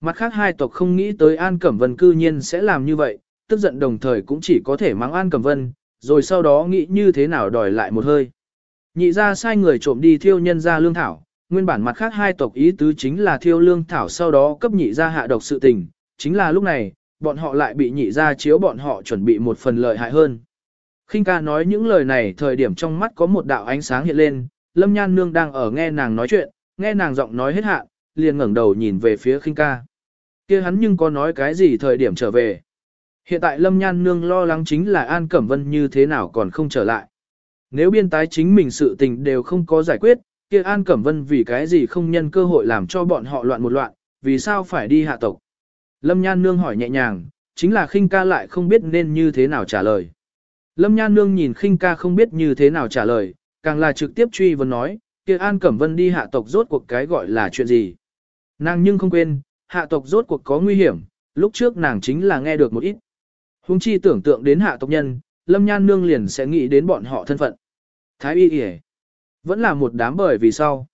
Mặt khác hai tộc không nghĩ tới An Cẩm Vân cư nhiên sẽ làm như vậy, tức giận đồng thời cũng chỉ có thể mắng An Cẩm Vân, rồi sau đó nghĩ như thế nào đòi lại một hơi. Nhị ra sai người trộm đi thiêu nhân ra lương thảo, nguyên bản mặt khác hai tộc ý tứ chính là thiêu lương thảo sau đó cấp nhị ra hạ độc sự tình, chính là lúc này, bọn họ lại bị nhị ra chiếu bọn họ chuẩn bị một phần lợi hại hơn khinh ca nói những lời này thời điểm trong mắt có một đạo ánh sáng hiện lên, Lâm Nhan Nương đang ở nghe nàng nói chuyện, nghe nàng giọng nói hết hạn, liền ngẩng đầu nhìn về phía khinh ca. kia hắn nhưng có nói cái gì thời điểm trở về. Hiện tại Lâm Nhan Nương lo lắng chính là An Cẩm Vân như thế nào còn không trở lại. Nếu biên tái chính mình sự tình đều không có giải quyết, kia An Cẩm Vân vì cái gì không nhân cơ hội làm cho bọn họ loạn một loạn, vì sao phải đi hạ tộc. Lâm Nhan Nương hỏi nhẹ nhàng, chính là khinh ca lại không biết nên như thế nào trả lời. Lâm Nhan Nương nhìn khinh ca không biết như thế nào trả lời, càng là trực tiếp truy vấn nói, kia An Cẩm Vân đi hạ tộc rốt cuộc cái gọi là chuyện gì. Nàng nhưng không quên, hạ tộc rốt cuộc có nguy hiểm, lúc trước nàng chính là nghe được một ít. Hùng chi tưởng tượng đến hạ tộc nhân, Lâm Nhan Nương liền sẽ nghĩ đến bọn họ thân phận. Thái y y vẫn là một đám bởi vì sau.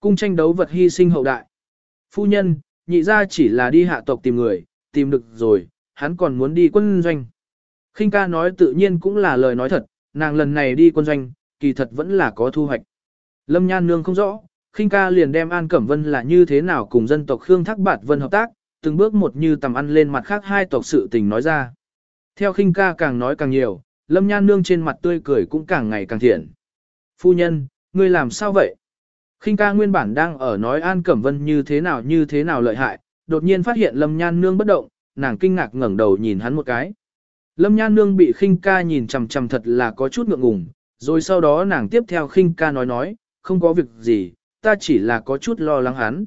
Cung tranh đấu vật hy sinh hậu đại. Phu nhân, nhị ra chỉ là đi hạ tộc tìm người, tìm được rồi, hắn còn muốn đi quân doanh khinh ca nói tự nhiên cũng là lời nói thật, nàng lần này đi quân doanh, kỳ thật vẫn là có thu hoạch. Lâm Nhan Nương không rõ, khinh ca liền đem An Cẩm Vân là như thế nào cùng dân tộc Khương Thác Bạt Vân hợp tác, từng bước một như tầm ăn lên mặt khác hai tộc sự tình nói ra. Theo khinh ca càng nói càng nhiều, Lâm Nhan Nương trên mặt tươi cười cũng càng ngày càng thiện. Phu nhân, ngươi làm sao vậy? khinh ca nguyên bản đang ở nói An Cẩm Vân như thế nào như thế nào lợi hại, đột nhiên phát hiện Lâm Nhan Nương bất động, nàng kinh ngạc ngẩng đầu nhìn hắn một cái. Lâm Nhan Nương bị khinh ca nhìn chằm chằm thật là có chút ngượng ngùng, rồi sau đó nàng tiếp theo khinh ca nói nói, không có việc gì, ta chỉ là có chút lo lắng hắn.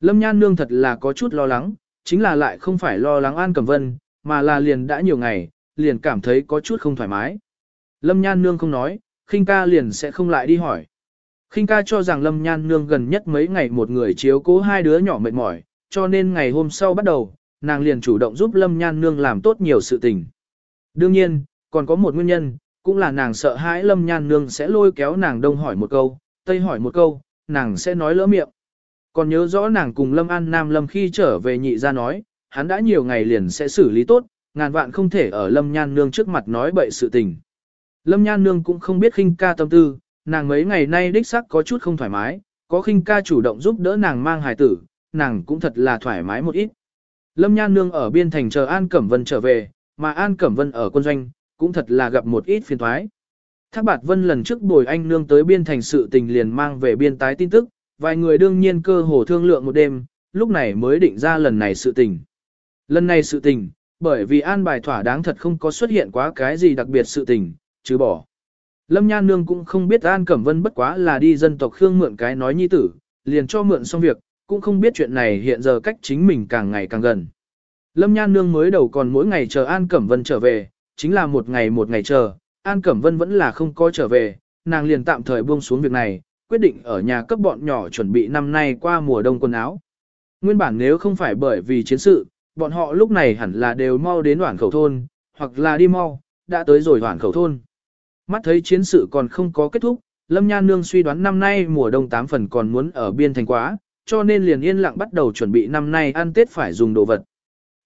Lâm Nhan Nương thật là có chút lo lắng, chính là lại không phải lo lắng An Cẩm Vân, mà là liền đã nhiều ngày, liền cảm thấy có chút không thoải mái. Lâm Nhan Nương không nói, khinh ca liền sẽ không lại đi hỏi. khinh ca cho rằng Lâm Nhan Nương gần nhất mấy ngày một người chiếu cố hai đứa nhỏ mệt mỏi, cho nên ngày hôm sau bắt đầu, nàng liền chủ động giúp Lâm Nhan Nương làm tốt nhiều sự tình. Đương nhiên, còn có một nguyên nhân, cũng là nàng sợ hãi Lâm Nhan Nương sẽ lôi kéo nàng đông hỏi một câu, tây hỏi một câu, nàng sẽ nói lỡ miệng. Còn nhớ rõ nàng cùng Lâm An Nam Lâm khi trở về nhị ra nói, hắn đã nhiều ngày liền sẽ xử lý tốt, ngàn vạn không thể ở Lâm Nhan Nương trước mặt nói bậy sự tình. Lâm Nhan Nương cũng không biết khinh ca tâm tư, nàng mấy ngày nay đích sắc có chút không thoải mái, có khinh ca chủ động giúp đỡ nàng mang hài tử, nàng cũng thật là thoải mái một ít. Lâm Nhan Nương ở biên thành chờ An Cẩm Vân trở về, mà An Cẩm Vân ở quân doanh, cũng thật là gặp một ít phiền thoái. Thác Bạt Vân lần trước bồi anh nương tới biên thành sự tình liền mang về biên tái tin tức, vài người đương nhiên cơ hồ thương lượng một đêm, lúc này mới định ra lần này sự tình. Lần này sự tình, bởi vì an bài thỏa đáng thật không có xuất hiện quá cái gì đặc biệt sự tình, chứ bỏ. Lâm Nhan Nương cũng không biết An Cẩm Vân bất quá là đi dân tộc Khương mượn cái nói nhi tử, liền cho mượn xong việc, cũng không biết chuyện này hiện giờ cách chính mình càng ngày càng gần. Lâm Nhan Nương mới đầu còn mỗi ngày chờ An Cẩm Vân trở về, chính là một ngày một ngày chờ, An Cẩm Vân vẫn là không có trở về, nàng liền tạm thời buông xuống việc này, quyết định ở nhà cấp bọn nhỏ chuẩn bị năm nay qua mùa đông quần áo. Nguyên bản nếu không phải bởi vì chiến sự, bọn họ lúc này hẳn là đều mau đến hoảng khẩu thôn, hoặc là đi mau, đã tới rồi hoảng khẩu thôn. Mắt thấy chiến sự còn không có kết thúc, Lâm Nhan Nương suy đoán năm nay mùa đông 8 phần còn muốn ở biên thành quá, cho nên liền yên lặng bắt đầu chuẩn bị năm nay ăn Tết phải dùng đồ vật.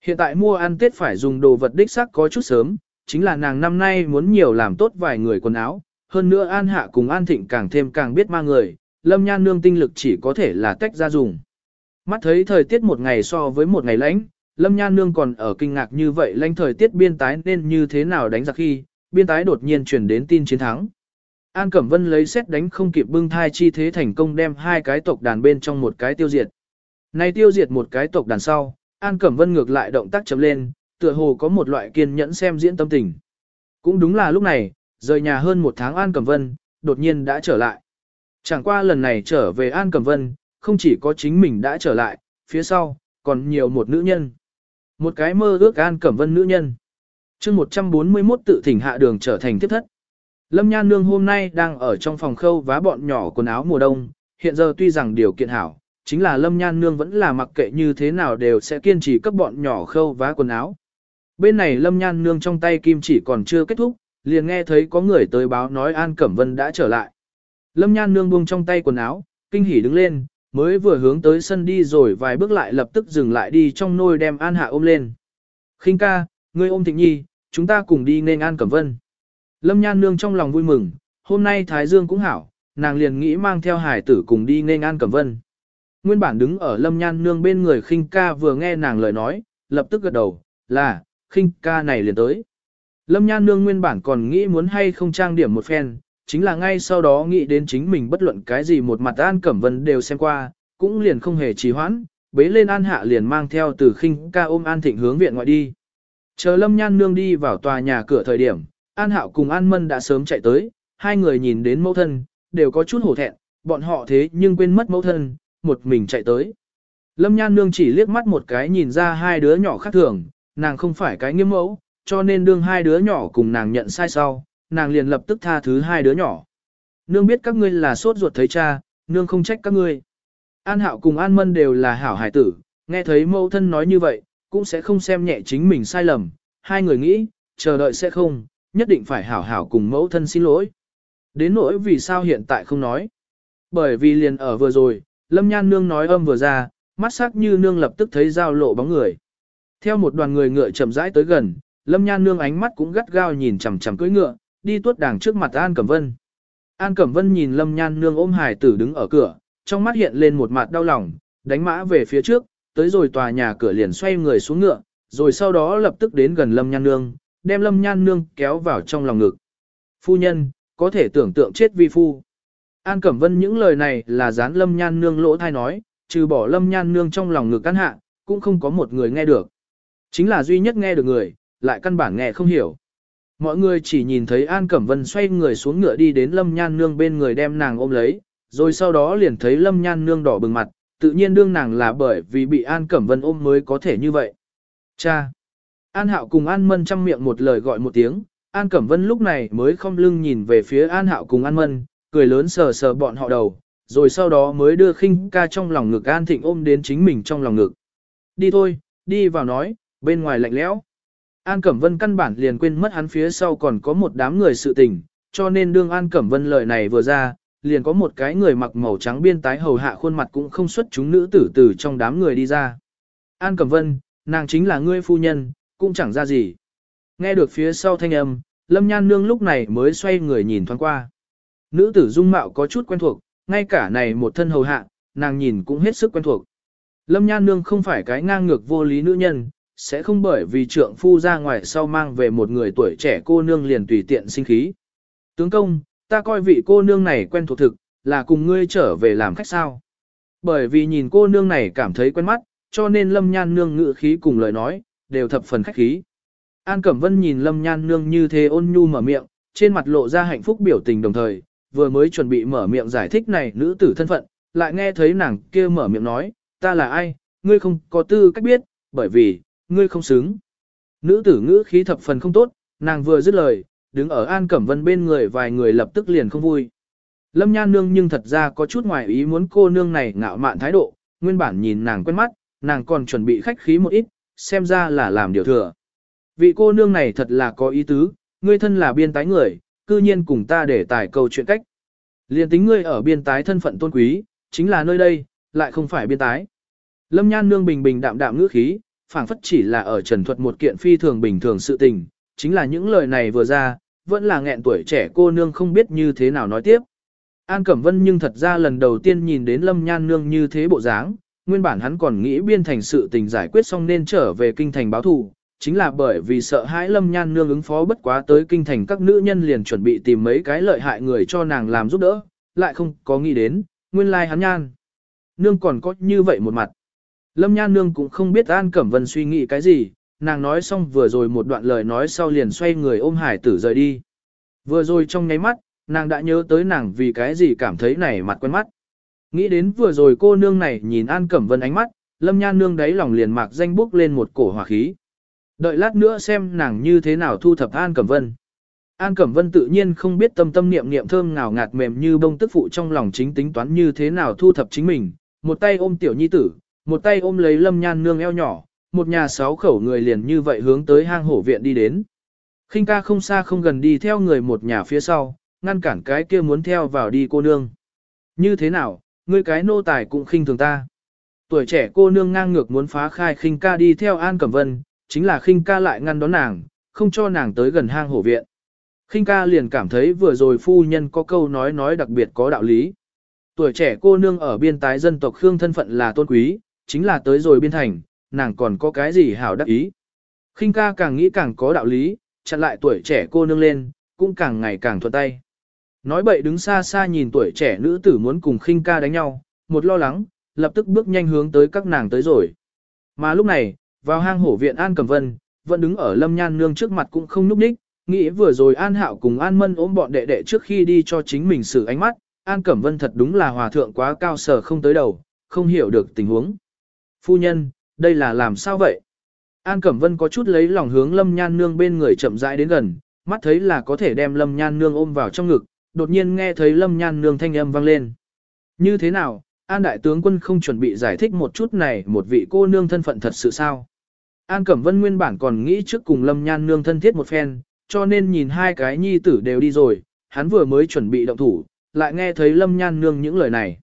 Hiện tại mua ăn Tết phải dùng đồ vật đích sắc có chút sớm, chính là nàng năm nay muốn nhiều làm tốt vài người quần áo, hơn nữa An Hạ cùng An Thịnh càng thêm càng biết mang người, Lâm Nhan Nương tinh lực chỉ có thể là tách ra dùng. Mắt thấy thời tiết một ngày so với một ngày lạnh, Lâm Nhan Nương còn ở kinh ngạc như vậy lãnh thời tiết biên tái nên như thế nào đánh giặc khi, biên tái đột nhiên truyền đến tin chiến thắng. An Cẩm Vân lấy xét đánh không kịp bưng thai chi thế thành công đem hai cái tộc đàn bên trong một cái tiêu diệt. Này tiêu diệt một cái tộc đàn sau, An Cẩm Vân ngược lại động tác chấm lên, tựa hồ có một loại kiên nhẫn xem diễn tâm tình. Cũng đúng là lúc này, rời nhà hơn một tháng An Cẩm Vân, đột nhiên đã trở lại. Chẳng qua lần này trở về An Cẩm Vân, không chỉ có chính mình đã trở lại, phía sau, còn nhiều một nữ nhân. Một cái mơ ước An Cẩm Vân nữ nhân. chương 141 tự thỉnh hạ đường trở thành tiếp thất. Lâm Nhan Nương hôm nay đang ở trong phòng khâu vá bọn nhỏ quần áo mùa đông, hiện giờ tuy rằng điều kiện hảo, chính là Lâm Nhan Nương vẫn là mặc kệ như thế nào đều sẽ kiên trì cấp bọn nhỏ khâu vá quần áo. Bên này Lâm Nhan Nương trong tay kim chỉ còn chưa kết thúc, liền nghe thấy có người tới báo nói An Cẩm Vân đã trở lại. Lâm Nhan Nương buông trong tay quần áo, kinh hỉ đứng lên, mới vừa hướng tới sân đi rồi vài bước lại lập tức dừng lại đi trong nôi đem An Hạ ôm lên. khinh ca, ngươi ôm Thịnh Nhi, chúng ta cùng đi nên An Cẩm Vân. Lâm Nhan Nương trong lòng vui mừng, hôm nay Thái Dương cũng hảo, nàng liền nghĩ mang theo hải tử cùng đi nên An Cẩm Vân. Nguyên bản đứng ở Lâm Nhan Nương bên người khinh ca vừa nghe nàng lời nói, lập tức gật đầu, là, khinh ca này liền tới. Lâm Nhan Nương nguyên bản còn nghĩ muốn hay không trang điểm một phen, chính là ngay sau đó nghĩ đến chính mình bất luận cái gì một mặt An Cẩm Vân đều xem qua, cũng liền không hề trì hoãn, bế lên An Hạ liền mang theo từ khinh ca ôm An Thịnh hướng viện ngoại đi. Chờ Lâm Nhan Nương đi vào tòa nhà cửa thời điểm, An Hạo cùng An Mân đã sớm chạy tới, hai người nhìn đến mẫu thân, đều có chút hổ thẹn, bọn họ thế nhưng quên mất mẫu thân, một mình chạy tới. Lâm Nhan Nương chỉ liếc mắt một cái nhìn ra hai đứa nhỏ khác thường, nàng không phải cái nghiêm mẫu, cho nên đương hai đứa nhỏ cùng nàng nhận sai sau, nàng liền lập tức tha thứ hai đứa nhỏ. Nương biết các ngươi là sốt ruột thấy cha, nương không trách các ngươi. An Hạo cùng An Mân đều là hảo hải tử, nghe thấy mẫu thân nói như vậy, cũng sẽ không xem nhẹ chính mình sai lầm. Hai người nghĩ, chờ đợi sẽ không, nhất định phải hảo hảo cùng mẫu thân xin lỗi. Đến nỗi vì sao hiện tại không nói. Bởi vì liền ở vừa rồi, Lâm Nhan Nương nói âm vừa ra, mắt sắc như nương lập tức thấy giao lộ bóng người. Theo một đoàn người ngựa chậm rãi tới gần, Lâm Nhan Nương ánh mắt cũng gắt gao nhìn chằm chằm cưỡi ngựa, đi tuốt đàng trước mặt An Cẩm Vân. An Cẩm Vân nhìn Lâm Nhan Nương ôm hải tử đứng ở cửa, trong mắt hiện lên một mặt đau lòng, đánh mã về phía trước, tới rồi tòa nhà cửa liền xoay người xuống ngựa, rồi sau đó lập tức đến gần Lâm Nhan Nương, đem Lâm Nhan Nương kéo vào trong lòng ngực. Phu nhân, có thể tưởng tượng chết vi phu. An Cẩm Vân những lời này là dán Lâm Nhan Nương lỗ thai nói, trừ bỏ Lâm Nhan Nương trong lòng ngực căn hạ, cũng không có một người nghe được. Chính là duy nhất nghe được người, lại căn bản nghe không hiểu. Mọi người chỉ nhìn thấy An Cẩm Vân xoay người xuống ngựa đi đến Lâm Nhan Nương bên người đem nàng ôm lấy, rồi sau đó liền thấy Lâm Nhan Nương đỏ bừng mặt, tự nhiên đương nàng là bởi vì bị An Cẩm Vân ôm mới có thể như vậy. Cha! An Hạo cùng An Mân chăm miệng một lời gọi một tiếng, An Cẩm Vân lúc này mới không lưng nhìn về phía An Hạo cùng An Mân, cười lớn sờ sờ bọn họ đầu, rồi sau đó mới đưa khinh ca trong lòng ngực An Thịnh ôm đến chính mình trong lòng ngực. Đi thôi, đi vào nói, bên ngoài lạnh lẽo. An Cẩm Vân căn bản liền quên mất hắn phía sau còn có một đám người sự tình, cho nên đương An Cẩm Vân lời này vừa ra, liền có một cái người mặc màu trắng biên tái hầu hạ khuôn mặt cũng không xuất chúng nữ tử tử trong đám người đi ra. An Cẩm Vân, nàng chính là ngươi phu nhân, cũng chẳng ra gì. Nghe được phía sau thanh âm, Lâm Nhan Nương lúc này mới xoay người nhìn thoáng qua. Nữ tử dung mạo có chút quen thuộc, ngay cả này một thân hầu hạ, nàng nhìn cũng hết sức quen thuộc. Lâm Nhan Nương không phải cái ngang ngược vô lý nữ nhân, sẽ không bởi vì trượng phu ra ngoài sau mang về một người tuổi trẻ cô nương liền tùy tiện sinh khí. Tướng công, ta coi vị cô nương này quen thuộc thực, là cùng ngươi trở về làm khách sao. Bởi vì nhìn cô nương này cảm thấy quen mắt, cho nên Lâm Nhan Nương ngự khí cùng lời nói, đều thập phần khách khí. An Cẩm Vân nhìn Lâm Nhan Nương như thế ôn nhu mở miệng, trên mặt lộ ra hạnh phúc biểu tình đồng thời, vừa mới chuẩn bị mở miệng giải thích này nữ tử thân phận, lại nghe thấy nàng kia mở miệng nói, ta là ai, ngươi không có tư cách biết, bởi vì, ngươi không xứng. Nữ tử ngữ khí thập phần không tốt, nàng vừa dứt lời, đứng ở An Cẩm Vân bên người vài người lập tức liền không vui. Lâm Nhan Nương nhưng thật ra có chút ngoài ý muốn cô nương này ngạo mạn thái độ, nguyên bản nhìn nàng quen mắt, nàng còn chuẩn bị khách khí một ít, xem ra là làm điều thừa. Vị cô nương này thật là có ý tứ, ngươi thân là biên tái người, cư nhiên cùng ta để tải câu chuyện cách. Liên tính ngươi ở biên tái thân phận tôn quý, chính là nơi đây, lại không phải biên tái. Lâm Nhan Nương bình bình đạm đạm ngữ khí, phảng phất chỉ là ở trần thuật một kiện phi thường bình thường sự tình, chính là những lời này vừa ra, vẫn là nghẹn tuổi trẻ cô nương không biết như thế nào nói tiếp. An Cẩm Vân nhưng thật ra lần đầu tiên nhìn đến Lâm Nhan Nương như thế bộ dáng, nguyên bản hắn còn nghĩ biên thành sự tình giải quyết xong nên trở về kinh thành báo thủ chính là bởi vì sợ hãi Lâm Nhan Nương ứng phó bất quá tới kinh thành các nữ nhân liền chuẩn bị tìm mấy cái lợi hại người cho nàng làm giúp đỡ, lại không có nghĩ đến, nguyên lai like hắn nhan. Nương còn có như vậy một mặt. Lâm Nhan Nương cũng không biết An Cẩm Vân suy nghĩ cái gì, nàng nói xong vừa rồi một đoạn lời nói sau liền xoay người ôm hải tử rời đi. Vừa rồi trong nháy mắt, nàng đã nhớ tới nàng vì cái gì cảm thấy này mặt quen mắt. Nghĩ đến vừa rồi cô nương này nhìn An Cẩm Vân ánh mắt, Lâm Nhan Nương đáy lòng liền mạc danh bước lên một cổ hỏa khí. Đợi lát nữa xem nàng như thế nào thu thập An Cẩm Vân. An Cẩm Vân tự nhiên không biết tâm tâm niệm niệm thơm ngào ngạt mềm như bông tức phụ trong lòng chính tính toán như thế nào thu thập chính mình, một tay ôm tiểu nhi tử, một tay ôm lấy Lâm Nhan Nương eo nhỏ, một nhà sáu khẩu người liền như vậy hướng tới hang hổ viện đi đến. khinh ca không xa không gần đi theo người một nhà phía sau, ngăn cản cái kia muốn theo vào đi cô nương. Như thế nào, ngươi cái nô tài cũng khinh thường ta. Tuổi trẻ cô nương ngang ngược muốn phá khai khinh ca đi theo An Cẩm Vân, chính là khinh ca lại ngăn đón nàng, không cho nàng tới gần hang hổ viện. Khinh ca liền cảm thấy vừa rồi phu nhân có câu nói nói đặc biệt có đạo lý. Tuổi trẻ cô nương ở biên tái dân tộc Khương thân phận là tôn quý, chính là tới rồi biên thành, nàng còn có cái gì hảo đắc ý. khinh ca càng nghĩ càng có đạo lý, chặn lại tuổi trẻ cô nương lên, cũng càng ngày càng thuận tay. Nói bậy đứng xa xa nhìn tuổi trẻ nữ tử muốn cùng khinh ca đánh nhau, một lo lắng, lập tức bước nhanh hướng tới các nàng tới rồi. Mà lúc này, vào hang hổ viện An Cẩm Vân, vẫn đứng ở lâm nhan nương trước mặt cũng không núp đích, nghĩ vừa rồi An Hạo cùng An Mân ôm bọn đệ đệ trước khi đi cho chính mình xử ánh mắt, An Cẩm Vân thật đúng là hòa thượng quá cao sở không tới đầu, không hiểu được tình huống. Phu nhân, đây là làm sao vậy? An Cẩm Vân có chút lấy lòng hướng Lâm Nhan Nương bên người chậm rãi đến gần, mắt thấy là có thể đem Lâm Nhan Nương ôm vào trong ngực, đột nhiên nghe thấy Lâm Nhan Nương thanh âm vang lên. Như thế nào, An Đại Tướng Quân không chuẩn bị giải thích một chút này một vị cô nương thân phận thật sự sao? An Cẩm Vân nguyên bản còn nghĩ trước cùng Lâm Nhan Nương thân thiết một phen, cho nên nhìn hai cái nhi tử đều đi rồi, hắn vừa mới chuẩn bị động thủ, lại nghe thấy Lâm Nhan Nương những lời này.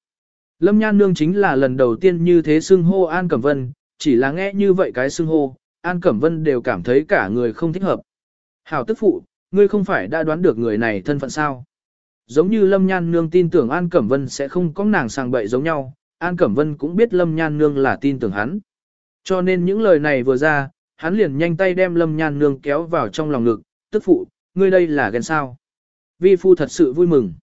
Lâm Nhan Nương chính là lần đầu tiên như thế xưng hô An Cẩm Vân, chỉ là nghe như vậy cái xưng hô, An Cẩm Vân đều cảm thấy cả người không thích hợp. Hảo tức phụ, ngươi không phải đã đoán được người này thân phận sao? Giống như Lâm Nhan Nương tin tưởng An Cẩm Vân sẽ không có nàng sang bậy giống nhau, An Cẩm Vân cũng biết Lâm Nhan Nương là tin tưởng hắn. Cho nên những lời này vừa ra, hắn liền nhanh tay đem Lâm Nhan Nương kéo vào trong lòng ngực, tức phụ, ngươi đây là ghen sao. Vi phu thật sự vui mừng.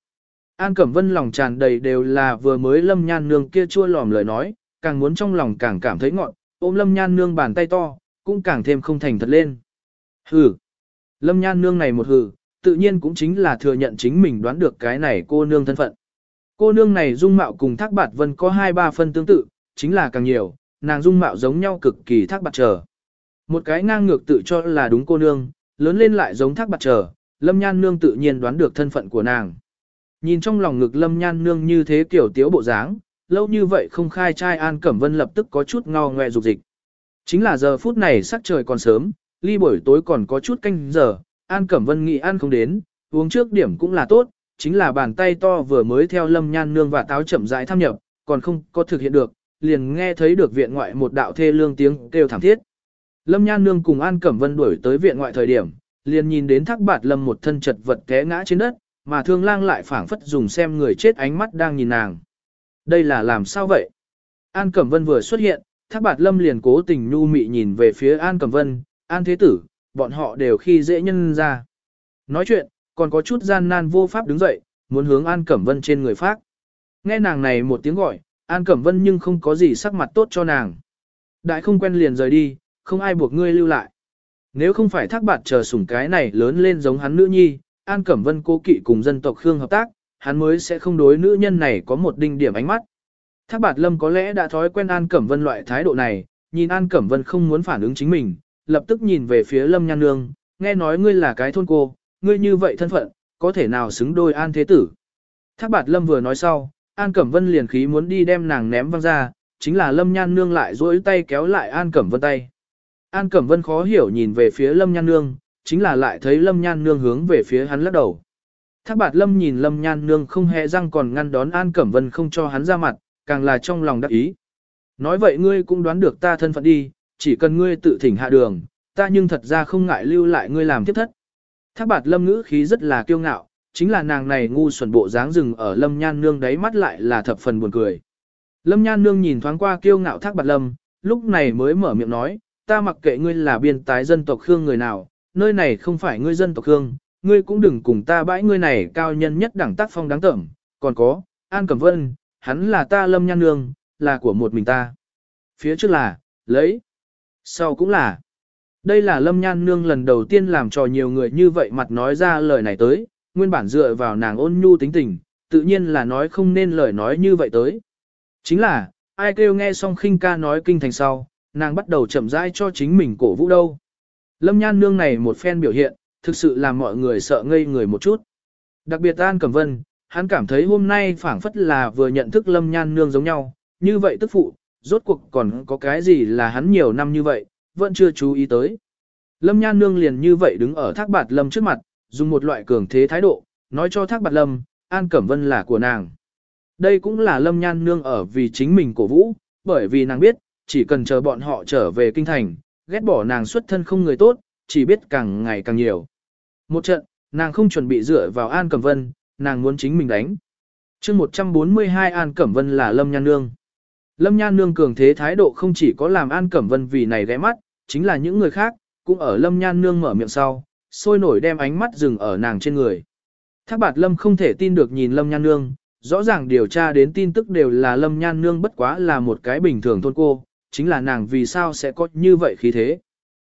An Cẩm Vân lòng tràn đầy đều là vừa mới Lâm Nhan Nương kia chua lòm lời nói, càng muốn trong lòng càng cảm thấy ngọn, ôm Lâm Nhan Nương bàn tay to, cũng càng thêm không thành thật lên. Hừ. Lâm Nhan Nương này một hừ, tự nhiên cũng chính là thừa nhận chính mình đoán được cái này cô nương thân phận. Cô nương này dung mạo cùng Thác Bạt Vân có hai ba phân tương tự, chính là càng nhiều, nàng dung mạo giống nhau cực kỳ Thác bạc Trở. Một cái ngang ngược tự cho là đúng cô nương, lớn lên lại giống Thác bạc Trở, Lâm Nhan Nương tự nhiên đoán được thân phận của nàng. Nhìn trong lòng ngực Lâm Nhan Nương như thế kiểu tiếu bộ dáng, lâu như vậy không khai trai An Cẩm Vân lập tức có chút ngao ngoe dục dịch. Chính là giờ phút này sắc trời còn sớm, ly buổi tối còn có chút canh giờ, An Cẩm Vân nghĩ ăn không đến, uống trước điểm cũng là tốt, chính là bàn tay to vừa mới theo lâm nhan nương và táo chậm rãi tham nhập, còn không có thực hiện được, liền nghe thấy được viện ngoại một đạo thê lương tiếng kêu thảm thiết. Lâm nhan nương cùng An Cẩm Vân đuổi tới viện ngoại thời điểm, liền nhìn đến thác bạt lâm một thân chật vật té ngã trên đất, mà thương lang lại phảng phất dùng xem người chết ánh mắt đang nhìn nàng. Đây là làm sao vậy? An Cẩm Vân vừa xuất hiện, thác bạt lâm liền cố tình nhu mị nhìn về phía An Cẩm Vân, An Thế Tử, bọn họ đều khi dễ nhân ra. Nói chuyện, còn có chút gian nan vô pháp đứng dậy, muốn hướng An Cẩm Vân trên người phát. Nghe nàng này một tiếng gọi, An Cẩm Vân nhưng không có gì sắc mặt tốt cho nàng. Đại không quen liền rời đi, không ai buộc ngươi lưu lại. Nếu không phải thác bạt chờ sủng cái này lớn lên giống hắn nữ nhi, An Cẩm Vân cố kỵ cùng dân tộc Khương hợp tác, hắn mới sẽ không đối nữ nhân này có một đinh điểm ánh mắt. Thác bạt lâm có lẽ đã thói quen An Cẩm Vân loại thái độ này, nhìn An Cẩm Vân không muốn phản ứng chính mình, lập tức nhìn về phía lâm nhan nương, nghe nói ngươi là cái thôn cô, ngươi như vậy thân phận, có thể nào xứng đôi An Thế Tử. Thác bạt lâm vừa nói sau, An Cẩm Vân liền khí muốn đi đem nàng ném văng ra, chính là lâm nhan nương lại duỗi tay kéo lại An Cẩm Vân tay. An Cẩm Vân khó hiểu nhìn về phía lâm nhan nương, chính là lại thấy lâm nhan nương hướng về phía hắn lắc đầu. Thác bạt lâm nhìn lâm nhan nương không hề răng còn ngăn đón An Cẩm Vân không cho hắn ra mặt, càng là trong lòng đắc ý. Nói vậy ngươi cũng đoán được ta thân phận đi, chỉ cần ngươi tự thỉnh hạ đường, ta nhưng thật ra không ngại lưu lại ngươi làm tiếp thất. Thác bạt lâm ngữ khí rất là kiêu ngạo, chính là nàng này ngu xuẩn bộ dáng rừng ở lâm nhan nương đáy mắt lại là thập phần buồn cười. Lâm nhan nương nhìn thoáng qua kiêu ngạo thác bạt lâm, lúc này mới mở miệng nói, ta mặc kệ ngươi là biên tái dân tộc Khương người nào, nơi này không phải ngươi dân tộc Khương, ngươi cũng đừng cùng ta bãi ngươi này cao nhân nhất đẳng tác phong đáng tẩm, còn có, An Cẩm Vân, hắn là ta lâm nhan nương, là của một mình ta. Phía trước là, lấy, sau cũng là. Đây là lâm nhan nương lần đầu tiên làm cho nhiều người như vậy mặt nói ra lời này tới, nguyên bản dựa vào nàng ôn nhu tính tình, tự nhiên là nói không nên lời nói như vậy tới. Chính là, ai kêu nghe xong khinh ca nói kinh thành sau, nàng bắt đầu chậm rãi cho chính mình cổ vũ đâu. Lâm nhan nương này một phen biểu hiện, thực sự làm mọi người sợ ngây người một chút. Đặc biệt An Cẩm Vân, hắn cảm thấy hôm nay phảng phất là vừa nhận thức lâm nhan nương giống nhau, như vậy tức phụ, rốt cuộc còn có cái gì là hắn nhiều năm như vậy, vẫn chưa chú ý tới. Lâm nhan nương liền như vậy đứng ở thác bạt lâm trước mặt, dùng một loại cường thế thái độ, nói cho thác bạt lâm, An Cẩm Vân là của nàng. Đây cũng là lâm nhan nương ở vì chính mình cổ vũ, bởi vì nàng biết, chỉ cần chờ bọn họ trở về kinh thành, ghét bỏ nàng xuất thân không người tốt, chỉ biết càng ngày càng nhiều. Một trận, nàng không chuẩn bị dựa vào An Cẩm Vân, nàng muốn chính mình đánh. chương 142 An Cẩm Vân là Lâm Nhan Nương. Lâm Nhan Nương cường thế thái độ không chỉ có làm An Cẩm Vân vì này ghé mắt, chính là những người khác, cũng ở Lâm Nhan Nương mở miệng sau, sôi nổi đem ánh mắt dừng ở nàng trên người. Thác bạt Lâm không thể tin được nhìn Lâm Nhan Nương, rõ ràng điều tra đến tin tức đều là Lâm Nhan Nương bất quá là một cái bình thường thôn cô, chính là nàng vì sao sẽ có như vậy khí thế.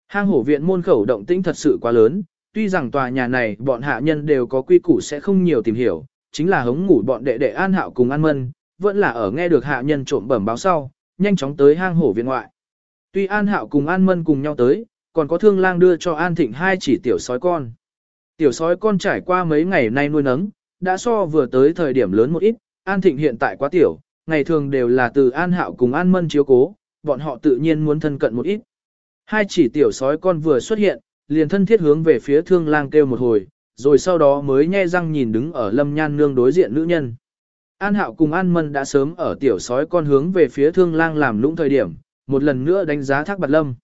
Hang hổ viện môn khẩu động tĩnh thật sự quá lớn, tuy rằng tòa nhà này bọn hạ nhân đều có quy củ sẽ không nhiều tìm hiểu, chính là hống ngủ bọn đệ đệ An Hạo cùng An Mân, vẫn là ở nghe được hạ nhân trộm bẩm báo sau, nhanh chóng tới hang hổ viện ngoại. Tuy An Hạo cùng An Mân cùng nhau tới, còn có thương lang đưa cho An Thịnh hai chỉ tiểu sói con. Tiểu sói con trải qua mấy ngày nay nuôi nấng, đã so vừa tới thời điểm lớn một ít, An Thịnh hiện tại quá tiểu, ngày thường đều là từ An Hạo cùng An Mân chiếu cố, bọn họ tự nhiên muốn thân cận một ít. Hai chỉ tiểu sói con vừa xuất hiện, liền thân thiết hướng về phía thương lang kêu một hồi, rồi sau đó mới nhe răng nhìn đứng ở lâm nhan nương đối diện nữ nhân. An hạo cùng An Mân đã sớm ở tiểu sói con hướng về phía thương lang làm lũng thời điểm, một lần nữa đánh giá thác bạt lâm.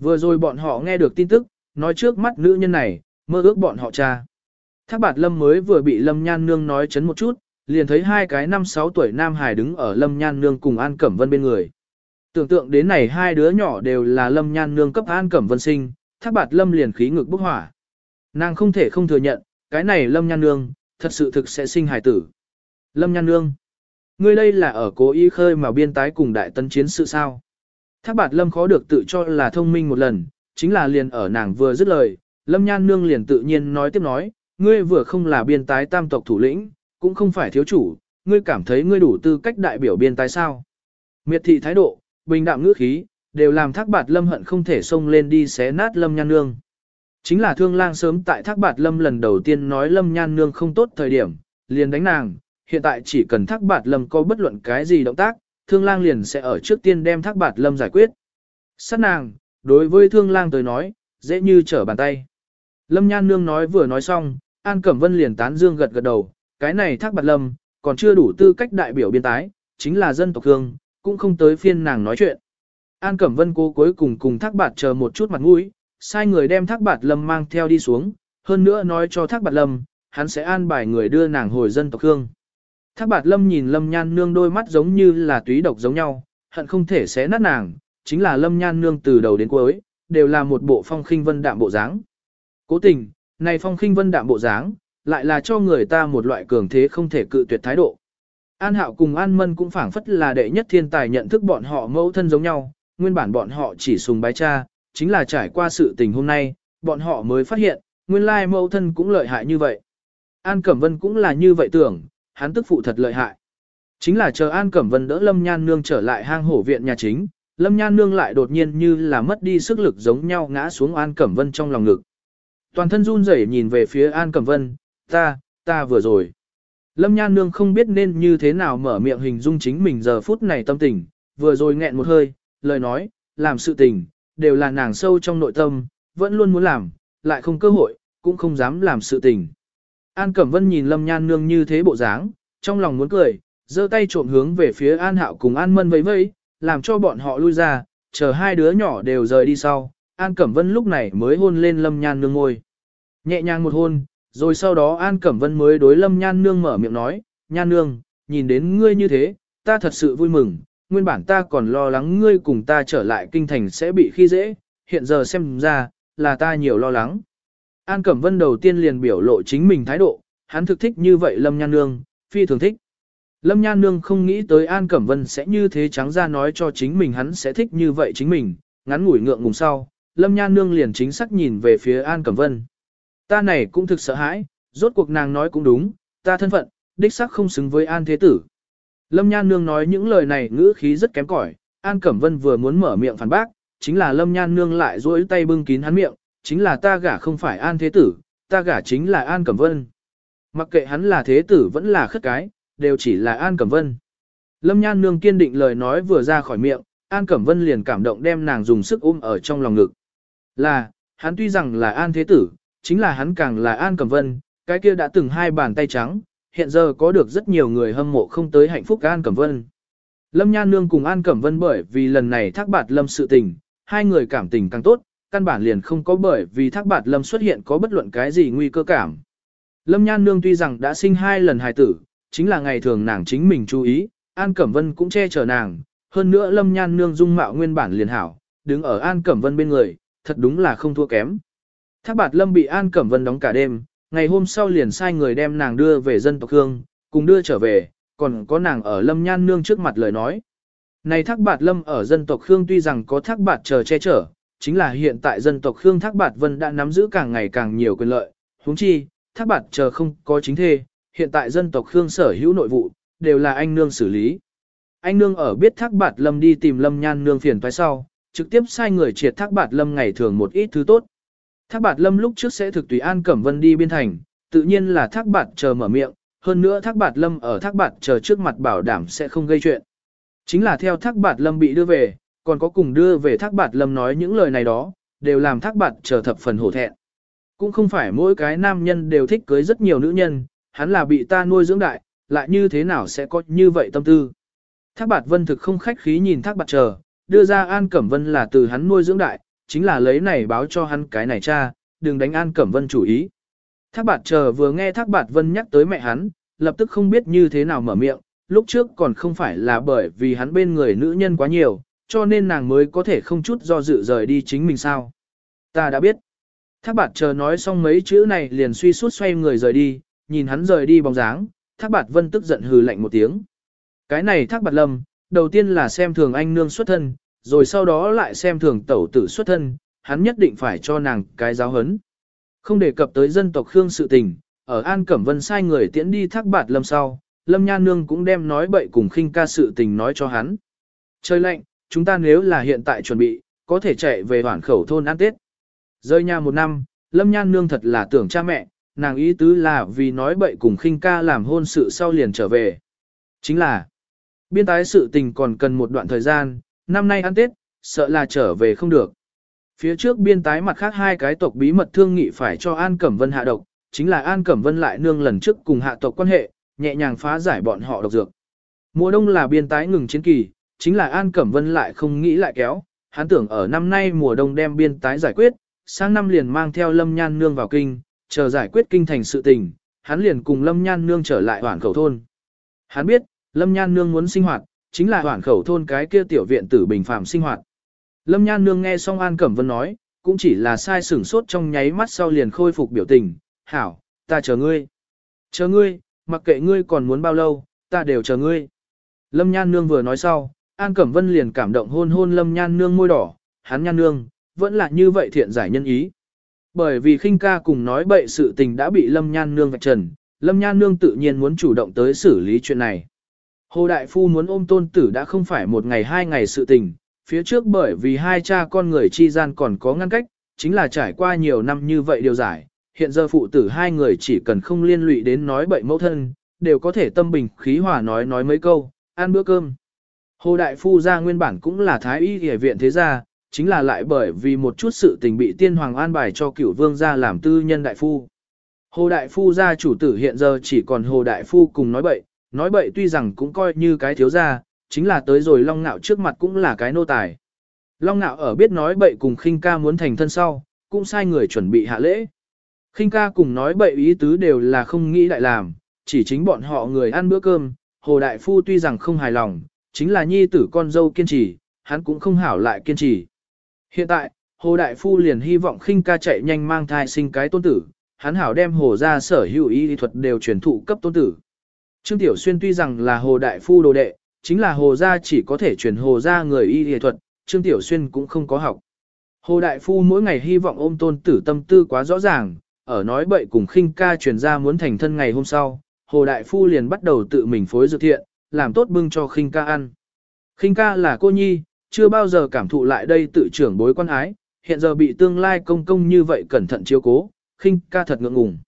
Vừa rồi bọn họ nghe được tin tức, nói trước mắt nữ nhân này, mơ ước bọn họ cha. Thác bạt lâm mới vừa bị lâm nhan nương nói chấn một chút, liền thấy hai cái năm sáu tuổi nam hải đứng ở lâm nhan nương cùng An Cẩm Vân bên người. Tưởng tượng đến này hai đứa nhỏ đều là lâm nhan nương cấp An Cẩm Vân sinh, thác bạt lâm liền khí ngực bốc hỏa. Nàng không thể không thừa nhận, cái này lâm nhan nương, thật sự thực sẽ sinh hài tử. Lâm nhan nương, ngươi đây là ở cố ý khơi mà biên tái cùng đại tân chiến sự sao. Thác bạt lâm khó được tự cho là thông minh một lần, chính là liền ở nàng vừa dứt lời, lâm nhan nương liền tự nhiên nói tiếp nói, ngươi vừa không là biên tái tam tộc thủ lĩnh, cũng không phải thiếu chủ, ngươi cảm thấy ngươi đủ tư cách đại biểu biên tái sao. Miệt thị thái độ, bình đạm ngữ khí, đều làm thác bạt lâm hận không thể xông lên đi xé nát lâm nhan nương. Chính là thương lang sớm tại thác bạt lâm lần đầu tiên nói lâm nhan nương không tốt thời điểm, liền đánh nàng, hiện tại chỉ cần thác bạt lâm có bất luận cái gì động tác, thương lang liền sẽ ở trước tiên đem thác bạt lâm giải quyết. Sát nàng, đối với thương lang tới nói, dễ như trở bàn tay. Lâm nhan nương nói vừa nói xong, An Cẩm Vân liền tán dương gật gật đầu, cái này thác bạt lâm, còn chưa đủ tư cách đại biểu biên tái, chính là dân tộc hương, cũng không tới phiên nàng nói chuyện. An Cẩm Vân cố cuối cùng cùng Thác Bạt chờ một chút mặt mũi, sai người đem Thác Bạt Lâm mang theo đi xuống, hơn nữa nói cho Thác Bạt Lâm, hắn sẽ an bài người đưa nàng hồi dân tộc hương. Thác Bạt Lâm nhìn Lâm Nhan Nương đôi mắt giống như là túy độc giống nhau, hận không thể xé nát nàng, chính là Lâm Nhan Nương từ đầu đến cuối, đều là một bộ phong khinh vân đạm bộ dáng. Cố tình, này phong khinh vân đạm bộ dáng, lại là cho người ta một loại cường thế không thể cự tuyệt thái độ. An Hạo cùng An Mân cũng phảng phất là đệ nhất thiên tài nhận thức bọn họ mẫu thân giống nhau, nguyên bản bọn họ chỉ sùng bái cha, chính là trải qua sự tình hôm nay, bọn họ mới phát hiện, nguyên lai mẫu thân cũng lợi hại như vậy. An Cẩm Vân cũng là như vậy tưởng, hắn tức phụ thật lợi hại. Chính là chờ An Cẩm Vân đỡ Lâm Nhan Nương trở lại hang hổ viện nhà chính, Lâm Nhan Nương lại đột nhiên như là mất đi sức lực giống nhau ngã xuống An Cẩm Vân trong lòng ngực. Toàn thân run rẩy nhìn về phía An Cẩm Vân, ta, ta vừa rồi. Lâm Nhan Nương không biết nên như thế nào mở miệng hình dung chính mình giờ phút này tâm tình, vừa rồi nghẹn một hơi, lời nói, làm sự tình, đều là nàng sâu trong nội tâm, vẫn luôn muốn làm, lại không cơ hội, cũng không dám làm sự tình. An Cẩm Vân nhìn Lâm Nhan Nương như thế bộ dáng, trong lòng muốn cười, giơ tay trộm hướng về phía An Hạo cùng An Mân vẫy vẫy, làm cho bọn họ lui ra, chờ hai đứa nhỏ đều rời đi sau. An Cẩm Vân lúc này mới hôn lên Lâm Nhan Nương ngôi. Nhẹ nhàng một hôn, rồi sau đó An Cẩm Vân mới đối Lâm Nhan Nương mở miệng nói, Nhan Nương, nhìn đến ngươi như thế, ta thật sự vui mừng, nguyên bản ta còn lo lắng ngươi cùng ta trở lại kinh thành sẽ bị khi dễ, hiện giờ xem ra, là ta nhiều lo lắng. An Cẩm Vân đầu tiên liền biểu lộ chính mình thái độ, hắn thực thích như vậy Lâm Nhan Nương, phi thường thích. Lâm Nhan Nương không nghĩ tới An Cẩm Vân sẽ như thế trắng ra nói cho chính mình hắn sẽ thích như vậy chính mình, ngắn ngủi ngượng ngùng sau, Lâm Nhan Nương liền chính xác nhìn về phía An Cẩm Vân. Ta này cũng thực sợ hãi, rốt cuộc nàng nói cũng đúng, ta thân phận, đích xác không xứng với An Thế Tử. Lâm Nhan Nương nói những lời này ngữ khí rất kém cỏi, An Cẩm Vân vừa muốn mở miệng phản bác, chính là Lâm Nhan Nương lại duỗi tay bưng kín hắn miệng, chính là ta gả không phải An Thế Tử, ta gả chính là An Cẩm Vân. Mặc kệ hắn là Thế Tử vẫn là khất cái, đều chỉ là An Cẩm Vân. Lâm Nhan Nương kiên định lời nói vừa ra khỏi miệng, An Cẩm Vân liền cảm động đem nàng dùng sức ôm ở trong lòng ngực. Là, hắn tuy rằng là An Thế Tử, chính là hắn càng là An Cẩm Vân, cái kia đã từng hai bàn tay trắng, hiện giờ có được rất nhiều người hâm mộ không tới hạnh phúc An Cẩm Vân. Lâm Nhan Nương cùng An Cẩm Vân bởi vì lần này thác bạt Lâm sự tình, hai người cảm tình càng tốt, căn bản liền không có bởi vì thác bạt Lâm xuất hiện có bất luận cái gì nguy cơ cảm. Lâm Nhan Nương tuy rằng đã sinh hai lần hài tử, chính là ngày thường nàng chính mình chú ý, An Cẩm Vân cũng che chở nàng, hơn nữa Lâm Nhan Nương dung mạo nguyên bản liền hảo, đứng ở An Cẩm Vân bên người, thật đúng là không thua kém. Thác bạt Lâm bị An Cẩm Vân đóng cả đêm, ngày hôm sau liền sai người đem nàng đưa về dân tộc Hương, cùng đưa trở về, còn có nàng ở Lâm Nhan Nương trước mặt lời nói. Này Thác Bạt Lâm ở dân tộc Khương tuy rằng có Thác Bạt chờ che chở, chính là hiện tại dân tộc Khương Thác Bạt Vân đã nắm giữ càng ngày càng nhiều quyền lợi, huống chi, Thác Bạt chờ không có chính thê, hiện tại dân tộc Khương sở hữu nội vụ, đều là anh nương xử lý. Anh nương ở biết Thác Bạt Lâm đi tìm Lâm Nhan nương phiền toái sau, trực tiếp sai người triệt Thác Bạt Lâm ngày thường một ít thứ tốt. Thác Bạt Lâm lúc trước sẽ thực tùy An Cẩm Vân đi biên thành, tự nhiên là Thác Bạt chờ mở miệng, hơn nữa Thác Bạt Lâm ở Thác Bạt chờ trước mặt bảo đảm sẽ không gây chuyện. Chính là theo Thác Bạt Lâm bị đưa về, còn có cùng đưa về Thác Bạt Lâm nói những lời này đó, đều làm Thác Bạt chờ thập phần hổ thẹn. Cũng không phải mỗi cái nam nhân đều thích cưới rất nhiều nữ nhân, hắn là bị ta nuôi dưỡng đại, lại như thế nào sẽ có như vậy tâm tư. Thác Bạt Vân thực không khách khí nhìn Thác Bạt chờ, đưa ra An Cẩm Vân là từ hắn nuôi dưỡng đại, chính là lấy này báo cho hắn cái này cha, đừng đánh An Cẩm Vân chủ ý. Thác Bạt chờ vừa nghe Thác Bạt Vân nhắc tới mẹ hắn, lập tức không biết như thế nào mở miệng, lúc trước còn không phải là bởi vì hắn bên người nữ nhân quá nhiều, cho nên nàng mới có thể không chút do dự rời đi chính mình sao. Ta đã biết. Thác Bạt chờ nói xong mấy chữ này liền suy suốt xoay người rời đi, nhìn hắn rời đi bóng dáng, Thác Bạt Vân tức giận hừ lạnh một tiếng. Cái này Thác Bạt Lâm, đầu tiên là xem thường anh nương xuất thân, rồi sau đó lại xem thường tẩu tử xuất thân, hắn nhất định phải cho nàng cái giáo hấn. Không đề cập tới dân tộc Khương sự tình, ở An Cẩm Vân sai người tiễn đi Thác Bạt Lâm sau, Lâm Nha Nương cũng đem nói bậy cùng khinh ca sự tình nói cho hắn. Trời lạnh, chúng ta nếu là hiện tại chuẩn bị, có thể chạy về hoảng khẩu thôn ăn Tết. Rơi nhà một năm, Lâm Nhan Nương thật là tưởng cha mẹ, nàng ý tứ là vì nói bậy cùng khinh ca làm hôn sự sau liền trở về. Chính là, biên tái sự tình còn cần một đoạn thời gian, năm nay ăn Tết, sợ là trở về không được. Phía trước biên tái mặt khác hai cái tộc bí mật thương nghị phải cho An Cẩm Vân hạ độc, chính là An Cẩm Vân lại nương lần trước cùng hạ tộc quan hệ, nhẹ nhàng phá giải bọn họ độc dược. Mùa đông là biên tái ngừng chiến kỳ, chính là An Cẩm Vân lại không nghĩ lại kéo, hắn tưởng ở năm nay mùa đông đem biên tái giải quyết, sang năm liền mang theo Lâm Nhan nương vào kinh, chờ giải quyết kinh thành sự tình, hắn liền cùng Lâm Nhan nương trở lại hoảng khẩu thôn. Hắn biết, Lâm Nhan nương muốn sinh hoạt, chính là hoảng khẩu thôn cái kia tiểu viện tử bình phạm sinh hoạt. Lâm Nhan nương nghe xong An Cẩm Vân nói, cũng chỉ là sai sửng sốt trong nháy mắt sau liền khôi phục biểu tình, hảo, ta chờ ngươi. Chờ ngươi, mặc kệ ngươi còn muốn bao lâu, ta đều chờ ngươi. Lâm Nhan Nương vừa nói sau, An Cẩm Vân liền cảm động hôn hôn Lâm Nhan Nương môi đỏ, hắn Nhan Nương, vẫn là như vậy thiện giải nhân ý. Bởi vì khinh ca cùng nói bậy sự tình đã bị Lâm Nhan Nương vạch trần, Lâm Nhan Nương tự nhiên muốn chủ động tới xử lý chuyện này. Hồ Đại Phu muốn ôm tôn tử đã không phải một ngày hai ngày sự tình, phía trước bởi vì hai cha con người chi gian còn có ngăn cách, chính là trải qua nhiều năm như vậy điều giải, hiện giờ phụ tử hai người chỉ cần không liên lụy đến nói bậy mẫu thân, đều có thể tâm bình khí hòa nói nói mấy câu, ăn bữa cơm. Hồ Đại Phu ra nguyên bản cũng là thái y y viện thế gia, chính là lại bởi vì một chút sự tình bị tiên hoàng an bài cho cửu vương ra làm tư nhân đại phu. Hồ Đại Phu gia chủ tử hiện giờ chỉ còn Hồ Đại Phu cùng nói bậy, nói bậy tuy rằng cũng coi như cái thiếu gia, chính là tới rồi Long Nạo trước mặt cũng là cái nô tài. Long Nạo ở biết nói bậy cùng khinh ca muốn thành thân sau, cũng sai người chuẩn bị hạ lễ. khinh ca cùng nói bậy ý tứ đều là không nghĩ đại làm, chỉ chính bọn họ người ăn bữa cơm, Hồ Đại Phu tuy rằng không hài lòng, chính là nhi tử con dâu kiên trì, hắn cũng không hảo lại kiên trì. Hiện tại, Hồ Đại Phu liền hy vọng khinh ca chạy nhanh mang thai sinh cái tôn tử, hắn hảo đem hồ ra sở hữu y thuật đều truyền thụ cấp tôn tử. Trương Tiểu Xuyên tuy rằng là hồ đại phu đồ đệ, chính là hồ gia chỉ có thể truyền hồ gia người y y thuật, Trương Tiểu Xuyên cũng không có học. Hồ đại phu mỗi ngày hy vọng ôm tôn tử tâm tư quá rõ ràng, ở nói bậy cùng khinh ca truyền ra muốn thành thân ngày hôm sau, hồ đại phu liền bắt đầu tự mình phối dược thiện, làm tốt bưng cho khinh ca ăn. Khinh ca là cô nhi, chưa bao giờ cảm thụ lại đây tự trưởng bối quan ái, hiện giờ bị tương lai công công như vậy cẩn thận chiếu cố, khinh ca thật ngượng ngùng.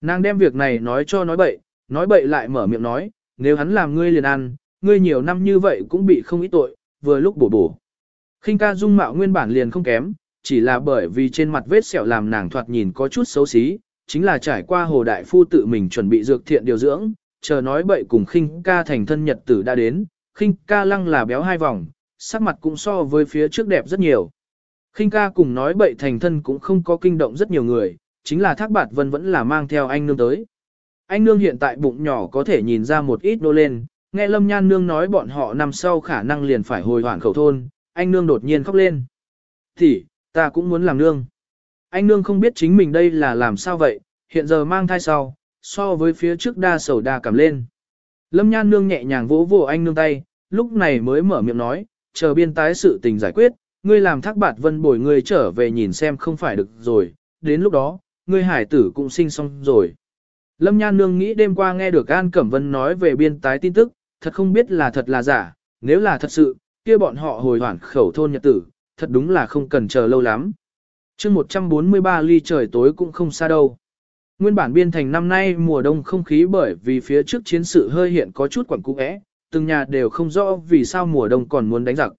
Nàng đem việc này nói cho nói bậy, nói bậy lại mở miệng nói, nếu hắn làm ngươi liền ăn, ngươi nhiều năm như vậy cũng bị không ít tội, vừa lúc bổ bổ. khinh ca dung mạo nguyên bản liền không kém, chỉ là bởi vì trên mặt vết sẹo làm nàng thoạt nhìn có chút xấu xí, chính là trải qua hồ đại phu tự mình chuẩn bị dược thiện điều dưỡng, chờ nói bậy cùng khinh ca thành thân nhật tử đã đến, khinh ca lăng là béo hai vòng, sắc mặt cũng so với phía trước đẹp rất nhiều. khinh ca cùng nói bậy thành thân cũng không có kinh động rất nhiều người, chính là Thác Bạt Vân vẫn là mang theo anh nương tới. Anh nương hiện tại bụng nhỏ có thể nhìn ra một ít nô lên, nghe Lâm Nhan nương nói bọn họ nằm sau khả năng liền phải hồi hoảng khẩu thôn, anh nương đột nhiên khóc lên. Thì, ta cũng muốn làm nương. Anh nương không biết chính mình đây là làm sao vậy, hiện giờ mang thai sau, so với phía trước đa sầu đa cảm lên. Lâm Nhan nương nhẹ nhàng vỗ vỗ anh nương tay, lúc này mới mở miệng nói, chờ biên tái sự tình giải quyết, ngươi làm thác bạt vân bồi ngươi trở về nhìn xem không phải được rồi, đến lúc đó, ngươi hải tử cũng sinh xong rồi. Lâm Nhan Nương nghĩ đêm qua nghe được An Cẩm Vân nói về biên tái tin tức, thật không biết là thật là giả, nếu là thật sự, kia bọn họ hồi hoảng khẩu thôn nhật tử, thật đúng là không cần chờ lâu lắm. chương 143 ly trời tối cũng không xa đâu. Nguyên bản biên thành năm nay mùa đông không khí bởi vì phía trước chiến sự hơi hiện có chút quẩn cũ é, từng nhà đều không rõ vì sao mùa đông còn muốn đánh giặc.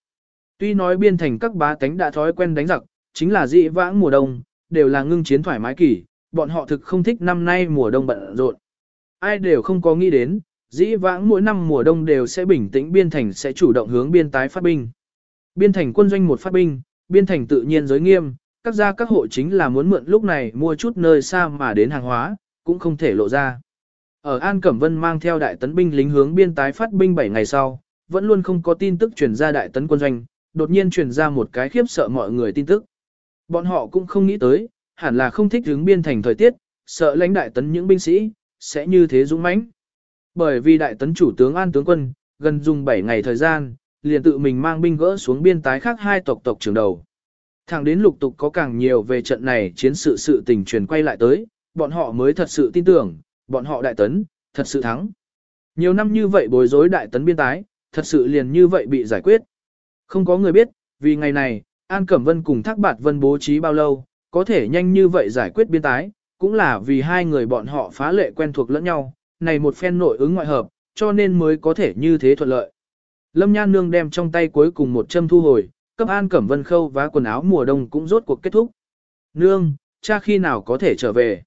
Tuy nói biên thành các bá tánh đã thói quen đánh giặc, chính là dị vãng mùa đông, đều là ngưng chiến thoải mái kỳ, bọn họ thực không thích năm nay mùa đông bận rộn. Ai đều không có nghĩ đến, dĩ vãng mỗi năm mùa đông đều sẽ bình tĩnh biên thành sẽ chủ động hướng biên tái phát binh. Biên thành quân doanh một phát binh, biên thành tự nhiên giới nghiêm, các gia các hộ chính là muốn mượn lúc này mua chút nơi xa mà đến hàng hóa, cũng không thể lộ ra. Ở An Cẩm Vân mang theo đại tấn binh lính hướng biên tái phát binh 7 ngày sau, vẫn luôn không có tin tức truyền ra đại tấn quân doanh, đột nhiên truyền ra một cái khiếp sợ mọi người tin tức. Bọn họ cũng không nghĩ tới, hẳn là không thích hướng biên thành thời tiết, sợ lãnh đại tấn những binh sĩ, sẽ như thế dũng mãnh. Bởi vì đại tấn chủ tướng An tướng quân, gần dùng 7 ngày thời gian, liền tự mình mang binh gỡ xuống biên tái khác hai tộc tộc trưởng đầu. Thẳng đến lục tục có càng nhiều về trận này chiến sự sự tình truyền quay lại tới, bọn họ mới thật sự tin tưởng, bọn họ đại tấn, thật sự thắng. Nhiều năm như vậy bối rối đại tấn biên tái, thật sự liền như vậy bị giải quyết. Không có người biết, vì ngày này, An Cẩm Vân cùng Thác Bạt Vân bố trí bao lâu, có thể nhanh như vậy giải quyết biên tái, cũng là vì hai người bọn họ phá lệ quen thuộc lẫn nhau, này một phen nội ứng ngoại hợp, cho nên mới có thể như thế thuận lợi. Lâm Nhan Nương đem trong tay cuối cùng một châm thu hồi, cấp An Cẩm Vân khâu và quần áo mùa đông cũng rốt cuộc kết thúc. Nương, cha khi nào có thể trở về?